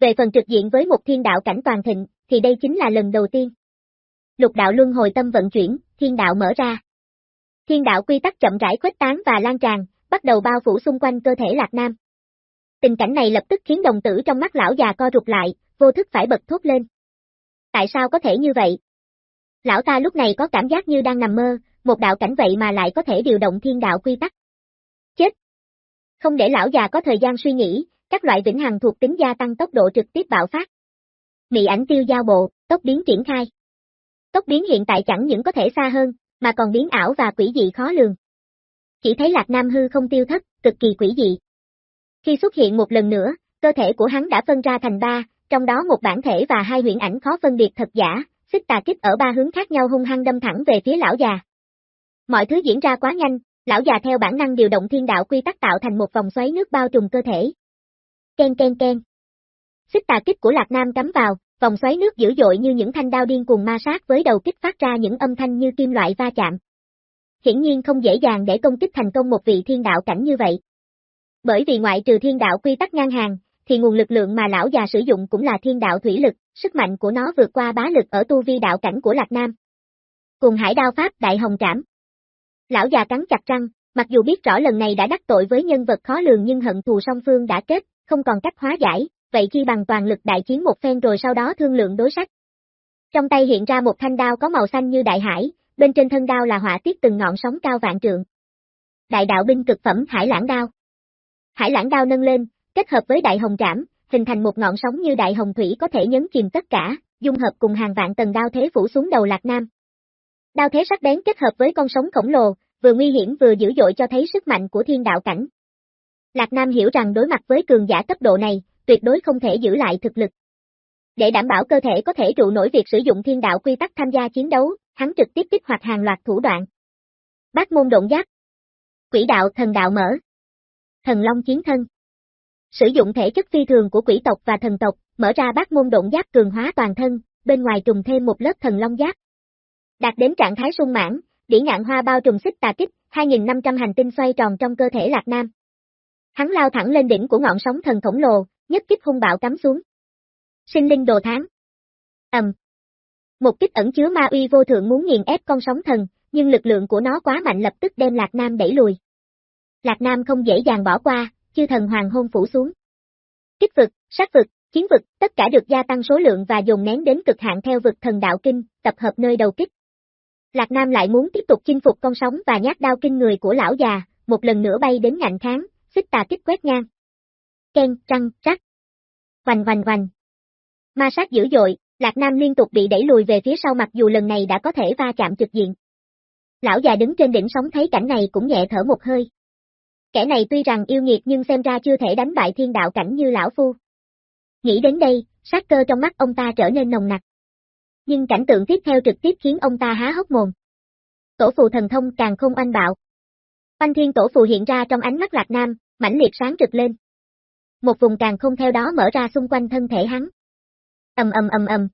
A: Về phần trực diện với một thiên đạo cảnh toàn thịnh, thì đây chính là lần đầu tiên. Lục đạo luân hồi tâm vận chuyển, thiên đạo mở ra. Thiên đạo quy tắc chậm rãi khuếch tán và lan tràn, bắt đầu bao phủ xung quanh cơ thể Lạc Nam. Tình cảnh này lập tức khiến đồng tử trong mắt lão già co rụt lại, vô thức phải bật thốt lên. Tại sao có thể như vậy? Lão ta lúc này có cảm giác như đang nằm mơ, một đạo cảnh vậy mà lại có thể điều động thiên đạo quy tắc. Chết! Không để lão già có thời gian suy nghĩ, các loại vĩnh hằng thuộc tính gia tăng tốc độ trực tiếp bạo phát. Mị ảnh tiêu giao bộ, tốc biến triển khai. Tốc biến hiện tại chẳng những có thể xa hơn, mà còn biến ảo và quỷ dị khó lường. Chỉ thấy Lạc Nam hư không tiêu thất, cực kỳ quỷ dị. Khi xuất hiện một lần nữa, cơ thể của hắn đã phân ra thành ba, trong đó một bản thể và hai huyễn ảnh khó phân biệt thật giả, xích tà kích ở ba hướng khác nhau hung hăng đâm thẳng về phía lão già. Mọi thứ diễn ra quá nhanh, lão già theo bản năng điều động thiên đạo quy tắc tạo thành một vòng xoáy nước bao trùm cơ thể. Ken ken ken. Xích tà kích của Lạc Nam cắm vào, vòng xoáy nước dữ dội như những thanh đao điên cuồng ma sát với đầu kích phát ra những âm thanh như kim loại va chạm. Hiển nhiên không dễ dàng để công kích thành công một vị thiên đạo cảnh như vậy. Bởi vì ngoại trừ thiên đạo quy tắc ngang hàng, thì nguồn lực lượng mà lão già sử dụng cũng là thiên đạo thủy lực, sức mạnh của nó vượt qua bá lực ở tu vi đạo cảnh của Lạc Nam. Cùng hải đao pháp đại hồng trảm. Lão già cắn chặt răng, mặc dù biết rõ lần này đã đắc tội với nhân vật khó lường nhưng hận thù song phương đã kết, không còn cách hóa giải, vậy khi bằng toàn lực đại chiến một phen rồi sau đó thương lượng đối sách. Trong tay hiện ra một thanh đao có màu xanh như đại hải, bên trên thân đao là họa tiết từng ngọn sóng cao vạn trượng. Đại đạo binh cực phẩm hải lãng đao. Hải lãng đao nâng lên, kết hợp với đại hồng trảm, hình thành một ngọn sóng như đại hồng thủy có thể nhấn chìm tất cả, dung hợp cùng hàng vạn tầng đao thế phủ xuống đầu Lạc Nam. Đao thế sắc bén kết hợp với con sóng khổng lồ, vừa nguy hiểm vừa dữ dội cho thấy sức mạnh của thiên đạo cảnh. Lạc Nam hiểu rằng đối mặt với cường giả cấp độ này, tuyệt đối không thể giữ lại thực lực. Để đảm bảo cơ thể có thể trụ nổi việc sử dụng thiên đạo quy tắc tham gia chiến đấu, hắn trực tiếp kích hoạt hàng loạt thủ đoạn. Bát môn động giáp. Quỷ đạo thần đạo mở. Thần long chiến thân. Sử dụng thể chất phi thường của quỷ tộc và thần tộc, mở ra bát môn động giáp cường hóa toàn thân, bên ngoài trùng thêm một lớp thần long giáp. Đạt đến trạng thái sung mãn, đỉ ngạn hoa bao trùm xích tà kích, 2.500 hành tinh xoay tròn trong cơ thể Lạc Nam. Hắn lao thẳng lên đỉnh của ngọn sóng thần khổng lồ, nhất kích hung bạo cắm xuống. Sinh linh đồ tháng. Ầm. Một kích ẩn chứa ma uy vô thượng muốn nghiền ép con sóng thần, nhưng lực lượng của nó quá mạnh lập tức đem Lạc Nam đẩy lùi. Lạc Nam không dễ dàng bỏ qua, chư thần hoàng hôn phủ xuống. Kích vực, sát vực, chiến vực, tất cả được gia tăng số lượng và dồn nén đến cực hạn theo vực thần đạo kinh, tập hợp nơi đầu kích. Lạc Nam lại muốn tiếp tục chinh phục con sóng và nhát đao kinh người của lão già, một lần nữa bay đến ngạnh kháng, xích tà kích quét ngang. Ken, trăng, rắc. Hoành hoành hoành. Ma sát dữ dội, Lạc Nam liên tục bị đẩy lùi về phía sau mặc dù lần này đã có thể va chạm trực diện. Lão già đứng trên đỉnh sóng thấy cảnh này cũng nhẹ thở một hơi. Kẻ này tuy rằng yêu nghiệt nhưng xem ra chưa thể đánh bại thiên đạo cảnh như lão phu. Nghĩ đến đây, sát cơ trong mắt ông ta trở nên nồng nặc. Nhưng cảnh tượng tiếp theo trực tiếp khiến ông ta há hốc mồm. Tổ phù thần thông càng không oanh bạo. Oanh thiên tổ phù hiện ra trong ánh mắt lạc nam, mãnh liệt sáng trực lên. Một vùng càng không theo đó mở ra xung quanh thân thể hắn. ầm ầm ầm ầm.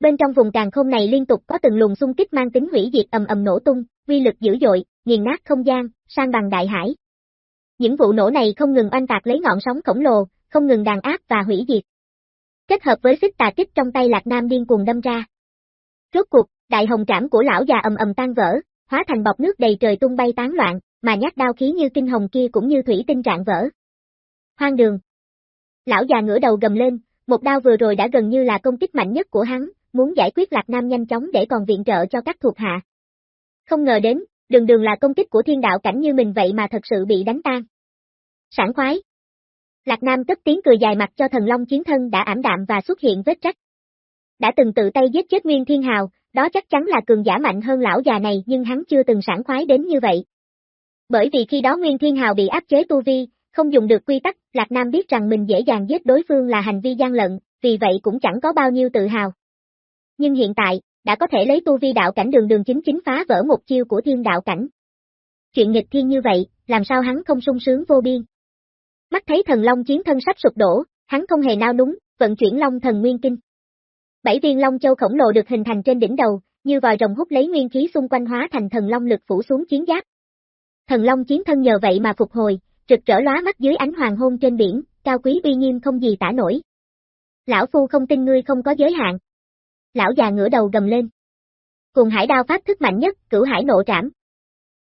A: Bên trong vùng càng không này liên tục có từng luồng xung kích mang tính hủy diệt ầm ầm nổ tung, vi lực dữ dội, nghiền nát không gian, sang bằng đại hải. Những vụ nổ này không ngừng oanh tạc lấy ngọn sóng khổng lồ, không ngừng đàn áp và hủy diệt. kết hợp với xích tà kích trong tay Lạc Nam điên cuồng đâm ra. Rốt cuộc, đại hồng trảm của lão già ầm ầm tan vỡ, hóa thành bọc nước đầy trời tung bay tán loạn, mà nhát đao khí như kinh hồng kia cũng như thủy tinh trạng vỡ. Hoang đường. Lão già ngửa đầu gầm lên, một đao vừa rồi đã gần như là công kích mạnh nhất của hắn, muốn giải quyết Lạc Nam nhanh chóng để còn viện trợ cho các thuộc hạ. Không ngờ đến, đường đường là công kích của thiên đạo cảnh như mình vậy mà thật sự bị đánh tan. Sảng khoái. Lạc Nam cất tiếng cười dài mặt cho thần long chiến thân đã ảm đạm và xuất hiện vết rách. Đã từng tự tay giết chết Nguyên Thiên Hào, đó chắc chắn là cường giả mạnh hơn lão già này nhưng hắn chưa từng sảng khoái đến như vậy. Bởi vì khi đó Nguyên Thiên Hào bị áp chế tu vi, không dùng được quy tắc, Lạc Nam biết rằng mình dễ dàng giết đối phương là hành vi gian lận, vì vậy cũng chẳng có bao nhiêu tự hào. Nhưng hiện tại, đã có thể lấy tu vi đạo cảnh đường đường chính chính phá vỡ một chiêu của thiên đạo cảnh. Chuyện nghịch thiên như vậy, làm sao hắn không sung sướng vô biên. Mắt thấy thần long chiến thân sắp sụp đổ, hắn không hề nao núng, vận chuyển long thần nguyên kinh. Bảy viên long châu khổng lồ được hình thành trên đỉnh đầu, như vòi rồng hút lấy nguyên khí xung quanh hóa thành thần long lực phủ xuống chiến giáp. Thần long chiến thân nhờ vậy mà phục hồi, rực rỡ lóa mắt dưới ánh hoàng hôn trên biển, cao quý uy nghiêm không gì tả nổi. Lão phu không tin ngươi không có giới hạn. Lão già ngửa đầu gầm lên. Cùng hải đao pháp thức mạnh nhất, cửu hải nộ trảm.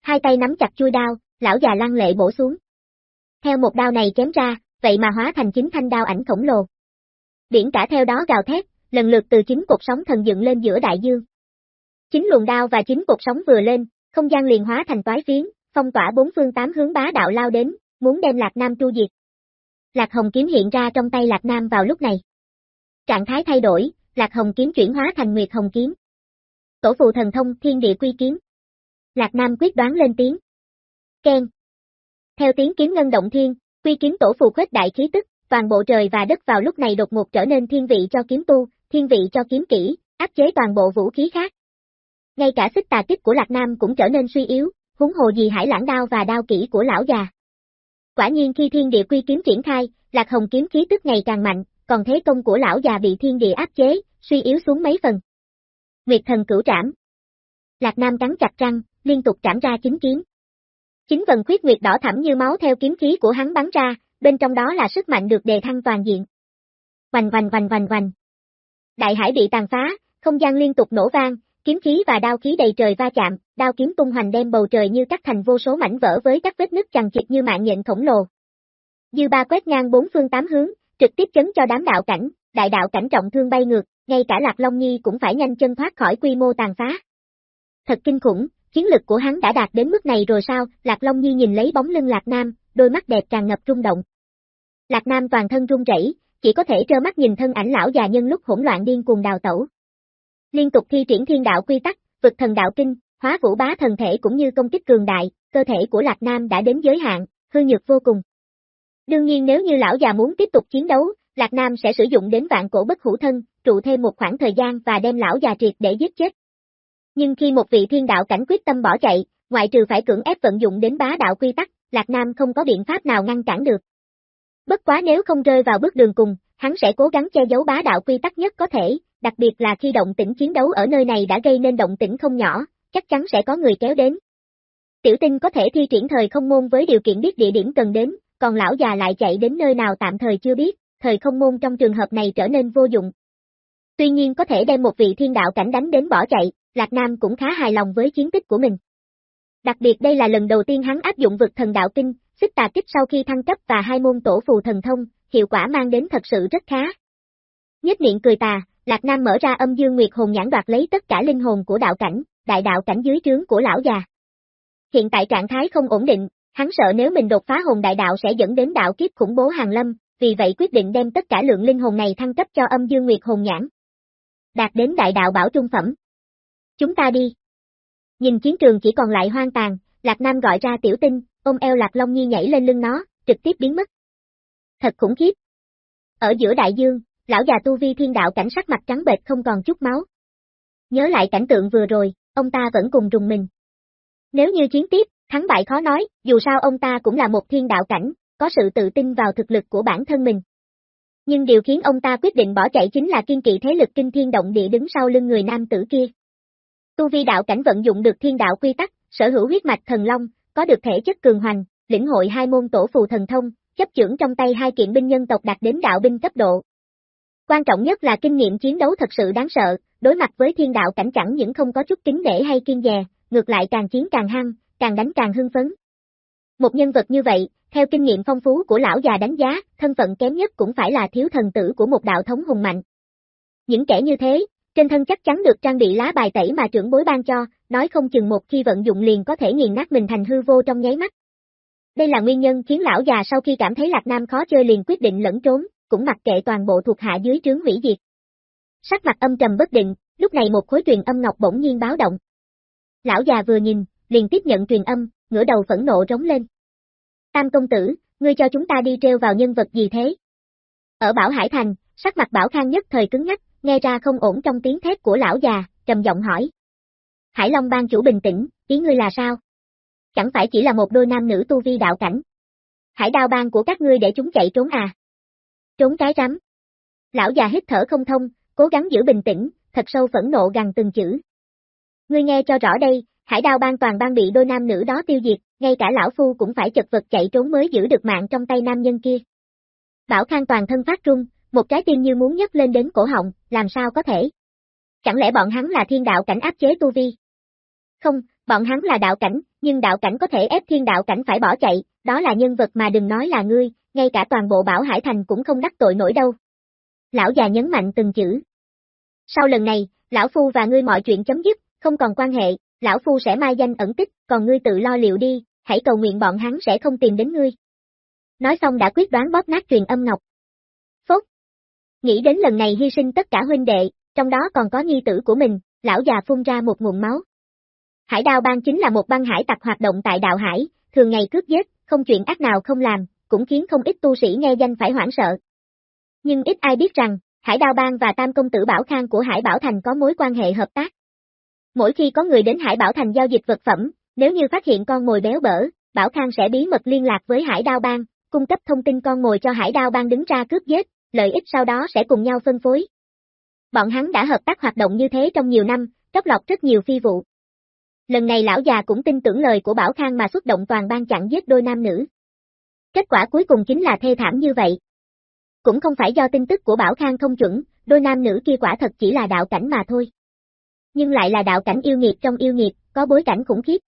A: Hai tay nắm chặt chui đao, lão già lăng lệ bổ xuống. Theo một đao này chém ra, vậy mà hóa thành chính thanh đao ảnh khổng lồ. Biển cả theo đó gào thét, lần lượt từ chính cột sóng thần dựng lên giữa đại dương. Chính luồng đao và chính cột sóng vừa lên, không gian liền hóa thành toái phiến, phong tỏa bốn phương tám hướng bá đạo lao đến, muốn đem Lạc Nam tru diệt. Lạc Hồng kiếm hiện ra trong tay Lạc Nam vào lúc này. Trạng thái thay đổi, Lạc Hồng kiếm chuyển hóa thành Nguyệt Hồng kiếm. Tổ phù thần thông thiên địa quy kiếm. Lạc Nam quyết đoán lên tiếng. Ken. Theo tiếng kiếm ngân động thiên, quy kiếm tổ phù khuếch đại khí tức, toàn bộ trời và đất vào lúc này đột ngột trở nên thiên vị cho kiếm tu, thiên vị cho kiếm kỹ, áp chế toàn bộ vũ khí khác. Ngay cả xích tà kích của Lạc Nam cũng trở nên suy yếu, huống hồ gì hải lãng đao và đao kỹ của lão già. Quả nhiên khi thiên địa quy kiếm triển khai, Lạc Hồng kiếm khí tức ngày càng mạnh, còn thế công của lão già bị thiên địa áp chế, suy yếu xuống mấy phần. Nguyệt thần cửu trảm. Lạc Nam cắn chặt răng, liên tục trảm ra chính kiếm. Chính vần khuyết nguyệt đỏ thẳm như máu theo kiếm khí của hắn bắn ra, bên trong đó là sức mạnh được đề thăng toàn diện. Vành vành vành vành vành. Đại hải bị tàn phá, không gian liên tục nổ vang, kiếm khí và đao khí đầy trời va chạm, đao kiếm tung hoành đem bầu trời như cắt thành vô số mảnh vỡ với các vết nứt chằng chịt như mạng nhện khổng lồ. Dư ba quét ngang bốn phương tám hướng, trực tiếp chấn cho đám đạo cảnh, đại đạo cảnh trọng thương bay ngược, ngay cả Lạc Long Nhi cũng phải nhanh chân thoát khỏi quy mô tàn phá. Thật kinh khủng, chiến lực của hắn đã đạt đến mức này rồi sao, Lạc Long Nhi nhìn lấy bóng lưng Lạc Nam, đôi mắt đẹp tràn ngập rung động. Lạc Nam toàn thân run rẩy, chỉ có thể trơ mắt nhìn thân ảnh lão già nhân lúc hỗn loạn điên cuồng đào tẩu. Liên tục thi triển thiên đạo quy tắc, vực thần đạo kinh, hóa vũ bá thần thể cũng như công kích cường đại, cơ thể của Lạc Nam đã đến giới hạn, hư nhược vô cùng. Đương nhiên nếu như lão già muốn tiếp tục chiến đấu, Lạc Nam sẽ sử dụng đến vạn cổ bất hữu thân, trụ thêm một khoảng thời gian và đem lão già triệt để giết chết. Nhưng khi một vị thiên đạo cảnh quyết tâm bỏ chạy, ngoại trừ phải cưỡng ép vận dụng đến bá đạo quy tắc, Lạc Nam không có biện pháp nào ngăn cản được. Bất quá nếu không rơi vào bước đường cùng, hắn sẽ cố gắng che giấu bá đạo quy tắc nhất có thể, đặc biệt là khi động tĩnh chiến đấu ở nơi này đã gây nên động tĩnh không nhỏ, chắc chắn sẽ có người kéo đến. Tiểu tinh có thể thi triển thời không môn với điều kiện biết địa điểm cần đến, còn lão già lại chạy đến nơi nào tạm thời chưa biết, thời không môn trong trường hợp này trở nên vô dụng. Tuy nhiên có thể đem một vị thiên đạo cảnh đánh đến bỏ chạy, Lạc Nam cũng khá hài lòng với chiến tích của mình. Đặc biệt đây là lần đầu tiên hắn áp dụng vực thần đạo kinh, xích tà kích sau khi thăng cấp và hai môn tổ phù thần thông, hiệu quả mang đến thật sự rất khá. Nhất miệng cười tà, Lạc Nam mở ra âm dương nguyệt hồn nhãn đoạt lấy tất cả linh hồn của đạo cảnh, đại đạo cảnh dưới trướng của lão già. Hiện tại trạng thái không ổn định, hắn sợ nếu mình đột phá hồn đại đạo sẽ dẫn đến đạo kiếp khủng bố hàng lâm, vì vậy quyết định đem tất cả lượng linh hồn này thăng cấp cho âm dương nguyệt hồn nhãn. Đạt đến đại đạo bảo trung phẩm. Chúng ta đi. Nhìn chiến trường chỉ còn lại hoang tàn, Lạc Nam gọi ra tiểu tinh, ôm eo Lạc Long Nhi nhảy lên lưng nó, trực tiếp biến mất. Thật khủng khiếp. Ở giữa đại dương, lão già tu vi thiên đạo cảnh sắc mặt trắng bệch không còn chút máu. Nhớ lại cảnh tượng vừa rồi, ông ta vẫn cùng rùng mình. Nếu như chiến tiếp, thắng bại khó nói, dù sao ông ta cũng là một thiên đạo cảnh, có sự tự tin vào thực lực của bản thân mình. Nhưng điều khiến ông ta quyết định bỏ chạy chính là kiên kỵ thế lực kinh thiên động địa đứng sau lưng người nam tử kia. Tu vi đạo cảnh vận dụng được thiên đạo quy tắc, sở hữu huyết mạch thần long, có được thể chất cường hoành, lĩnh hội hai môn tổ phù thần thông, chấp trưởng trong tay hai kiện binh nhân tộc đạt đến đạo binh cấp độ. Quan trọng nhất là kinh nghiệm chiến đấu thật sự đáng sợ, đối mặt với thiên đạo cảnh chẳng những không có chút kính nể hay kiên dè, ngược lại càng chiến càng hăng, càng đánh càng hưng phấn. Một nhân vật như vậy, theo kinh nghiệm phong phú của lão già đánh giá, thân phận kém nhất cũng phải là thiếu thần tử của một đạo thống hùng mạnh. Những kẻ như thế, trên thân chắc chắn được trang bị lá bài tẩy mà trưởng bối ban cho, nói không chừng một khi vận dụng liền có thể nghiền nát mình thành hư vô trong nháy mắt. Đây là nguyên nhân khiến lão già sau khi cảm thấy Lạc Nam khó chơi liền quyết định lẫn trốn, cũng mặc kệ toàn bộ thuộc hạ dưới trướng hủy diệt. Sắc mặt âm trầm bất định, lúc này một khối truyền âm ngọc bỗng nhiên báo động. Lão già vừa nhìn, liền tiếp nhận truyền âm, ngửa đầu phẫn nộ rống lên. Tam công tử, ngươi cho chúng ta đi treo vào nhân vật gì thế? Ở Bảo Hải Thành, sắc mặt Bảo Khang nhất thời cứng ngắc, nghe ra không ổn trong tiếng thét của lão già, trầm giọng hỏi. Hải Long ban chủ bình tĩnh, ý ngươi là sao? Chẳng phải chỉ là một đôi nam nữ tu vi đạo cảnh. Hải đao ban của các ngươi để chúng chạy trốn à? Trốn cái rắm. Lão già hít thở không thông, cố gắng giữ bình tĩnh, thật sâu phẫn nộ gằn từng chữ. Ngươi nghe cho rõ đây, hải đao ban toàn ban bị đôi nam nữ đó tiêu diệt, ngay cả lão phu cũng phải chật vật chạy trốn mới giữ được mạng trong tay nam nhân kia. Bảo Khang toàn thân phát run, một trái tim như muốn nhấc lên đến cổ họng, làm sao có thể? Chẳng lẽ bọn hắn là thiên đạo cảnh áp chế tu vi? Không, bọn hắn là đạo cảnh, nhưng đạo cảnh có thể ép thiên đạo cảnh phải bỏ chạy, đó là nhân vật mà đừng nói là ngươi, ngay cả toàn bộ Bảo Hải Thành cũng không đắc tội nổi đâu. Lão già nhấn mạnh từng chữ. Sau lần này, lão phu và ngươi mọi chuyện chấm dứt, không còn quan hệ, lão phu sẽ mai danh ẩn tích, còn ngươi tự lo liệu đi, hãy cầu nguyện bọn hắn sẽ không tìm đến ngươi. Nói xong đã quyết đoán bóp nát truyền âm ngọc. Phốt. Nghĩ đến lần này hy sinh tất cả huynh đệ, trong đó còn có nhi tử của mình, lão già phun ra một nguồn máu. Hải đao bang chính là một băng hải tặc hoạt động tại đạo hải, thường ngày cướp giết, không chuyện ác nào không làm, cũng khiến không ít tu sĩ nghe danh phải hoảng sợ. Nhưng ít ai biết rằng, Hải Đao Bang và Tam Công Tử Bảo Khang của Hải Bảo Thành có mối quan hệ hợp tác. Mỗi khi có người đến Hải Bảo Thành giao dịch vật phẩm, nếu như phát hiện con mồi béo bở, Bảo Khang sẽ bí mật liên lạc với Hải Đao Bang, cung cấp thông tin con mồi cho Hải Đao Bang đứng ra cướp giết, lợi ích sau đó sẽ cùng nhau phân phối. Bọn hắn đã hợp tác hoạt động như thế trong nhiều năm, trót lọt rất nhiều phi vụ. Lần này lão già cũng tin tưởng lời của Bảo Khang mà xuất động toàn ban chặn giết đôi nam nữ. Kết quả cuối cùng chính là thê thảm như vậy. Cũng không phải do tin tức của Bảo Khang không chuẩn, đôi nam nữ kia quả thật chỉ là đạo cảnh mà thôi. Nhưng lại là đạo cảnh yêu nghiệt trong yêu nghiệt, có bối cảnh khủng khiếp.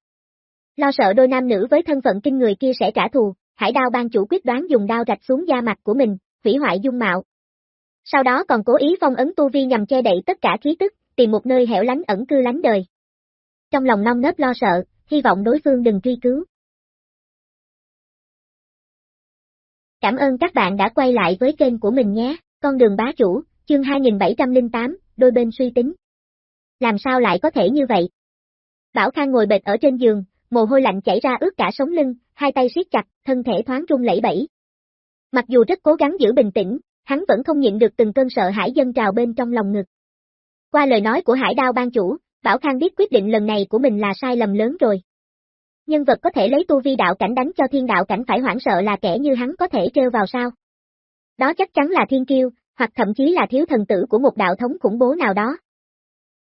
A: Lo sợ đôi nam nữ với thân phận kinh người kia sẽ trả thù, hải đao ban chủ quyết đoán dùng đao rạch xuống da mặt của mình, hủy hoại dung mạo. Sau đó còn cố ý phong ấn tu vi nhằm che đậy tất cả khí tức, tìm một nơi hẻo lánh ẩn cư lánh đời. Trong lòng non nớp lo sợ, hy vọng đối phương đừng truy cứu. Cảm ơn các bạn đã quay lại với kênh của mình nhé, con đường bá chủ, chương 2708, đôi bên suy tính. Làm sao lại có thể như vậy? Bảo Khang ngồi bệt ở trên giường, mồ hôi lạnh chảy ra ướt cả sống lưng, hai tay siết chặt, thân thể thoáng run lẩy bẩy. Mặc dù rất cố gắng giữ bình tĩnh, hắn vẫn không nhịn được từng cơn sợ hãi dân trào bên trong lòng ngực. Qua lời nói của hải đao ban chủ, Bảo Khang biết quyết định lần này của mình là sai lầm lớn rồi nhân vật có thể lấy tu vi đạo cảnh đánh cho thiên đạo cảnh phải hoảng sợ là kẻ như hắn có thể trêu vào sao. Đó chắc chắn là thiên kiêu, hoặc thậm chí là thiếu thần tử của một đạo thống khủng bố nào đó.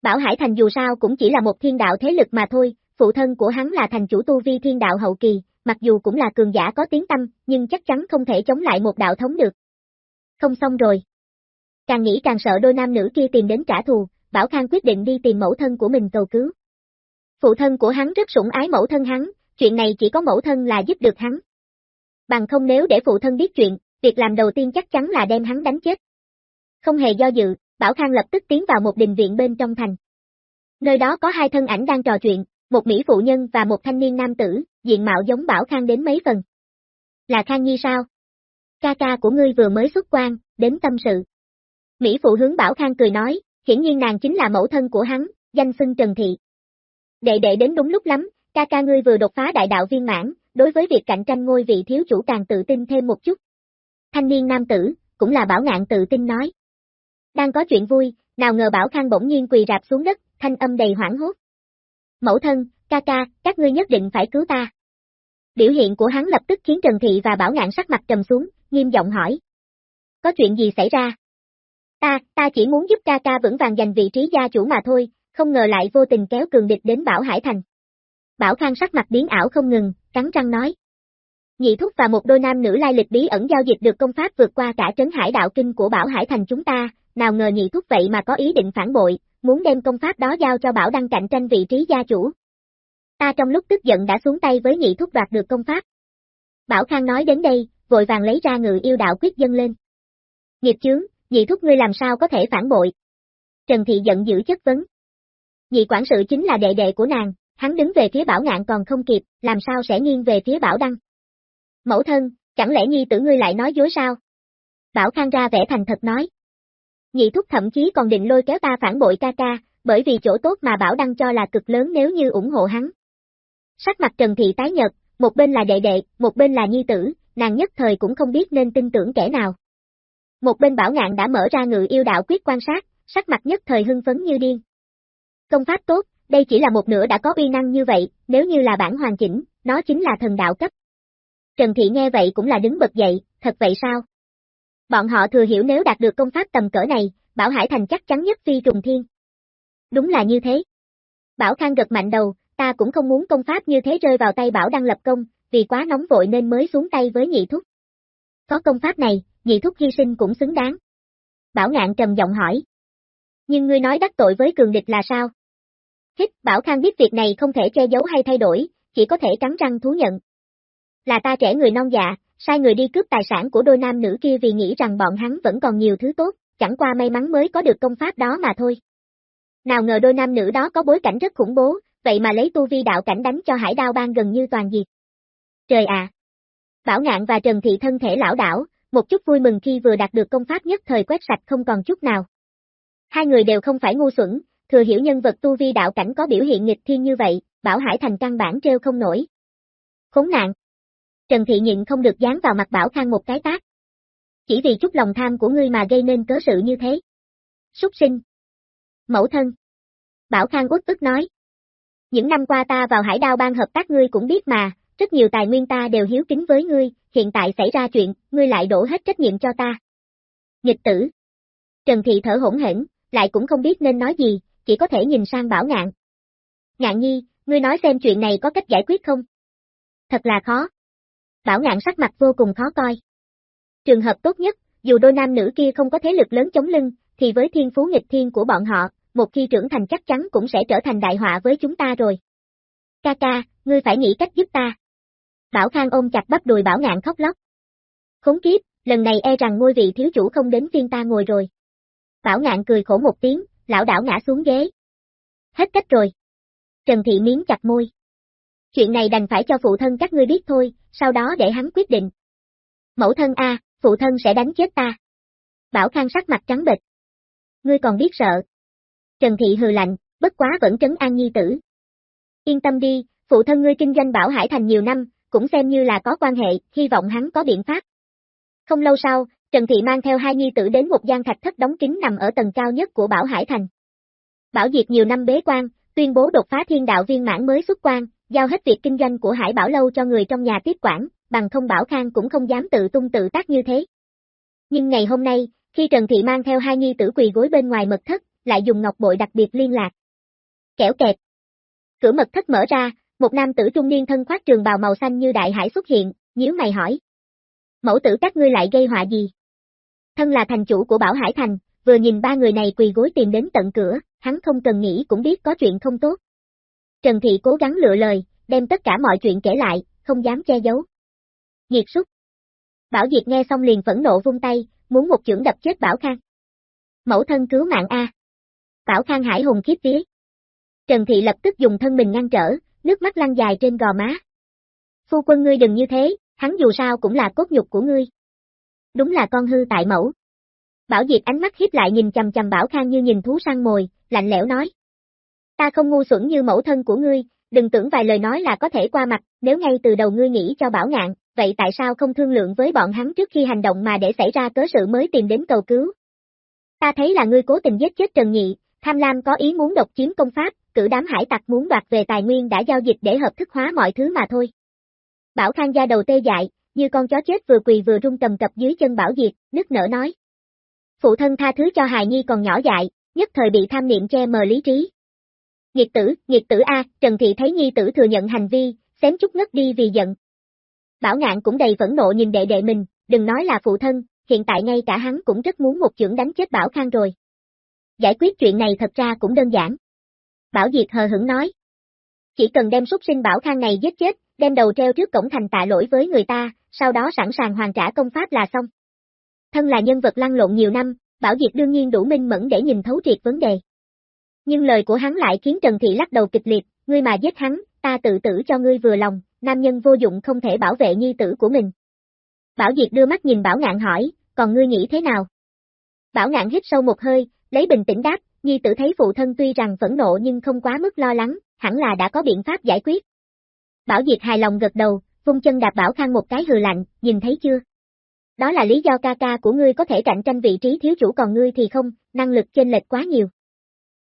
A: Bảo Hải Thành dù sao cũng chỉ là một thiên đạo thế lực mà thôi, phụ thân của hắn là thành chủ tu vi thiên đạo hậu kỳ, mặc dù cũng là cường giả có tiếng tâm, nhưng chắc chắn không thể chống lại một đạo thống được. Không xong rồi. Càng nghĩ càng sợ đôi nam nữ kia tìm đến trả thù, Bảo Khang quyết định đi tìm mẫu thân của mình cầu cứu. Phụ thân của hắn rất sủng ái mẫu thân hắn, chuyện này chỉ có mẫu thân là giúp được hắn. Bằng không nếu để phụ thân biết chuyện, việc làm đầu tiên chắc chắn là đem hắn đánh chết. Không hề do dự, Bảo Khang lập tức tiến vào một đình viện bên trong thành. Nơi đó có hai thân ảnh đang trò chuyện, một mỹ phụ nhân và một thanh niên nam tử, diện mạo giống Bảo Khang đến mấy phần. Là Khang Nhi sao? Ca ca của ngươi vừa mới xuất quan, đến tâm sự. Mỹ phụ hướng Bảo Khang cười nói, hiển nhiên nàng chính là mẫu thân của hắn, danh xưng Trần Thị. Đệ đệ đến đúng lúc lắm, ca ca ngươi vừa đột phá đại đạo viên mãn, đối với việc cạnh tranh ngôi vị thiếu chủ càng tự tin thêm một chút. Thanh niên nam tử, cũng là bảo ngạn tự tin nói. Đang có chuyện vui, nào ngờ bảo khang bỗng nhiên quỳ rạp xuống đất, thanh âm đầy hoảng hốt. Mẫu thân, ca ca, các ngươi nhất định phải cứu ta. Biểu hiện của hắn lập tức khiến Trần Thị và Bảo Ngạn sắc mặt trầm xuống, nghiêm giọng hỏi. Có chuyện gì xảy ra? Ta, ta chỉ muốn giúp ca ca vững vàng giành vị trí gia chủ mà thôi, không ngờ lại vô tình kéo cường địch đến Bảo Hải Thành. Bảo Khang sắc mặt biến ảo không ngừng, cắn răng nói. Nhị thúc và một đôi nam nữ lai lịch bí ẩn giao dịch được công pháp vượt qua cả trấn hải đạo kinh của Bảo Hải Thành chúng ta, nào ngờ nhị thúc vậy mà có ý định phản bội, muốn đem công pháp đó giao cho Bảo Đăng cạnh tranh vị trí gia chủ. Ta trong lúc tức giận đã xuống tay với nhị thúc đoạt được công pháp. Bảo Khang nói đến đây, vội vàng lấy ra ngự yêu đạo quyết dâng lên. Nghiệp chướng, nhị thúc ngươi làm sao có thể phản bội? Trần Thị giận dữ chất vấn. Nhị quản sự chính là đệ đệ của nàng, hắn đứng về phía bảo ngạn còn không kịp, làm sao sẽ nghiêng về phía bảo đăng. Mẫu thân, chẳng lẽ nhi tử ngươi lại nói dối sao? Bảo Khang ra vẻ thành thật nói. Nhị thúc thậm chí còn định lôi kéo ta phản bội ca ca, bởi vì chỗ tốt mà Bảo Đăng cho là cực lớn nếu như ủng hộ hắn. Sắc mặt Trần Thị tái nhật, một bên là đệ đệ, một bên là nhi tử, nàng nhất thời cũng không biết nên tin tưởng kẻ nào. Một bên Bảo Ngạn đã mở ra ngự yêu đạo quyết quan sát, sắc mặt nhất thời hưng phấn như điên. Công pháp tốt, đây chỉ là một nửa đã có uy năng như vậy, nếu như là bản hoàn chỉnh, nó chính là thần đạo cấp. Trần Thị nghe vậy cũng là đứng bật dậy, thật vậy sao? Bọn họ thừa hiểu nếu đạt được công pháp tầm cỡ này, Bảo Hải Thành chắc chắn nhất phi trùng thiên. Đúng là như thế. Bảo Khang gật mạnh đầu, ta cũng không muốn công pháp như thế rơi vào tay Bảo Đăng lập công, vì quá nóng vội nên mới xuống tay với nhị thúc. Có công pháp này, nhị thúc hy sinh cũng xứng đáng. Bảo ngạn trầm giọng hỏi. Nhưng ngươi nói đắc tội với cường địch là sao? Hít, Bảo Khang biết việc này không thể che giấu hay thay đổi, chỉ có thể cắn răng thú nhận. Là ta trẻ người non dạ, sai người đi cướp tài sản của đôi nam nữ kia vì nghĩ rằng bọn hắn vẫn còn nhiều thứ tốt, chẳng qua may mắn mới có được công pháp đó mà thôi. Nào ngờ đôi nam nữ đó có bối cảnh rất khủng bố, vậy mà lấy tu vi đạo cảnh đánh cho hải đao ban gần như toàn diệt. Trời à! Bảo ngạn và Trần Thị thân thể lão đảo, một chút vui mừng khi vừa đạt được công pháp nhất thời quét sạch không còn chút nào. Hai người đều không phải ngu xuẩn, thừa hiểu nhân vật tu vi đạo cảnh có biểu hiện nghịch thiên như vậy, Bảo Hải thành căn bản treo không nổi. Khốn nạn! Trần Thị nhịn không được dán vào mặt Bảo Khang một cái tác. Chỉ vì chút lòng tham của ngươi mà gây nên cớ sự như thế. Súc sinh! Mẫu thân! Bảo Khang út ức nói. Những năm qua ta vào hải đao ban hợp tác ngươi cũng biết mà, rất nhiều tài nguyên ta đều hiếu kính với ngươi, hiện tại xảy ra chuyện, ngươi lại đổ hết trách nhiệm cho ta. Nghịch tử. Trần Thị thở hỗn hển, lại cũng không biết nên nói gì, chỉ có thể nhìn sang Bảo Ngạn. Ngạn nhi, ngươi nói xem chuyện này có cách giải quyết không? Thật là khó. Bảo Ngạn sắc mặt vô cùng khó coi. Trường hợp tốt nhất, dù đôi nam nữ kia không có thế lực lớn chống lưng, thì với thiên phú nghịch thiên của bọn họ, một khi trưởng thành chắc chắn cũng sẽ trở thành đại họa với chúng ta rồi. Ca ca, ngươi phải nghĩ cách giúp ta. Bảo Khang ôm chặt bắp đùi Bảo Ngạn khóc lóc. Khốn kiếp, lần này e rằng ngôi vị thiếu chủ không đến phiên ta ngồi rồi. Bảo Ngạn cười khổ một tiếng, lão đảo ngã xuống ghế. Hết cách rồi. Trần Thị miếng chặt môi. Chuyện này đành phải cho phụ thân các ngươi biết thôi, sau đó để hắn quyết định. Mẫu thân A, phụ thân sẽ đánh chết ta. Bảo Khang sắc mặt trắng bệch. Ngươi còn biết sợ. Trần Thị hừ lạnh, bất quá vẫn trấn an nhi tử. Yên tâm đi, phụ thân ngươi kinh doanh Bảo Hải Thành nhiều năm, cũng xem như là có quan hệ, hy vọng hắn có biện pháp. Không lâu sau, Trần Thị mang theo hai nhi tử đến một gian thạch thất đóng kín nằm ở tầng cao nhất của Bảo Hải Thành. Bảo Diệt nhiều năm bế quan, tuyên bố đột phá thiên đạo viên mãn mới xuất quan, giao hết việc kinh doanh của Hải Bảo Lâu cho người trong nhà tiếp quản, bằng không Bảo Khang cũng không dám tự tung tự tác như thế. Nhưng ngày hôm nay, khi Trần Thị mang theo hai nhi tử quỳ gối bên ngoài mật thất, lại dùng ngọc bội đặc biệt liên lạc. Kẻo kẹt. Cửa mật thất mở ra, một nam tử trung niên thân khoác trường bào màu xanh như đại hải xuất hiện, nhíu mày hỏi. Mẫu tử các ngươi lại gây họa gì? Thân là thành chủ của Bảo Hải Thành, vừa nhìn ba người này quỳ gối tìm đến tận cửa, hắn không cần nghĩ cũng biết có chuyện không tốt. Trần Thị cố gắng lựa lời, đem tất cả mọi chuyện kể lại, không dám che giấu. Nhiệt súc. Bảo Diệt nghe xong liền phẫn nộ vung tay, muốn một chưởng đập chết Bảo Khang. Mẫu thân cứu mạng A. Bảo Khang hải hùng khiếp vía. Trần Thị lập tức dùng thân mình ngăn trở, nước mắt lăn dài trên gò má. Phu quân ngươi đừng như thế, hắn dù sao cũng là cốt nhục của ngươi. Đúng là con hư tại mẫu. Bảo Diệp ánh mắt hiếp lại nhìn chầm chầm Bảo Khang như nhìn thú săn mồi, lạnh lẽo nói. Ta không ngu xuẩn như mẫu thân của ngươi, đừng tưởng vài lời nói là có thể qua mặt, nếu ngay từ đầu ngươi nghĩ cho Bảo Ngạn, vậy tại sao không thương lượng với bọn hắn trước khi hành động mà để xảy ra cớ sự mới tìm đến cầu cứu? Ta thấy là ngươi cố tình giết chết Trần Nhị, tham lam có ý muốn độc chiếm công pháp, cử đám hải tặc muốn đoạt về tài nguyên đã giao dịch để hợp thức hóa mọi thứ mà thôi. Bảo Khang gia đầu tê dại, như con chó chết vừa quỳ vừa rung cầm cập dưới chân Bảo Diệt, nức nở nói. Phụ thân tha thứ cho hài nhi còn nhỏ dại, nhất thời bị tham niệm che mờ lý trí. Nghiệt tử, nghiệt tử A, Trần Thị thấy nhi tử thừa nhận hành vi, xém chút ngất đi vì giận. Bảo ngạn cũng đầy phẫn nộ nhìn đệ đệ mình, đừng nói là phụ thân, hiện tại ngay cả hắn cũng rất muốn một chưởng đánh chết Bảo Khang rồi. Giải quyết chuyện này thật ra cũng đơn giản. Bảo Diệt hờ hững nói. Chỉ cần đem súc sinh Bảo Khang này giết chết, đem đầu treo trước cổng thành tạ lỗi với người ta, sau đó sẵn sàng hoàn trả công pháp là xong. Thân là nhân vật lăn lộn nhiều năm, Bảo Diệt đương nhiên đủ minh mẫn để nhìn thấu triệt vấn đề. Nhưng lời của hắn lại khiến Trần Thị lắc đầu kịch liệt, ngươi mà giết hắn, ta tự tử cho ngươi vừa lòng, nam nhân vô dụng không thể bảo vệ nhi tử của mình. Bảo Diệt đưa mắt nhìn Bảo Ngạn hỏi, còn ngươi nghĩ thế nào? Bảo Ngạn hít sâu một hơi, lấy bình tĩnh đáp, nhi tử thấy phụ thân tuy rằng phẫn nộ nhưng không quá mức lo lắng, hẳn là đã có biện pháp giải quyết. Bảo Diệt hài lòng gật đầu, vung chân đạp Bảo Khang một cái hừ lạnh, nhìn thấy chưa? Đó là lý do ca ca của ngươi có thể cạnh tranh vị trí thiếu chủ còn ngươi thì không, năng lực chênh lệch quá nhiều.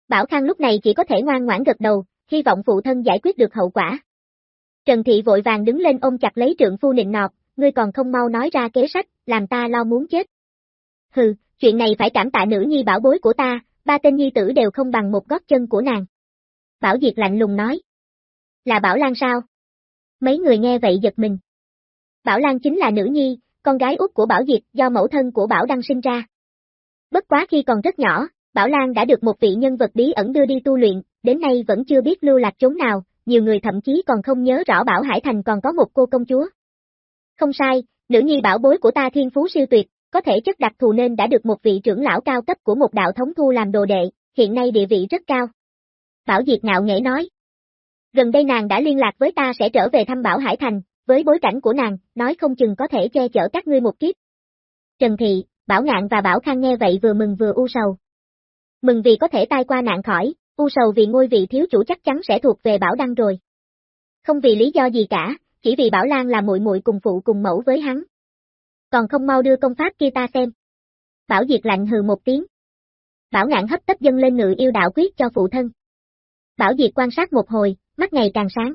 A: Bảo Khang lúc này chỉ có thể ngoan ngoãn gật đầu, hy vọng phụ thân giải quyết được hậu quả. Trần Thị vội vàng đứng lên ôm chặt lấy trượng phu nịnh nọt, ngươi còn không mau nói ra kế sách, làm ta lo muốn chết. Hừ, chuyện này phải cảm tạ nữ nhi bảo bối của ta, ba tên nhi tử đều không bằng một gót chân của nàng. Bảo Diệt lạnh lùng nói. Là Bảo Lan sao? Mấy người nghe vậy giật mình. Bảo Lan chính là nữ nhi, con gái út của Bảo Diệt do mẫu thân của Bảo Đăng sinh ra. Bất quá khi còn rất nhỏ, Bảo Lan đã được một vị nhân vật bí ẩn đưa đi tu luyện, đến nay vẫn chưa biết lưu lạc chốn nào, nhiều người thậm chí còn không nhớ rõ Bảo Hải Thành còn có một cô công chúa. Không sai, nữ nhi bảo bối của ta thiên phú siêu tuyệt, có thể chất đặc thù nên đã được một vị trưởng lão cao cấp của một đạo thống thu làm đồ đệ, hiện nay địa vị rất cao. Bảo Diệt ngạo nghễ nói. Gần đây nàng đã liên lạc với ta sẽ trở về thăm Bảo Hải Thành, với bối cảnh của nàng, nói không chừng có thể che chở các ngươi một kiếp. Trần Thị, Bảo Ngạn và Bảo Khang nghe vậy vừa mừng vừa u sầu. Mừng vì có thể tai qua nạn khỏi, u sầu vì ngôi vị thiếu chủ chắc chắn sẽ thuộc về Bảo Đăng rồi. Không vì lý do gì cả, chỉ vì Bảo Lan là muội muội cùng phụ cùng mẫu với hắn. Còn không mau đưa công pháp kia ta xem. Bảo Diệt lạnh hừ một tiếng. Bảo ngạn hấp tấp dâng lên ngự yêu đạo quyết cho phụ thân. Bảo Diệt quan sát một hồi, mắt ngày càng sáng.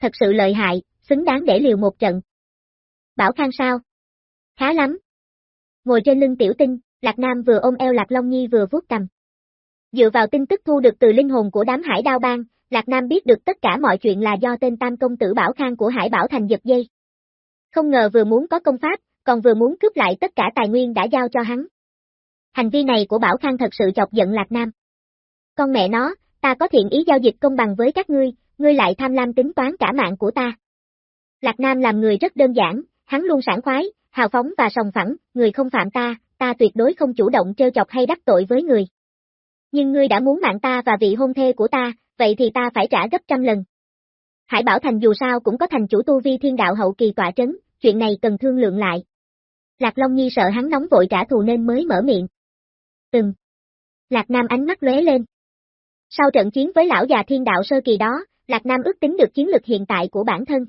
A: Thật sự lợi hại, xứng đáng để liều một trận. Bảo Khang sao? Khá lắm. Ngồi trên lưng tiểu tinh, Lạc Nam vừa ôm eo Lạc Long Nhi vừa vuốt cầm. Dựa vào tin tức thu được từ linh hồn của đám hải đao bang, Lạc Nam biết được tất cả mọi chuyện là do tên tam công tử Bảo Khang của Hải Bảo Thành giật dây. Không ngờ vừa muốn có công pháp, còn vừa muốn cướp lại tất cả tài nguyên đã giao cho hắn. Hành vi này của Bảo Khang thật sự chọc giận Lạc Nam. Con mẹ nó, ta có thiện ý giao dịch công bằng với các ngươi, ngươi lại tham lam tính toán cả mạng của ta. Lạc Nam làm người rất đơn giản, hắn luôn sảng khoái, hào phóng và sòng phẳng, người không phạm ta, ta tuyệt đối không chủ động trêu chọc hay đắc tội với người. Nhưng ngươi đã muốn mạng ta và vị hôn thê của ta, vậy thì ta phải trả gấp trăm lần. Hải Bảo Thành dù sao cũng có thành chủ tu vi thiên đạo hậu kỳ tọa trấn, chuyện này cần thương lượng lại. Lạc Long Nhi sợ hắn nóng vội trả thù nên mới mở miệng. Từng. Lạc Nam ánh mắt lóe lên. Sau trận chiến với lão già thiên đạo sơ kỳ đó, Lạc Nam ước tính được chiến lực hiện tại của bản thân.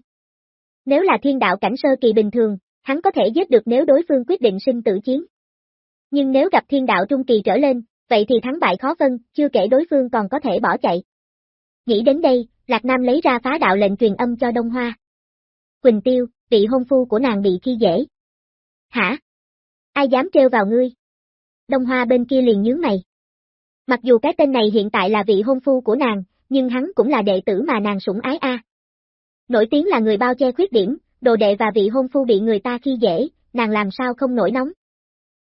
A: Nếu là thiên đạo cảnh sơ kỳ bình thường, hắn có thể giết được nếu đối phương quyết định sinh tử chiến. Nhưng nếu gặp thiên đạo trung kỳ trở lên, vậy thì thắng bại khó phân, chưa kể đối phương còn có thể bỏ chạy. Nghĩ đến đây, Lạc Nam lấy ra phá đạo lệnh truyền âm cho Đông Hoa. Quỳnh Tiêu, vị hôn phu của nàng bị khi dễ. Hả? Ai dám trêu vào ngươi? Đông Hoa bên kia liền nhướng mày. Mặc dù cái tên này hiện tại là vị hôn phu của nàng, nhưng hắn cũng là đệ tử mà nàng sủng ái a. Nổi tiếng là người bao che khuyết điểm, đồ đệ và vị hôn phu bị người ta khi dễ, nàng làm sao không nổi nóng.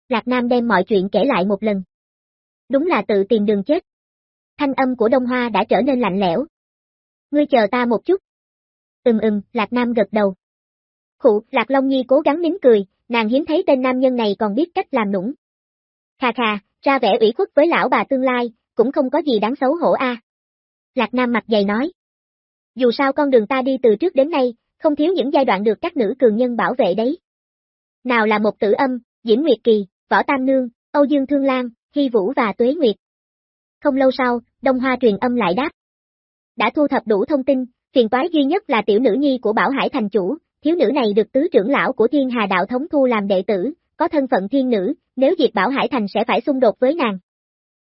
A: Lạc Nam đem mọi chuyện kể lại một lần. Đúng là tự tìm đường chết. Thanh âm của Đông Hoa đã trở nên lạnh lẽo. Ngươi chờ ta một chút. Ừm ừm, Lạc Nam gật đầu. Khụ, Lạc Long Nhi cố gắng nín cười, nàng hiếm thấy tên nam nhân này còn biết cách làm nũng. Khà khà, ra vẻ ủy khuất với lão bà tương lai, cũng không có gì đáng xấu hổ a. Lạc Nam mặt dày nói. Dù sao con đường ta đi từ trước đến nay, không thiếu những giai đoạn được các nữ cường nhân bảo vệ đấy. Nào là một tử âm, Diễm Nguyệt Kỳ, Võ Tam Nương, Âu Dương Thương Lan, Hy Vũ và Tuế Nguyệt. Không lâu sau, Đông Hoa truyền âm lại đáp. Đã thu thập đủ thông tin, phiền toái duy nhất là tiểu nữ nhi của Bảo Hải thành chủ, thiếu nữ này được tứ trưởng lão của Thiên Hà đạo thống thu làm đệ tử, có thân phận thiên nữ, nếu diệt Bảo Hải thành sẽ phải xung đột với nàng.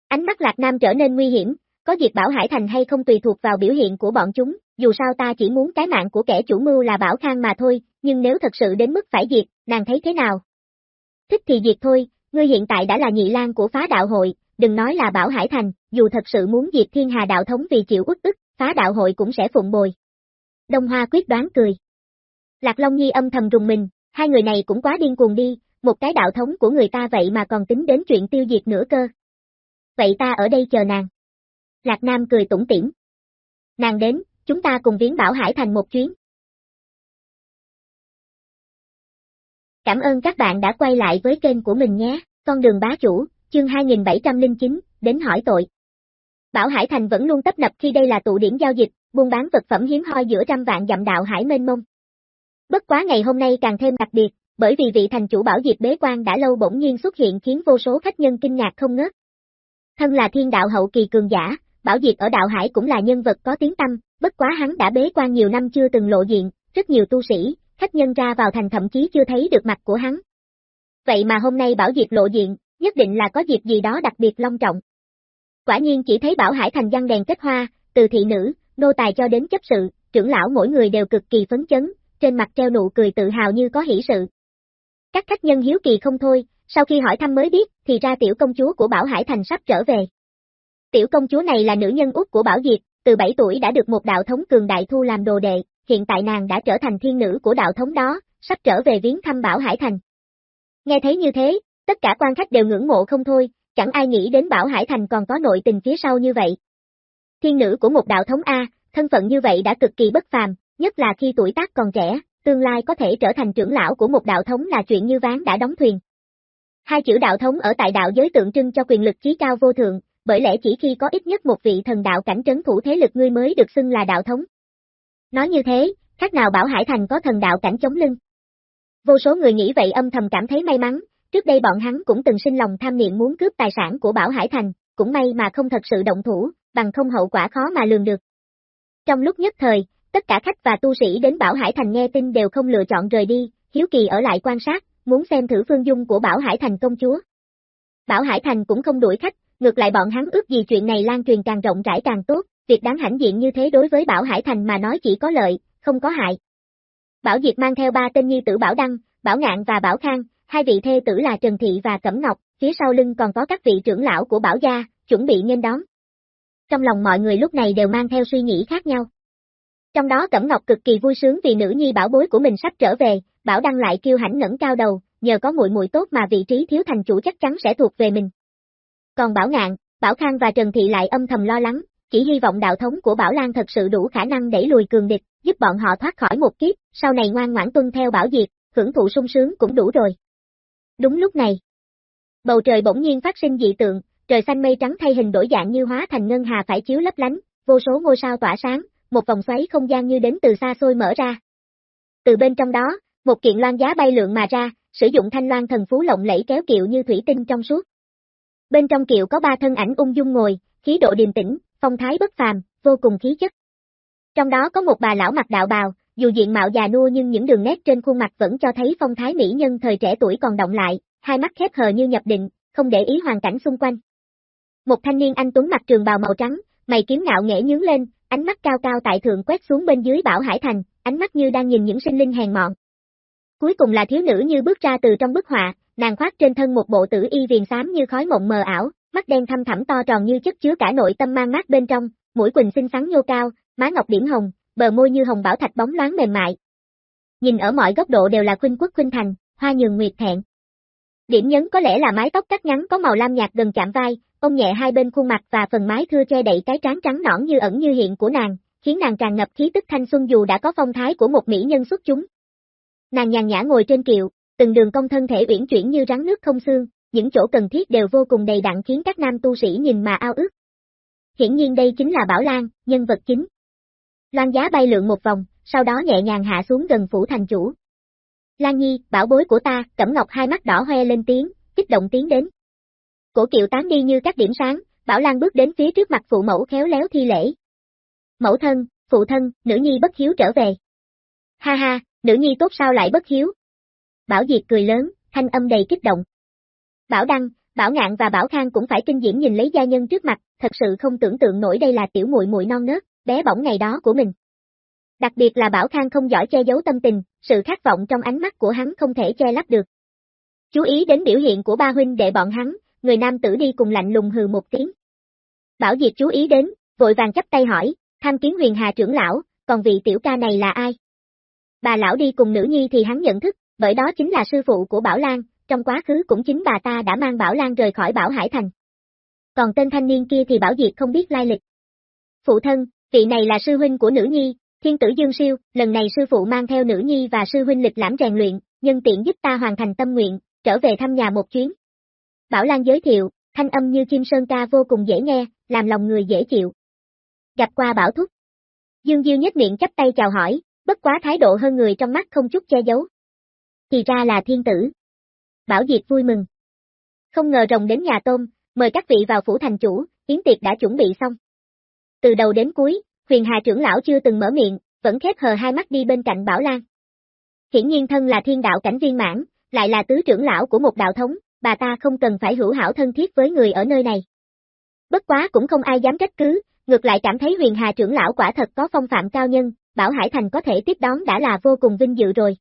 A: Ánh mắt Lạc Nam trở nên nguy hiểm, có diệt Bảo Hải thành hay không tùy thuộc vào biểu hiện của bọn chúng, dù sao ta chỉ muốn cái mạng của kẻ chủ mưu là Bảo Khang mà thôi, nhưng nếu thật sự đến mức phải diệt, nàng thấy thế nào? Thích thì diệt thôi, ngươi hiện tại đã là nhị lang của phá đạo hội, đừng nói là Bảo Hải Thành, dù thật sự muốn diệt thiên hà đạo thống vì chịu uất ức, phá đạo hội cũng sẽ phụng bồi. Đông Hoa quyết đoán cười. Lạc Long Nhi âm thầm rùng mình, hai người này cũng quá điên cuồng đi, một cái đạo thống của người ta vậy mà còn tính đến chuyện tiêu diệt nữa cơ. Vậy ta ở đây chờ nàng. Lạc Nam cười tủm tỉm. Nàng đến, chúng ta cùng viếng Bảo Hải Thành một chuyến. Cảm ơn các bạn đã quay lại với kênh của mình nhé, con đường bá chủ, chương 2709, đến hỏi tội. Bảo Hải Thành vẫn luôn tấp nập khi đây là tụ điểm giao dịch, buôn bán vật phẩm hiếm hoi giữa trăm vạn dặm đạo hải mênh mông. Bất quá ngày hôm nay càng thêm đặc biệt, bởi vì vị thành chủ bảo diệp bế quan đã lâu bỗng nhiên xuất hiện khiến vô số khách nhân kinh ngạc không ngớt. Thân là thiên đạo hậu kỳ cường giả, bảo diệp ở đạo hải cũng là nhân vật có tiếng tâm, bất quá hắn đã bế quan nhiều năm chưa từng lộ diện, rất nhiều tu sĩ, khách nhân ra vào thành thậm chí chưa thấy được mặt của hắn. Vậy mà hôm nay bảo diệp lộ diện, nhất định là có dịp gì đó đặc biệt long trọng. Quả nhiên chỉ thấy bảo hải thành văn đèn kết hoa, từ thị nữ, nô tài cho đến chấp sự, trưởng lão mỗi người đều cực kỳ phấn chấn, trên mặt treo nụ cười tự hào như có hỷ sự. Các khách nhân hiếu kỳ không thôi, sau khi hỏi thăm mới biết, thì ra tiểu công chúa của Bảo Hải Thành sắp trở về. Tiểu công chúa này là nữ nhân út của Bảo Diệp, từ 7 tuổi đã được một đạo thống cường đại thu làm đồ đệ, hiện tại nàng đã trở thành thiên nữ của đạo thống đó, sắp trở về viếng thăm Bảo Hải Thành. Nghe thấy như thế, tất cả quan khách đều ngưỡng mộ không thôi, chẳng ai nghĩ đến Bảo Hải Thành còn có nội tình phía sau như vậy. Thiên nữ của một đạo thống A, thân phận như vậy đã cực kỳ bất phàm, nhất là khi tuổi tác còn trẻ, tương lai có thể trở thành trưởng lão của một đạo thống là chuyện như ván đã đóng thuyền. Hai chữ đạo thống ở tại đạo giới tượng trưng cho quyền lực trí cao vô thượng, bởi lẽ chỉ khi có ít nhất một vị thần đạo cảnh trấn thủ thế lực ngươi mới được xưng là đạo thống. Nói như thế, khác nào Bảo Hải Thành có thần đạo cảnh chống lưng. Vô số người nghĩ vậy âm thầm cảm thấy may mắn, trước đây bọn hắn cũng từng sinh lòng tham niệm muốn cướp tài sản của Bảo Hải Thành, cũng may mà không thật sự động thủ, bằng không hậu quả khó mà lường được. Trong lúc nhất thời, tất cả khách và tu sĩ đến Bảo Hải Thành nghe tin đều không lựa chọn rời đi, hiếu kỳ ở lại quan sát, muốn xem thử phương dung của Bảo Hải Thành công chúa. Bảo Hải Thành cũng không đuổi khách, ngược lại bọn hắn ước gì chuyện này lan truyền càng rộng rãi càng tốt, việc đáng hãnh diện như thế đối với Bảo Hải Thành mà nói chỉ có lợi, không có hại. Bảo Diệp mang theo ba tên nhi tử Bảo Đăng, Bảo Ngạn và Bảo Khang, hai vị thê tử là Trần Thị và Cẩm Ngọc, phía sau lưng còn có các vị trưởng lão của Bảo Gia, chuẩn bị nghênh đón. Trong lòng mọi người lúc này đều mang theo suy nghĩ khác nhau. Trong đó Cẩm Ngọc cực kỳ vui sướng vì nữ nhi bảo bối của mình sắp trở về, Bảo Đăng lại kêu hãnh ngẩng cao đầu, nhờ có muội muội tốt mà vị trí thiếu thành chủ chắc chắn sẽ thuộc về mình. Còn Bảo Ngạn, Bảo Khang và Trần Thị lại âm thầm lo lắng, chỉ hy vọng đạo thống của Bảo Lan thật sự đủ khả năng đẩy lùi cường địch, giúp bọn họ thoát khỏi một kiếp, sau này ngoan ngoãn tuân theo Bảo Diệt, hưởng thụ sung sướng cũng đủ rồi. Đúng lúc này, bầu trời bỗng nhiên phát sinh dị tượng, trời xanh mây trắng thay hình đổi dạng như hóa thành ngân hà phải chiếu lấp lánh, vô số ngôi sao tỏa sáng, một vòng xoáy không gian như đến từ xa xôi mở ra. Từ bên trong đó, một kiện loan giá bay lượn mà ra, sử dụng thanh loan thần phú lộng lẫy kéo kiệu như thủy tinh trong suốt. Bên trong kiệu có ba thân ảnh ung dung ngồi, khí độ điềm tĩnh, phong thái bất phàm, vô cùng khí chất. Trong đó có một bà lão mặc đạo bào, dù diện mạo già nua nhưng những đường nét trên khuôn mặt vẫn cho thấy phong thái mỹ nhân thời trẻ tuổi còn động lại, hai mắt khép hờ như nhập định, không để ý hoàn cảnh xung quanh. Một thanh niên anh tuấn mặc trường bào màu trắng, mày kiếm ngạo nghễ nhướng lên, ánh mắt cao cao tại thượng quét xuống bên dưới Bảo Hải Thành, ánh mắt như đang nhìn những sinh linh hèn mọn. Cuối cùng là thiếu nữ như bước ra từ trong bức họa, nàng khoác trên thân một bộ tử y viền xám như khói mộng mờ ảo, mắt đen thâm thẳm to tròn như chất chứa cả nội tâm mang mát bên trong, mũi quỳnh xinh xắn nhô cao, má ngọc điểm hồng, bờ môi như hồng bảo thạch bóng loáng mềm mại. Nhìn ở mọi góc độ đều là khuynh quốc khuynh thành, hoa nhường nguyệt thẹn. Điểm nhấn có lẽ là mái tóc cắt ngắn có màu lam nhạt gần chạm vai, ông nhẹ hai bên khuôn mặt và phần mái thưa che đậy cái trán trắng nõn như ẩn như hiện của nàng, khiến nàng tràn ngập khí tức thanh xuân dù đã có phong thái của một mỹ nhân xuất chúng. Nàng nhàn nhã ngồi trên kiệu, từng đường cong thân thể uyển chuyển như rắn nước không xương, những chỗ cần thiết đều vô cùng đầy đặn khiến các nam tu sĩ nhìn mà ao ước. Hiển nhiên đây chính là Bảo Lan, nhân vật chính. Loan giá bay lượn một vòng, sau đó nhẹ nhàng hạ xuống gần phủ thành chủ. Lan Nhi, bảo bối của ta, Cẩm Ngọc hai mắt đỏ hoe lên tiếng, kích động tiến đến. Cổ kiệu tán đi như các điểm sáng, Bảo Lan bước đến phía trước mặt phụ mẫu khéo léo thi lễ. Mẫu thân, phụ thân, nữ nhi bất hiếu trở về. Ha ha, nữ nhi tốt sao lại bất hiếu? Bảo Diệt cười lớn, thanh âm đầy kích động. Bảo Đăng, Bảo Ngạn và Bảo Khang cũng phải kinh diễm nhìn lấy gia nhân trước mặt, thật sự không tưởng tượng nổi đây là tiểu muội muội non nớt, bé bỏng ngày đó của mình. Đặc biệt là Bảo Khang không giỏi che giấu tâm tình, sự khát vọng trong ánh mắt của hắn không thể che lấp được. Chú ý đến biểu hiện của ba huynh đệ bọn hắn, người nam tử đi cùng lạnh lùng hừ một tiếng. Bảo Diệp chú ý đến, vội vàng chấp tay hỏi, tham kiến huyền hà trưởng lão, còn vị tiểu ca này là ai? Bà lão đi cùng nữ nhi thì hắn nhận thức, bởi đó chính là sư phụ của Bảo Lan, trong quá khứ cũng chính bà ta đã mang Bảo Lan rời khỏi Bảo Hải Thành. Còn tên thanh niên kia thì Bảo Diệt không biết lai lịch. Phụ thân, vị này là sư huynh của nữ nhi, thiên tử Dương Siêu, lần này sư phụ mang theo nữ nhi và sư huynh lịch lãm rèn luyện, nhân tiện giúp ta hoàn thành tâm nguyện, trở về thăm nhà một chuyến. Bảo Lan giới thiệu, thanh âm như chim sơn ca vô cùng dễ nghe, làm lòng người dễ chịu. Gặp qua Bảo Thúc. Dương Diêu nhất miệng chắp tay chào hỏi, bất quá thái độ hơn người trong mắt không chút che giấu. Thì ra là thiên tử. Bảo Diệp vui mừng. Không ngờ rồng đến nhà tôm, mời các vị vào phủ thành chủ, yến tiệc đã chuẩn bị xong. Từ đầu đến cuối, huyền hà trưởng lão chưa từng mở miệng, vẫn khép hờ hai mắt đi bên cạnh Bảo Lan. Hiển nhiên thân là thiên đạo cảnh viên mãn, lại là tứ trưởng lão của một đạo thống, bà ta không cần phải hữu hảo thân thiết với người ở nơi này. Bất quá cũng không ai dám trách cứ, ngược lại cảm thấy huyền hà trưởng lão quả thật có phong phạm cao nhân, Bảo Hải Thành có thể tiếp đón đã là vô cùng vinh dự rồi.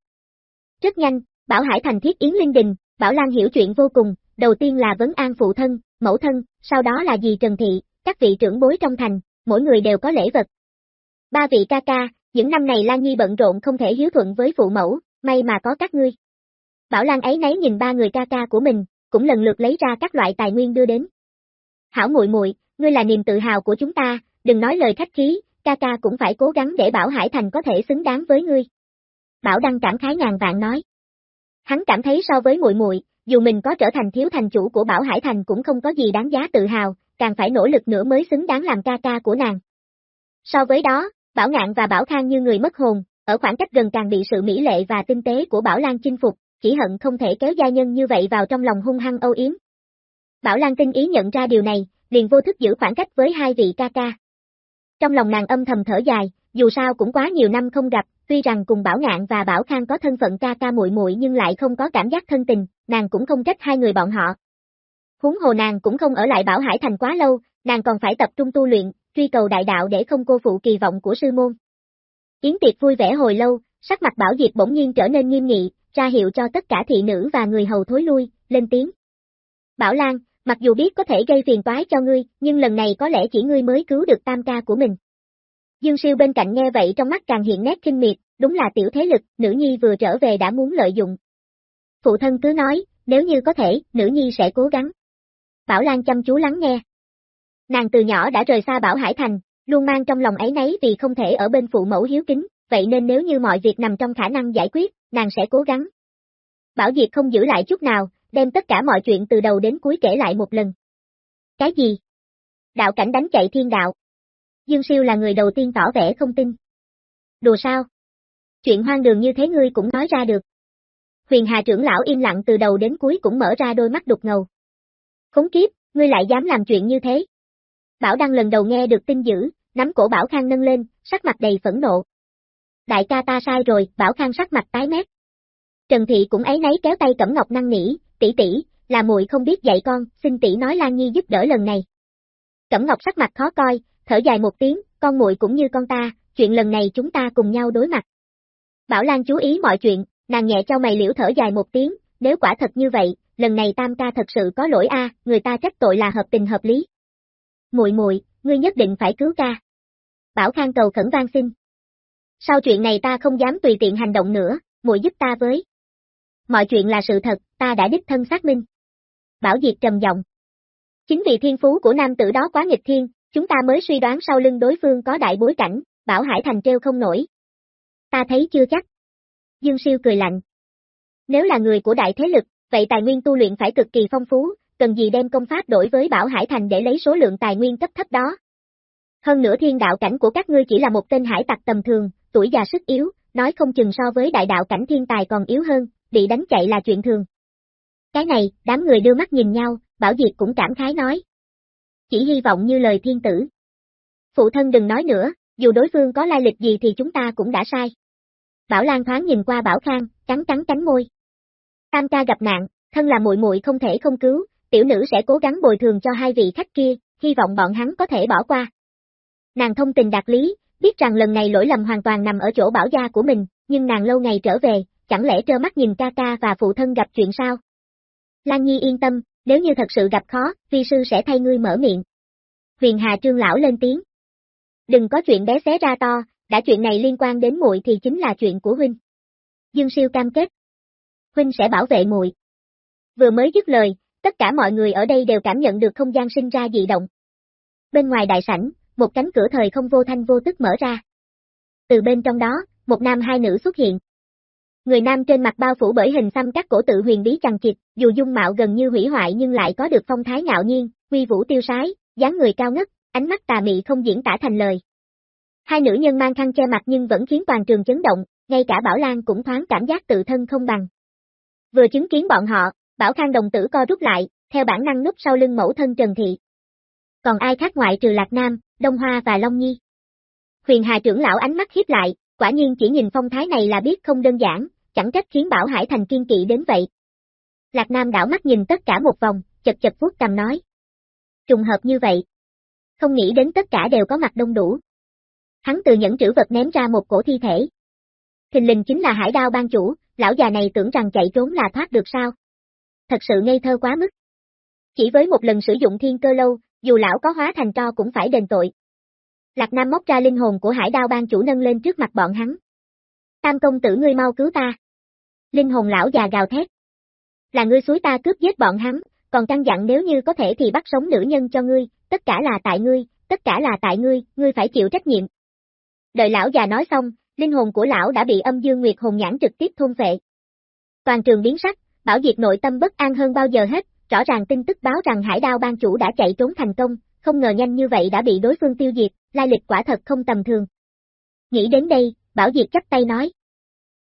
A: Rất nhanh, Bảo Hải Thành thiết yến linh đình, Bảo Lan hiểu chuyện vô cùng, đầu tiên là vấn an phụ thân, mẫu thân, sau đó là dì Trần Thị, các vị trưởng bối trong thành, mỗi người đều có lễ vật. Ba vị ca ca, những năm này Lan Nhi bận rộn không thể hiếu thuận với phụ mẫu, may mà có các ngươi. Bảo Lan ấy nấy nhìn ba người ca ca của mình, cũng lần lượt lấy ra các loại tài nguyên đưa đến. Hảo muội muội, ngươi là niềm tự hào của chúng ta, đừng nói lời khách khí, ca ca cũng phải cố gắng để Bảo Hải Thành có thể xứng đáng với ngươi. Bảo Đăng cảm khái ngàn vạn nói. Hắn cảm thấy so với muội muội, dù mình có trở thành thiếu thành chủ của Bảo Hải Thành cũng không có gì đáng giá tự hào, càng phải nỗ lực nữa mới xứng đáng làm ca ca của nàng. So với đó, Bảo Ngạn và Bảo Khang như người mất hồn, ở khoảng cách gần càng bị sự mỹ lệ và tinh tế của Bảo Lan chinh phục, chỉ hận không thể kéo gia nhân như vậy vào trong lòng hung hăng âu yếm. Bảo Lan tinh ý nhận ra điều này, liền vô thức giữ khoảng cách với hai vị ca ca. Trong lòng nàng âm thầm thở dài, dù sao cũng quá nhiều năm không gặp, tuy rằng cùng Bảo Ngạn và Bảo Khang có thân phận ca ca muội muội nhưng lại không có cảm giác thân tình, nàng cũng không trách hai người bọn họ. Huống hồ nàng cũng không ở lại Bảo Hải Thành quá lâu, nàng còn phải tập trung tu luyện, truy cầu đại đạo để không cô phụ kỳ vọng của sư môn. Yến tiệc vui vẻ hồi lâu, sắc mặt Bảo Diệp bỗng nhiên trở nên nghiêm nghị, ra hiệu cho tất cả thị nữ và người hầu thối lui, lên tiếng. Bảo Lan, mặc dù biết có thể gây phiền toái cho ngươi, nhưng lần này có lẽ chỉ ngươi mới cứu được tam ca của mình. Dương siêu bên cạnh nghe vậy trong mắt càng hiện nét kinh miệt, đúng là tiểu thế lực, nữ nhi vừa trở về đã muốn lợi dụng. Phụ thân cứ nói, nếu như có thể, nữ nhi sẽ cố gắng. Bảo Lan chăm chú lắng nghe. Nàng từ nhỏ đã rời xa Bảo Hải Thành, luôn mang trong lòng ấy nấy vì không thể ở bên phụ mẫu hiếu kính, vậy nên nếu như mọi việc nằm trong khả năng giải quyết, nàng sẽ cố gắng. Bảo Diệp không giữ lại chút nào, đem tất cả mọi chuyện từ đầu đến cuối kể lại một lần. Cái gì? Đạo cảnh đánh chạy thiên đạo. Dương Siêu là người đầu tiên tỏ vẻ không tin. Đùa sao? Chuyện hoang đường như thế ngươi cũng nói ra được. Huyền Hà trưởng lão im lặng từ đầu đến cuối cũng mở ra đôi mắt đục ngầu. Khốn kiếp, ngươi lại dám làm chuyện như thế. Bảo Đăng lần đầu nghe được tin dữ, nắm cổ Bảo Khang nâng lên, sắc mặt đầy phẫn nộ. Đại ca ta sai rồi, Bảo Khang sắc mặt tái mét. Trần Thị cũng ấy nấy kéo tay Cẩm Ngọc năng nỉ, tỷ tỷ, là muội không biết dạy con, xin tỷ nói Lan Nhi giúp đỡ lần này. Cẩm Ngọc sắc mặt khó coi, thở dài một tiếng, con muội cũng như con ta, chuyện lần này chúng ta cùng nhau đối mặt. Bảo Lan chú ý mọi chuyện, nàng nhẹ cho mày liễu thở dài một tiếng, nếu quả thật như vậy, lần này tam ca thật sự có lỗi a, người ta trách tội là hợp tình hợp lý. Muội muội, ngươi nhất định phải cứu ca. Bảo Khang cầu khẩn van xin. Sau chuyện này ta không dám tùy tiện hành động nữa, muội giúp ta với. Mọi chuyện là sự thật, ta đã đích thân xác minh. Bảo Diệt trầm giọng. Chính vì thiên phú của nam tử đó quá nghịch thiên, chúng ta mới suy đoán sau lưng đối phương có đại bối cảnh, Bảo Hải Thành treo không nổi. Ta thấy chưa chắc. Dương Siêu cười lạnh. Nếu là người của đại thế lực, vậy tài nguyên tu luyện phải cực kỳ phong phú, cần gì đem công pháp đổi với Bảo Hải Thành để lấy số lượng tài nguyên cấp thấp đó. Hơn nữa thiên đạo cảnh của các ngươi chỉ là một tên hải tặc tầm thường, tuổi già sức yếu, nói không chừng so với đại đạo cảnh thiên tài còn yếu hơn, bị đánh chạy là chuyện thường. Cái này, đám người đưa mắt nhìn nhau, Bảo Diệp cũng cảm khái nói. Chỉ hy vọng như lời thiên tử. Phụ thân đừng nói nữa, dù đối phương có lai lịch gì thì chúng ta cũng đã sai. Bảo Lan thoáng nhìn qua Bảo Khang, cắn cắn cánh môi. Tam ca gặp nạn, thân là muội muội không thể không cứu, tiểu nữ sẽ cố gắng bồi thường cho hai vị khách kia, hy vọng bọn hắn có thể bỏ qua. Nàng thông tình đạt lý, biết rằng lần này lỗi lầm hoàn toàn nằm ở chỗ bảo gia của mình, nhưng nàng lâu ngày trở về, chẳng lẽ trơ mắt nhìn ca ca và phụ thân gặp chuyện sao? Lan Nhi yên tâm, nếu như thật sự gặp khó, vi sư sẽ thay ngươi mở miệng. Huyền Hà Trương Lão lên tiếng. Đừng có chuyện bé xé ra to, đã chuyện này liên quan đến muội thì chính là chuyện của huynh. Dương Siêu cam kết. Huynh sẽ bảo vệ muội. Vừa mới dứt lời, tất cả mọi người ở đây đều cảm nhận được không gian sinh ra dị động. Bên ngoài đại sảnh, một cánh cửa thời không vô thanh vô tức mở ra. Từ bên trong đó, một nam hai nữ xuất hiện. Người nam trên mặt bao phủ bởi hình xăm các cổ tự huyền bí chằng chịt, dù dung mạo gần như hủy hoại nhưng lại có được phong thái ngạo nhiên, uy vũ tiêu sái, dáng người cao ngất, ánh mắt tà mị không diễn tả thành lời. Hai nữ nhân mang khăn che mặt nhưng vẫn khiến toàn trường chấn động, ngay cả Bảo Lan cũng thoáng cảm giác tự thân không bằng. Vừa chứng kiến bọn họ, Bảo Khang đồng tử co rút lại, theo bản năng núp sau lưng mẫu thân Trần Thị. Còn ai khác ngoại trừ Lạc Nam, Đông Hoa và Long Nhi? Huyền Hà trưởng lão ánh mắt hiếp lại, quả nhiên chỉ nhìn phong thái này là biết không đơn giản, chẳng trách khiến Bảo Hải Thành kiên kỵ đến vậy. Lạc Nam đảo mắt nhìn tất cả một vòng, chật chật vuốt cầm nói. Trùng hợp như vậy. Không nghĩ đến tất cả đều có mặt đông đủ. Hắn từ những trữ vật ném ra một cổ thi thể. Thình lình chính là hải đao ban chủ, lão già này tưởng rằng chạy trốn là thoát được sao. Thật sự ngây thơ quá mức. Chỉ với một lần sử dụng thiên cơ lâu, dù lão có hóa thành tro cũng phải đền tội. Lạc Nam móc ra linh hồn của hải đao ban chủ nâng lên trước mặt bọn hắn. Tam công tử ngươi mau cứu ta. Linh hồn lão già gào thét. Là ngươi suối ta cướp giết bọn hắn, còn căn dặn nếu như có thể thì bắt sống nữ nhân cho ngươi, tất cả là tại ngươi, tất cả là tại ngươi, ngươi phải chịu trách nhiệm. Đợi lão già nói xong, linh hồn của lão đã bị âm dương nguyệt hồn nhãn trực tiếp thôn vệ. Toàn trường biến sắc, bảo diệt nội tâm bất an hơn bao giờ hết, rõ ràng tin tức báo rằng hải đao ban chủ đã chạy trốn thành công, không ngờ nhanh như vậy đã bị đối phương tiêu diệt, lai lịch quả thật không tầm thường. Nghĩ đến đây, Bảo Diệt chắp tay nói.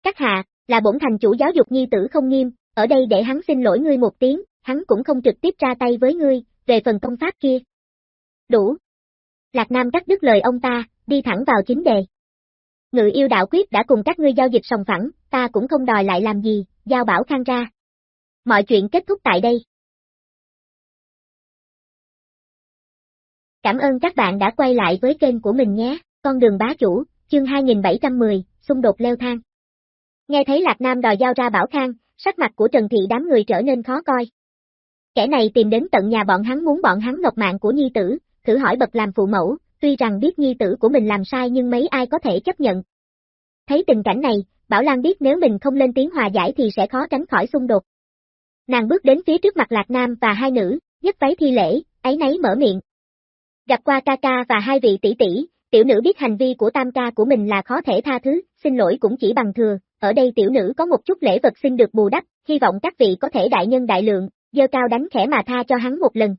A: Các hạ, là bổn thành chủ giáo dục nhi tử không nghiêm, ở đây để hắn xin lỗi ngươi một tiếng, hắn cũng không trực tiếp ra tay với ngươi, về phần công pháp kia. Đủ. Lạc Nam cắt đứt lời ông ta, đi thẳng vào chính đề. Ngự yêu đạo quyết đã cùng các ngươi giao dịch sòng phẳng, ta cũng không đòi lại làm gì, giao bảo khang ra. Mọi chuyện kết thúc tại đây. Cảm ơn các bạn đã quay lại với kênh của mình nhé, con đường bá chủ, chương 2710, xung đột leo thang. Nghe thấy Lạc Nam đòi giao ra Bảo Khang, sắc mặt của Trần Thị đám người trở nên khó coi. Kẻ này tìm đến tận nhà bọn hắn muốn bọn hắn ngọc mạng của nhi tử, thử hỏi bậc làm phụ mẫu, tuy rằng biết nhi tử của mình làm sai nhưng mấy ai có thể chấp nhận. Thấy tình cảnh này, Bảo Lan biết nếu mình không lên tiếng hòa giải thì sẽ khó tránh khỏi xung đột. Nàng bước đến phía trước mặt Lạc Nam và hai nữ, nhấc váy thi lễ, ấy nấy mở miệng. Gặp qua ca ca và hai vị tỷ tỷ, tiểu nữ biết hành vi của tam ca của mình là khó thể tha thứ, xin lỗi cũng chỉ bằng thừa, ở đây tiểu nữ có một chút lễ vật xin được bù đắp, hy vọng các vị có thể đại nhân đại lượng, dơ cao đánh khẽ mà tha cho hắn một lần.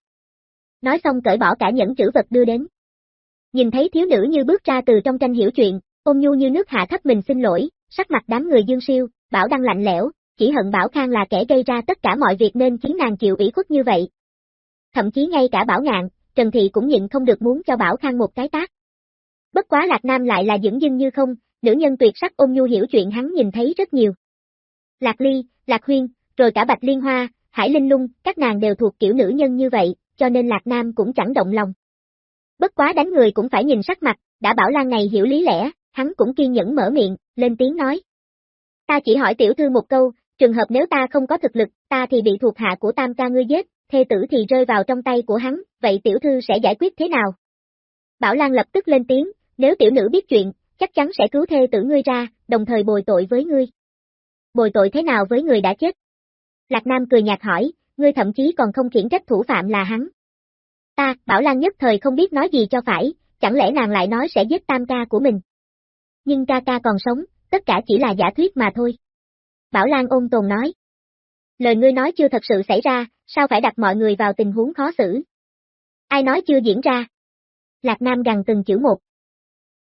A: Nói xong cởi bỏ cả những chữ vật đưa đến. Nhìn thấy thiếu nữ như bước ra từ trong tranh hiểu chuyện, ôn nhu như nước hạ thấp mình xin lỗi, sắc mặt đám người dương siêu, bảo đang lạnh lẽo, chỉ hận bảo khang là kẻ gây ra tất cả mọi việc nên khiến nàng chịu ủy khuất như vậy. Thậm chí ngay cả bảo ngạn, Trần Thị cũng nhịn không được muốn cho bảo khang một cái tác. Bất quá Lạc Nam lại là dưỡng dưng như không, nữ nhân tuyệt sắc ôm nhu hiểu chuyện hắn nhìn thấy rất nhiều. Lạc Ly, Lạc Huyên, rồi cả Bạch Liên Hoa, Hải Linh Lung, các nàng đều thuộc kiểu nữ nhân như vậy, cho nên Lạc Nam cũng chẳng động lòng. Bất quá đánh người cũng phải nhìn sắc mặt, đã bảo Lan này hiểu lý lẽ, hắn cũng kiên nhẫn mở miệng, lên tiếng nói. Ta chỉ hỏi tiểu thư một câu, trường hợp nếu ta không có thực lực, ta thì bị thuộc hạ của tam ca ngươi giết, thê tử thì rơi vào trong tay của hắn, vậy tiểu thư sẽ giải quyết thế nào? Bảo Lan lập tức lên tiếng, nếu tiểu nữ biết chuyện, chắc chắn sẽ cứu thê tử ngươi ra, đồng thời bồi tội với ngươi. Bồi tội thế nào với người đã chết? Lạc Nam cười nhạt hỏi, ngươi thậm chí còn không khiển trách thủ phạm là hắn. Ta, Bảo Lan nhất thời không biết nói gì cho phải, chẳng lẽ nàng lại nói sẽ giết tam ca của mình. Nhưng ca ca còn sống, tất cả chỉ là giả thuyết mà thôi. Bảo Lan ôn tồn nói. Lời ngươi nói chưa thật sự xảy ra, sao phải đặt mọi người vào tình huống khó xử? Ai nói chưa diễn ra? Lạc Nam gằn từng chữ một.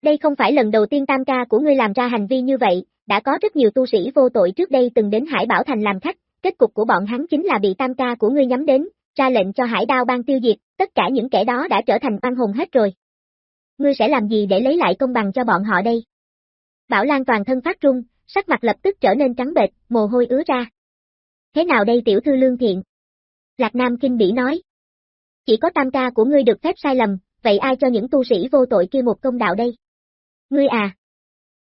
A: Đây không phải lần đầu tiên tam ca của ngươi làm ra hành vi như vậy, đã có rất nhiều tu sĩ vô tội trước đây từng đến Hải Bảo Thành làm khách, kết cục của bọn hắn chính là bị tam ca của ngươi nhắm đến, ra lệnh cho hải đao ban tiêu diệt, tất cả những kẻ đó đã trở thành băng hồn hết rồi. Ngươi sẽ làm gì để lấy lại công bằng cho bọn họ đây? Bảo Lan toàn thân phát run, sắc mặt lập tức trở nên trắng bệch, mồ hôi ứa ra. Thế nào đây tiểu thư lương thiện? Lạc Nam kinh bỉ nói. Chỉ có tam ca của ngươi được phép sai lầm, vậy ai cho những tu sĩ vô tội kia một công đạo đây? Ngươi à?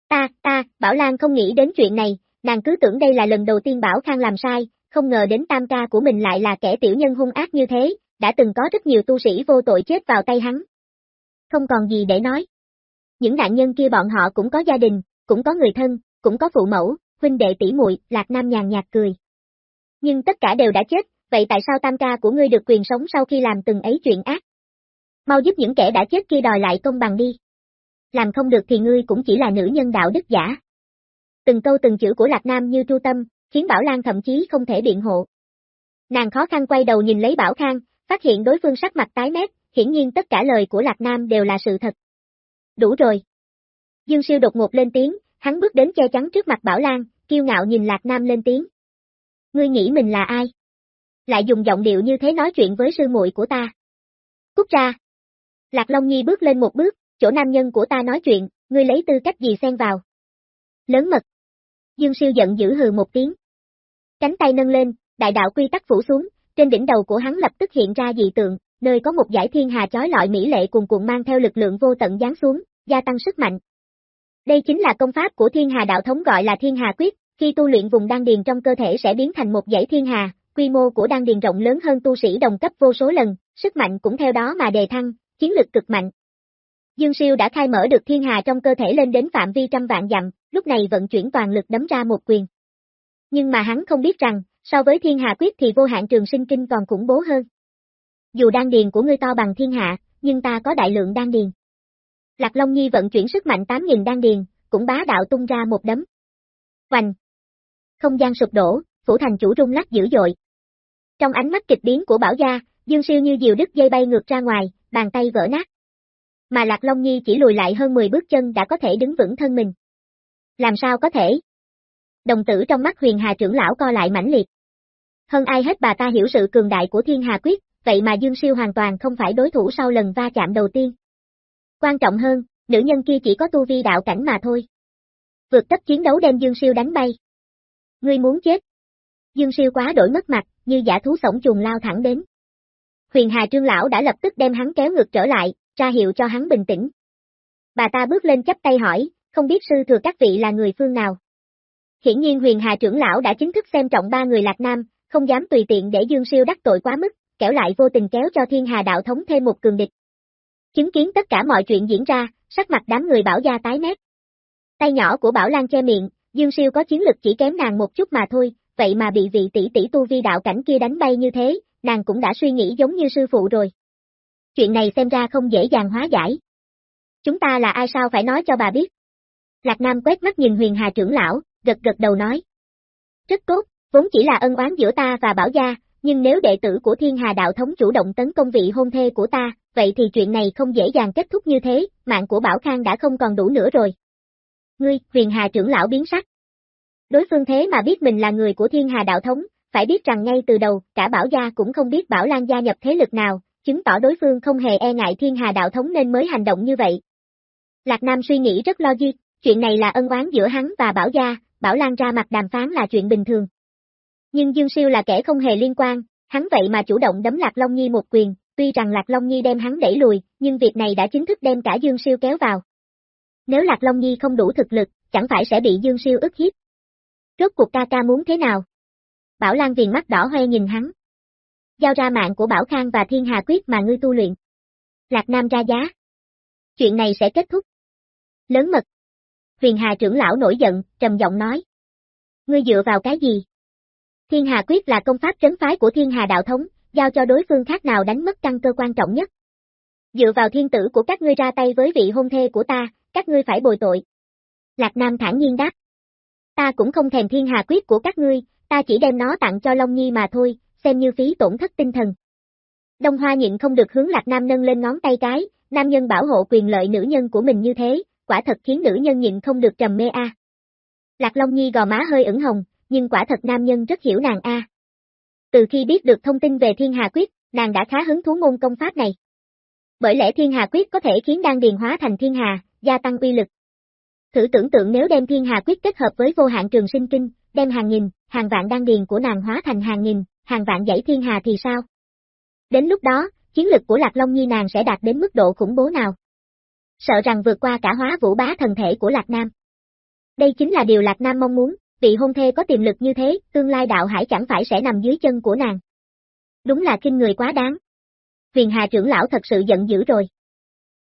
A: Ta, ta, Bảo Lan không nghĩ đến chuyện này, nàng cứ tưởng đây là lần đầu tiên Bảo Khang làm sai, không ngờ đến tam ca của mình lại là kẻ tiểu nhân hung ác như thế, đã từng có rất nhiều tu sĩ vô tội chết vào tay hắn. Không còn gì để nói. Những nạn nhân kia bọn họ cũng có gia đình, cũng có người thân, cũng có phụ mẫu, huynh đệ tỷ muội, Lạc Nam nhàn nhạt cười. Nhưng tất cả đều đã chết, vậy tại sao tam ca của ngươi được quyền sống sau khi làm từng ấy chuyện ác? Mau giúp những kẻ đã chết kia đòi lại công bằng đi. Làm không được thì ngươi cũng chỉ là nữ nhân đạo đức giả. Từng câu từng chữ của Lạc Nam như tru tâm, khiến Bảo Lan thậm chí không thể biện hộ. Nàng khó khăn quay đầu nhìn lấy Bảo Khang, phát hiện đối phương sắc mặt tái mét, hiển nhiên tất cả lời của Lạc Nam đều là sự thật. Đủ rồi. Dương Siêu đột ngột lên tiếng, hắn bước đến che chắn trước mặt Bảo Lan, kiêu ngạo nhìn Lạc Nam lên tiếng. Ngươi nghĩ mình là ai? Lại dùng giọng điệu như thế nói chuyện với sư muội của ta. Cút ra. Lạc Long Nhi bước lên một bước, chỗ nam nhân của ta nói chuyện, ngươi lấy tư cách gì xen vào. Lớn mật. Dương Siêu giận dữ hừ một tiếng. Cánh tay nâng lên, đại đạo quy tắc phủ xuống, trên đỉnh đầu của hắn lập tức hiện ra dị tượng, nơi có một giải thiên hà chói lọi mỹ lệ cùng cuộn mang theo lực lượng vô tận giáng xuống, gia tăng sức mạnh. Đây chính là công pháp của thiên hà đạo thống gọi là thiên hà quyết, khi tu luyện vùng đan điền trong cơ thể sẽ biến thành một dãy thiên hà, quy mô của đan điền rộng lớn hơn tu sĩ đồng cấp vô số lần, sức mạnh cũng theo đó mà đề thăng, chiến lực cực mạnh. Dương Siêu đã khai mở được thiên hà trong cơ thể lên đến phạm vi trăm vạn dặm, lúc này vận chuyển toàn lực đấm ra một quyền. Nhưng mà hắn không biết rằng, so với thiên hà quyết thì vô hạn trường sinh kinh còn khủng bố hơn. Dù đan điền của ngươi to bằng thiên hạ, nhưng ta có đại lượng đan điền. Lạc Long Nhi vận chuyển sức mạnh 8.000 đan điền, cũng bá đạo tung ra một đấm. Hoành! Không gian sụp đổ, phủ thành chủ rung lắc dữ dội. Trong ánh mắt kịch biến của Bảo Gia, Dương Siêu như diều đứt dây bay ngược ra ngoài, bàn tay vỡ nát. Mà Lạc Long Nhi chỉ lùi lại hơn 10 bước chân đã có thể đứng vững thân mình. Làm sao có thể? Đồng tử trong mắt huyền hà trưởng lão co lại mãnh liệt. Hơn ai hết bà ta hiểu sự cường đại của thiên hà quyết, vậy mà Dương Siêu hoàn toàn không phải đối thủ sau lần va chạm đầu tiên. Quan trọng hơn, nữ nhân kia chỉ có tu vi đạo cảnh mà thôi. Vượt cấp chiến đấu đem Dương Siêu đánh bay. Ngươi muốn chết. Dương Siêu quá đổi mất mặt, như giả thú sổng chuồng lao thẳng đến. Huyền Hà Trương Lão đã lập tức đem hắn kéo ngược trở lại, ra hiệu cho hắn bình tĩnh. Bà ta bước lên chắp tay hỏi, không biết sư thừa các vị là người phương nào. Hiển nhiên Huyền Hà trưởng lão đã chính thức xem trọng ba người Lạc Nam, không dám tùy tiện để Dương Siêu đắc tội quá mức, kẻo lại vô tình kéo cho Thiên Hà đạo thống thêm một cường địch. Chứng kiến tất cả mọi chuyện diễn ra, sắc mặt đám người bảo gia tái mét. Tay nhỏ của Bảo Lan che miệng, Dương Siêu có chiến lực chỉ kém nàng một chút mà thôi, vậy mà bị vị tỷ tỷ tu vi đạo cảnh kia đánh bay như thế, nàng cũng đã suy nghĩ giống như sư phụ rồi. Chuyện này xem ra không dễ dàng hóa giải. Chúng ta là ai sao phải nói cho bà biết. Lạc Nam quét mắt nhìn huyền hà trưởng lão, gật gật đầu nói. Rất tốt, vốn chỉ là ân oán giữa ta và Bảo Gia, nhưng nếu đệ tử của Thiên Hà Đạo Thống chủ động tấn công vị hôn thê của ta, vậy thì chuyện này không dễ dàng kết thúc như thế, mạng của Bảo Khang đã không còn đủ nữa rồi. Ngươi, huyền hà trưởng lão biến sắc. Đối phương thế mà biết mình là người của Thiên Hà Đạo Thống, phải biết rằng ngay từ đầu, cả Bảo Gia cũng không biết Bảo Lan gia nhập thế lực nào, chứng tỏ đối phương không hề e ngại Thiên Hà Đạo Thống nên mới hành động như vậy. Lạc Nam suy nghĩ rất logic, chuyện này là ân oán giữa hắn và Bảo Gia, Bảo Lan ra mặt đàm phán là chuyện bình thường. Nhưng Dương Siêu là kẻ không hề liên quan, hắn vậy mà chủ động đấm Lạc Long Nhi một quyền, tuy rằng Lạc Long Nhi đem hắn đẩy lùi, nhưng việc này đã chính thức đem cả Dương Siêu kéo vào. Nếu Lạc Long Nhi không đủ thực lực, chẳng phải sẽ bị Dương Siêu ức hiếp. Rốt cuộc ca ca muốn thế nào? Bảo Lan viền mắt đỏ hoe nhìn hắn. Giao ra mạng của Bảo Khang và Thiên Hà Quyết mà ngươi tu luyện. Lạc Nam ra giá. Chuyện này sẽ kết thúc. Lớn mật. Huyền Hà trưởng lão nổi giận, trầm giọng nói. Ngươi dựa vào cái gì? Thiên Hà Quyết là công pháp trấn phái của Thiên Hà Đạo Thống, giao cho đối phương khác nào đánh mất căn cơ quan trọng nhất. Dựa vào thiên tử của các ngươi ra tay với vị hôn thê của ta, các ngươi phải bồi tội. Lạc Nam thản nhiên đáp. Ta cũng không thèm Thiên Hà Quyết của các ngươi, ta chỉ đem nó tặng cho Long Nhi mà thôi, xem như phí tổn thất tinh thần. Đông Hoa nhịn không được hướng Lạc Nam nâng lên ngón tay cái, nam nhân bảo hộ quyền lợi nữ nhân của mình như thế, quả thật khiến nữ nhân nhịn không được trầm mê a. Lạc Long Nhi gò má hơi ửng hồng, nhưng quả thật nam nhân rất hiểu nàng a. Từ khi biết được thông tin về Thiên Hà Quyết, nàng đã khá hứng thú môn công pháp này. Bởi lẽ Thiên Hà Quyết có thể khiến đan điền hóa thành Thiên Hà, gia tăng uy lực. Thử tưởng tượng nếu đem Thiên Hà Quyết kết hợp với vô hạn trường sinh kinh, đem hàng nghìn, hàng vạn đan điền của nàng hóa thành hàng nghìn, hàng vạn dãy Thiên Hà thì sao? Đến lúc đó, chiến lực của Lạc Long Nhi nàng sẽ đạt đến mức độ khủng bố nào? Sợ rằng vượt qua cả hóa vũ bá thần thể của Lạc Nam. Đây chính là điều Lạc Nam mong muốn, vị hôn thê có tiềm lực như thế, tương lai đạo hải chẳng phải sẽ nằm dưới chân của nàng. Đúng là kinh người quá đáng. Viền hà trưởng lão thật sự giận dữ rồi.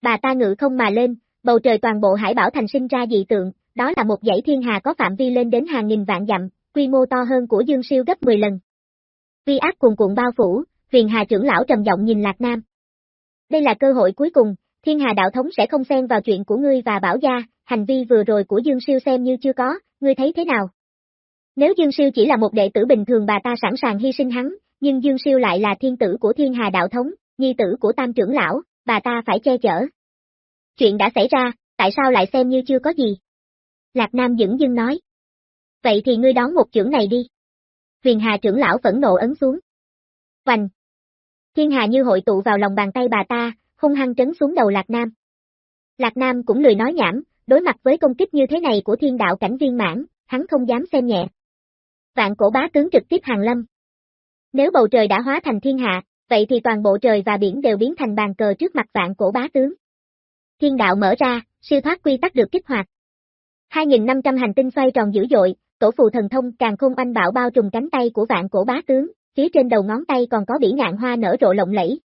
A: Bà ta ngự không mà lên, bầu trời toàn bộ hải bảo thành sinh ra dị tượng, đó là một dãy thiên hà có phạm vi lên đến hàng nghìn vạn dặm, quy mô to hơn của Dương Siêu gấp 10 lần, Vi ác cuồn cuộn bao phủ, huyền hà trưởng lão trầm giọng nhìn Lạc Nam. Đây là cơ hội cuối cùng, thiên hà đạo thống sẽ không xen vào chuyện của ngươi và bảo gia, hành vi vừa rồi của Dương Siêu xem như chưa có, ngươi thấy thế nào? Nếu Dương Siêu chỉ là một đệ tử bình thường bà ta sẵn sàng hy sinh hắn, nhưng Dương Siêu lại là thiên tử của thiên hà đạo thống, nhi tử của tam trưởng lão, bà ta phải che chở. Chuyện đã xảy ra, tại sao lại xem như chưa có gì? Lạc Nam dững dưng nói. Vậy thì ngươi đón một trưởng này đi. Huyền Hà trưởng lão phẫn nộ ấn xuống. Hoành. Thiên Hà như hội tụ vào lòng bàn tay bà ta, hung hăng trấn xuống đầu Lạc Nam. Lạc Nam cũng lười nói nhảm, đối mặt với công kích như thế này của thiên đạo cảnh viên mãn, hắn không dám xem nhẹ. Vạn cổ bá tướng trực tiếp hàng lâm. Nếu bầu trời đã hóa thành thiên hạ, vậy thì toàn bộ trời và biển đều biến thành bàn cờ trước mặt vạn cổ bá tướng. Thiên đạo mở ra, siêu thoát quy tắc được kích hoạt. 2.500 hành tinh xoay tròn dữ dội, tổ phù thần thông càng khôn anh bảo bao trùm cánh tay của vạn cổ bá tướng, phía trên đầu ngón tay còn có bỉ ngạn hoa nở rộ lộng lẫy.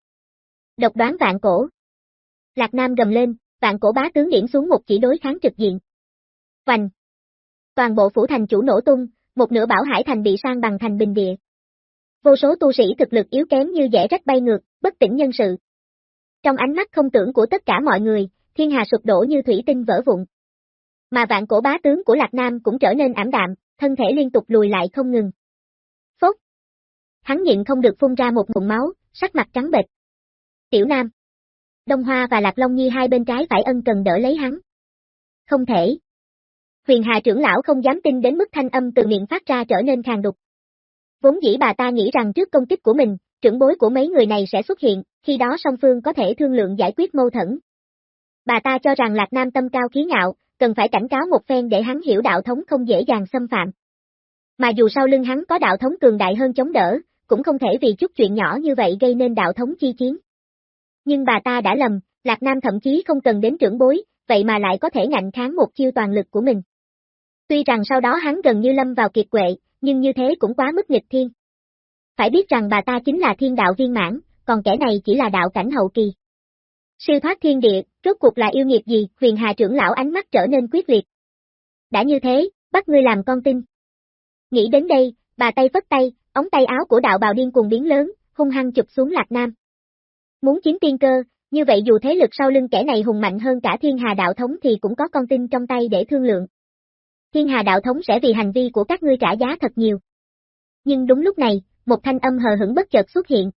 A: Độc đoán vạn cổ. Lạc Nam gầm lên, vạn cổ bá tướng điểm xuống một chỉ đối kháng trực diện. Hoành. Toàn bộ phủ thành chủ nổ tung, một nửa bảo hải thành bị sang bằng thành bình địa. Vô số tu sĩ thực lực yếu kém như dễ rách bay ngược, bất tỉnh nhân sự. Trong ánh mắt không tưởng của tất cả mọi người, thiên hà sụp đổ như thủy tinh vỡ vụn. Mà vạn cổ bá tướng của Lạc Nam cũng trở nên ảm đạm, thân thể liên tục lùi lại không ngừng. Phốc! Hắn nhịn không được phun ra một ngụm máu, sắc mặt trắng bệch. Tiểu Nam! Đông Hoa và Lạc Long Nhi hai bên trái phải ân cần đỡ lấy hắn. Không thể. Huyền Hà trưởng lão không dám tin đến mức thanh âm từ miệng phát ra trở nên khàn đục. Vốn dĩ bà ta nghĩ rằng trước công kích của mình, trưởng bối của mấy người này sẽ xuất hiện, khi đó song phương có thể thương lượng giải quyết mâu thuẫn. Bà ta cho rằng Lạc Nam tâm cao khí ngạo, cần phải cảnh cáo một phen để hắn hiểu đạo thống không dễ dàng xâm phạm. Mà dù sau lưng hắn có đạo thống cường đại hơn chống đỡ, cũng không thể vì chút chuyện nhỏ như vậy gây nên đạo thống chi chiến. Nhưng bà ta đã lầm, Lạc Nam thậm chí không cần đến trưởng bối, vậy mà lại có thể ngạnh kháng một chiêu toàn lực của mình. Tuy rằng sau đó hắn gần như lâm vào kiệt quệ, nhưng như thế cũng quá mức nghịch thiên. Phải biết rằng bà ta chính là thiên đạo viên mãn, còn kẻ này chỉ là đạo cảnh hậu kỳ. Siêu thoát thiên địa, rốt cuộc là yêu nghiệp gì, huyền hà trưởng lão ánh mắt trở nên quyết liệt. Đã như thế, bắt ngươi làm con tin. Nghĩ đến đây, bà tay phất tay, ống tay áo của đạo bào điên cuồng biến lớn, hung hăng chụp xuống lạc nam. Muốn chiến tiên cơ, như vậy dù thế lực sau lưng kẻ này hùng mạnh hơn cả thiên hà đạo thống thì cũng có con tin trong tay để thương lượng. Thiên hà đạo thống sẽ vì hành vi của các ngươi trả giá thật nhiều. Nhưng đúng lúc này, một thanh âm hờ hững bất chợt xuất hiện.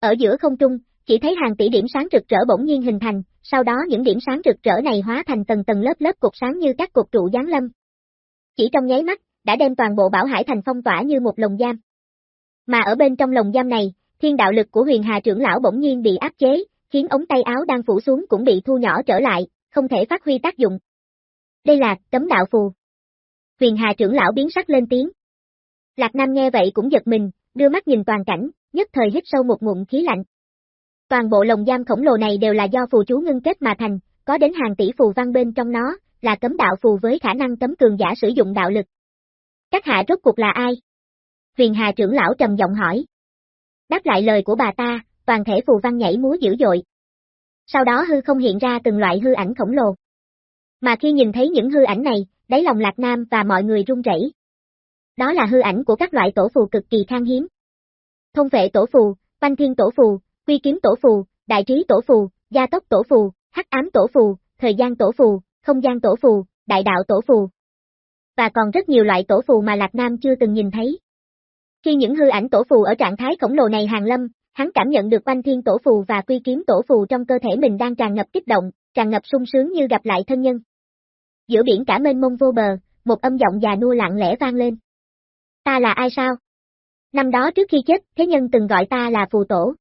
A: Ở giữa không trung, chỉ thấy hàng tỷ điểm sáng rực rỡ bỗng nhiên hình thành, sau đó những điểm sáng rực rỡ này hóa thành tầng tầng lớp lớp cục sáng như các cục trụ giáng lâm. Chỉ trong nháy mắt, đã đem toàn bộ bảo hải thành phong tỏa như một lồng giam. Mà ở bên trong lồng giam này, thiên đạo lực của huyền hà trưởng lão bỗng nhiên bị áp chế, khiến ống tay áo đang phủ xuống cũng bị thu nhỏ trở lại, không thể phát huy tác dụng. Đây là cấm đạo phù. Huyền hà trưởng lão biến sắc lên tiếng. Lạc Nam nghe vậy cũng giật mình, đưa mắt nhìn toàn cảnh, nhất thời hít sâu một ngụm khí lạnh. Toàn bộ lồng giam khổng lồ này đều là do phù chú ngưng kết mà thành, có đến hàng tỷ phù văn bên trong nó, là cấm đạo phù với khả năng cấm cường giả sử dụng đạo lực. Các hạ rốt cuộc là ai? Huyền Hà trưởng lão trầm giọng hỏi. Đáp lại lời của bà ta, toàn thể phù văn nhảy múa dữ dội. Sau đó hư không hiện ra từng loại hư ảnh khổng lồ. Mà khi nhìn thấy những hư ảnh này, đáy lòng Lạc Nam và mọi người run rẩy. Đó là hư ảnh của các loại tổ phù cực kỳ khan hiếm. Thông vệ tổ phù, Văn Thiên tổ phù, Quy kiếm tổ phù, Đại trí tổ phù, Gia tốc tổ phù, Hắc ám tổ phù, Thời gian tổ phù, Không gian tổ phù, Đại đạo tổ phù. Và còn rất nhiều loại tổ phù mà Lạc Nam chưa từng nhìn thấy. Khi những hư ảnh tổ phù ở trạng thái khổng lồ này hàng lâm, hắn cảm nhận được Oanh Thiên tổ phù và Quy kiếm tổ phù trong cơ thể mình đang tràn ngập kích động, tràn ngập sung sướng như gặp lại thân nhân. Giữa biển cả mênh mông vô bờ, một âm giọng già nua lặng lẽ vang lên. Ta là ai sao? Năm đó trước khi chết, thế nhân từng gọi ta là phù tổ.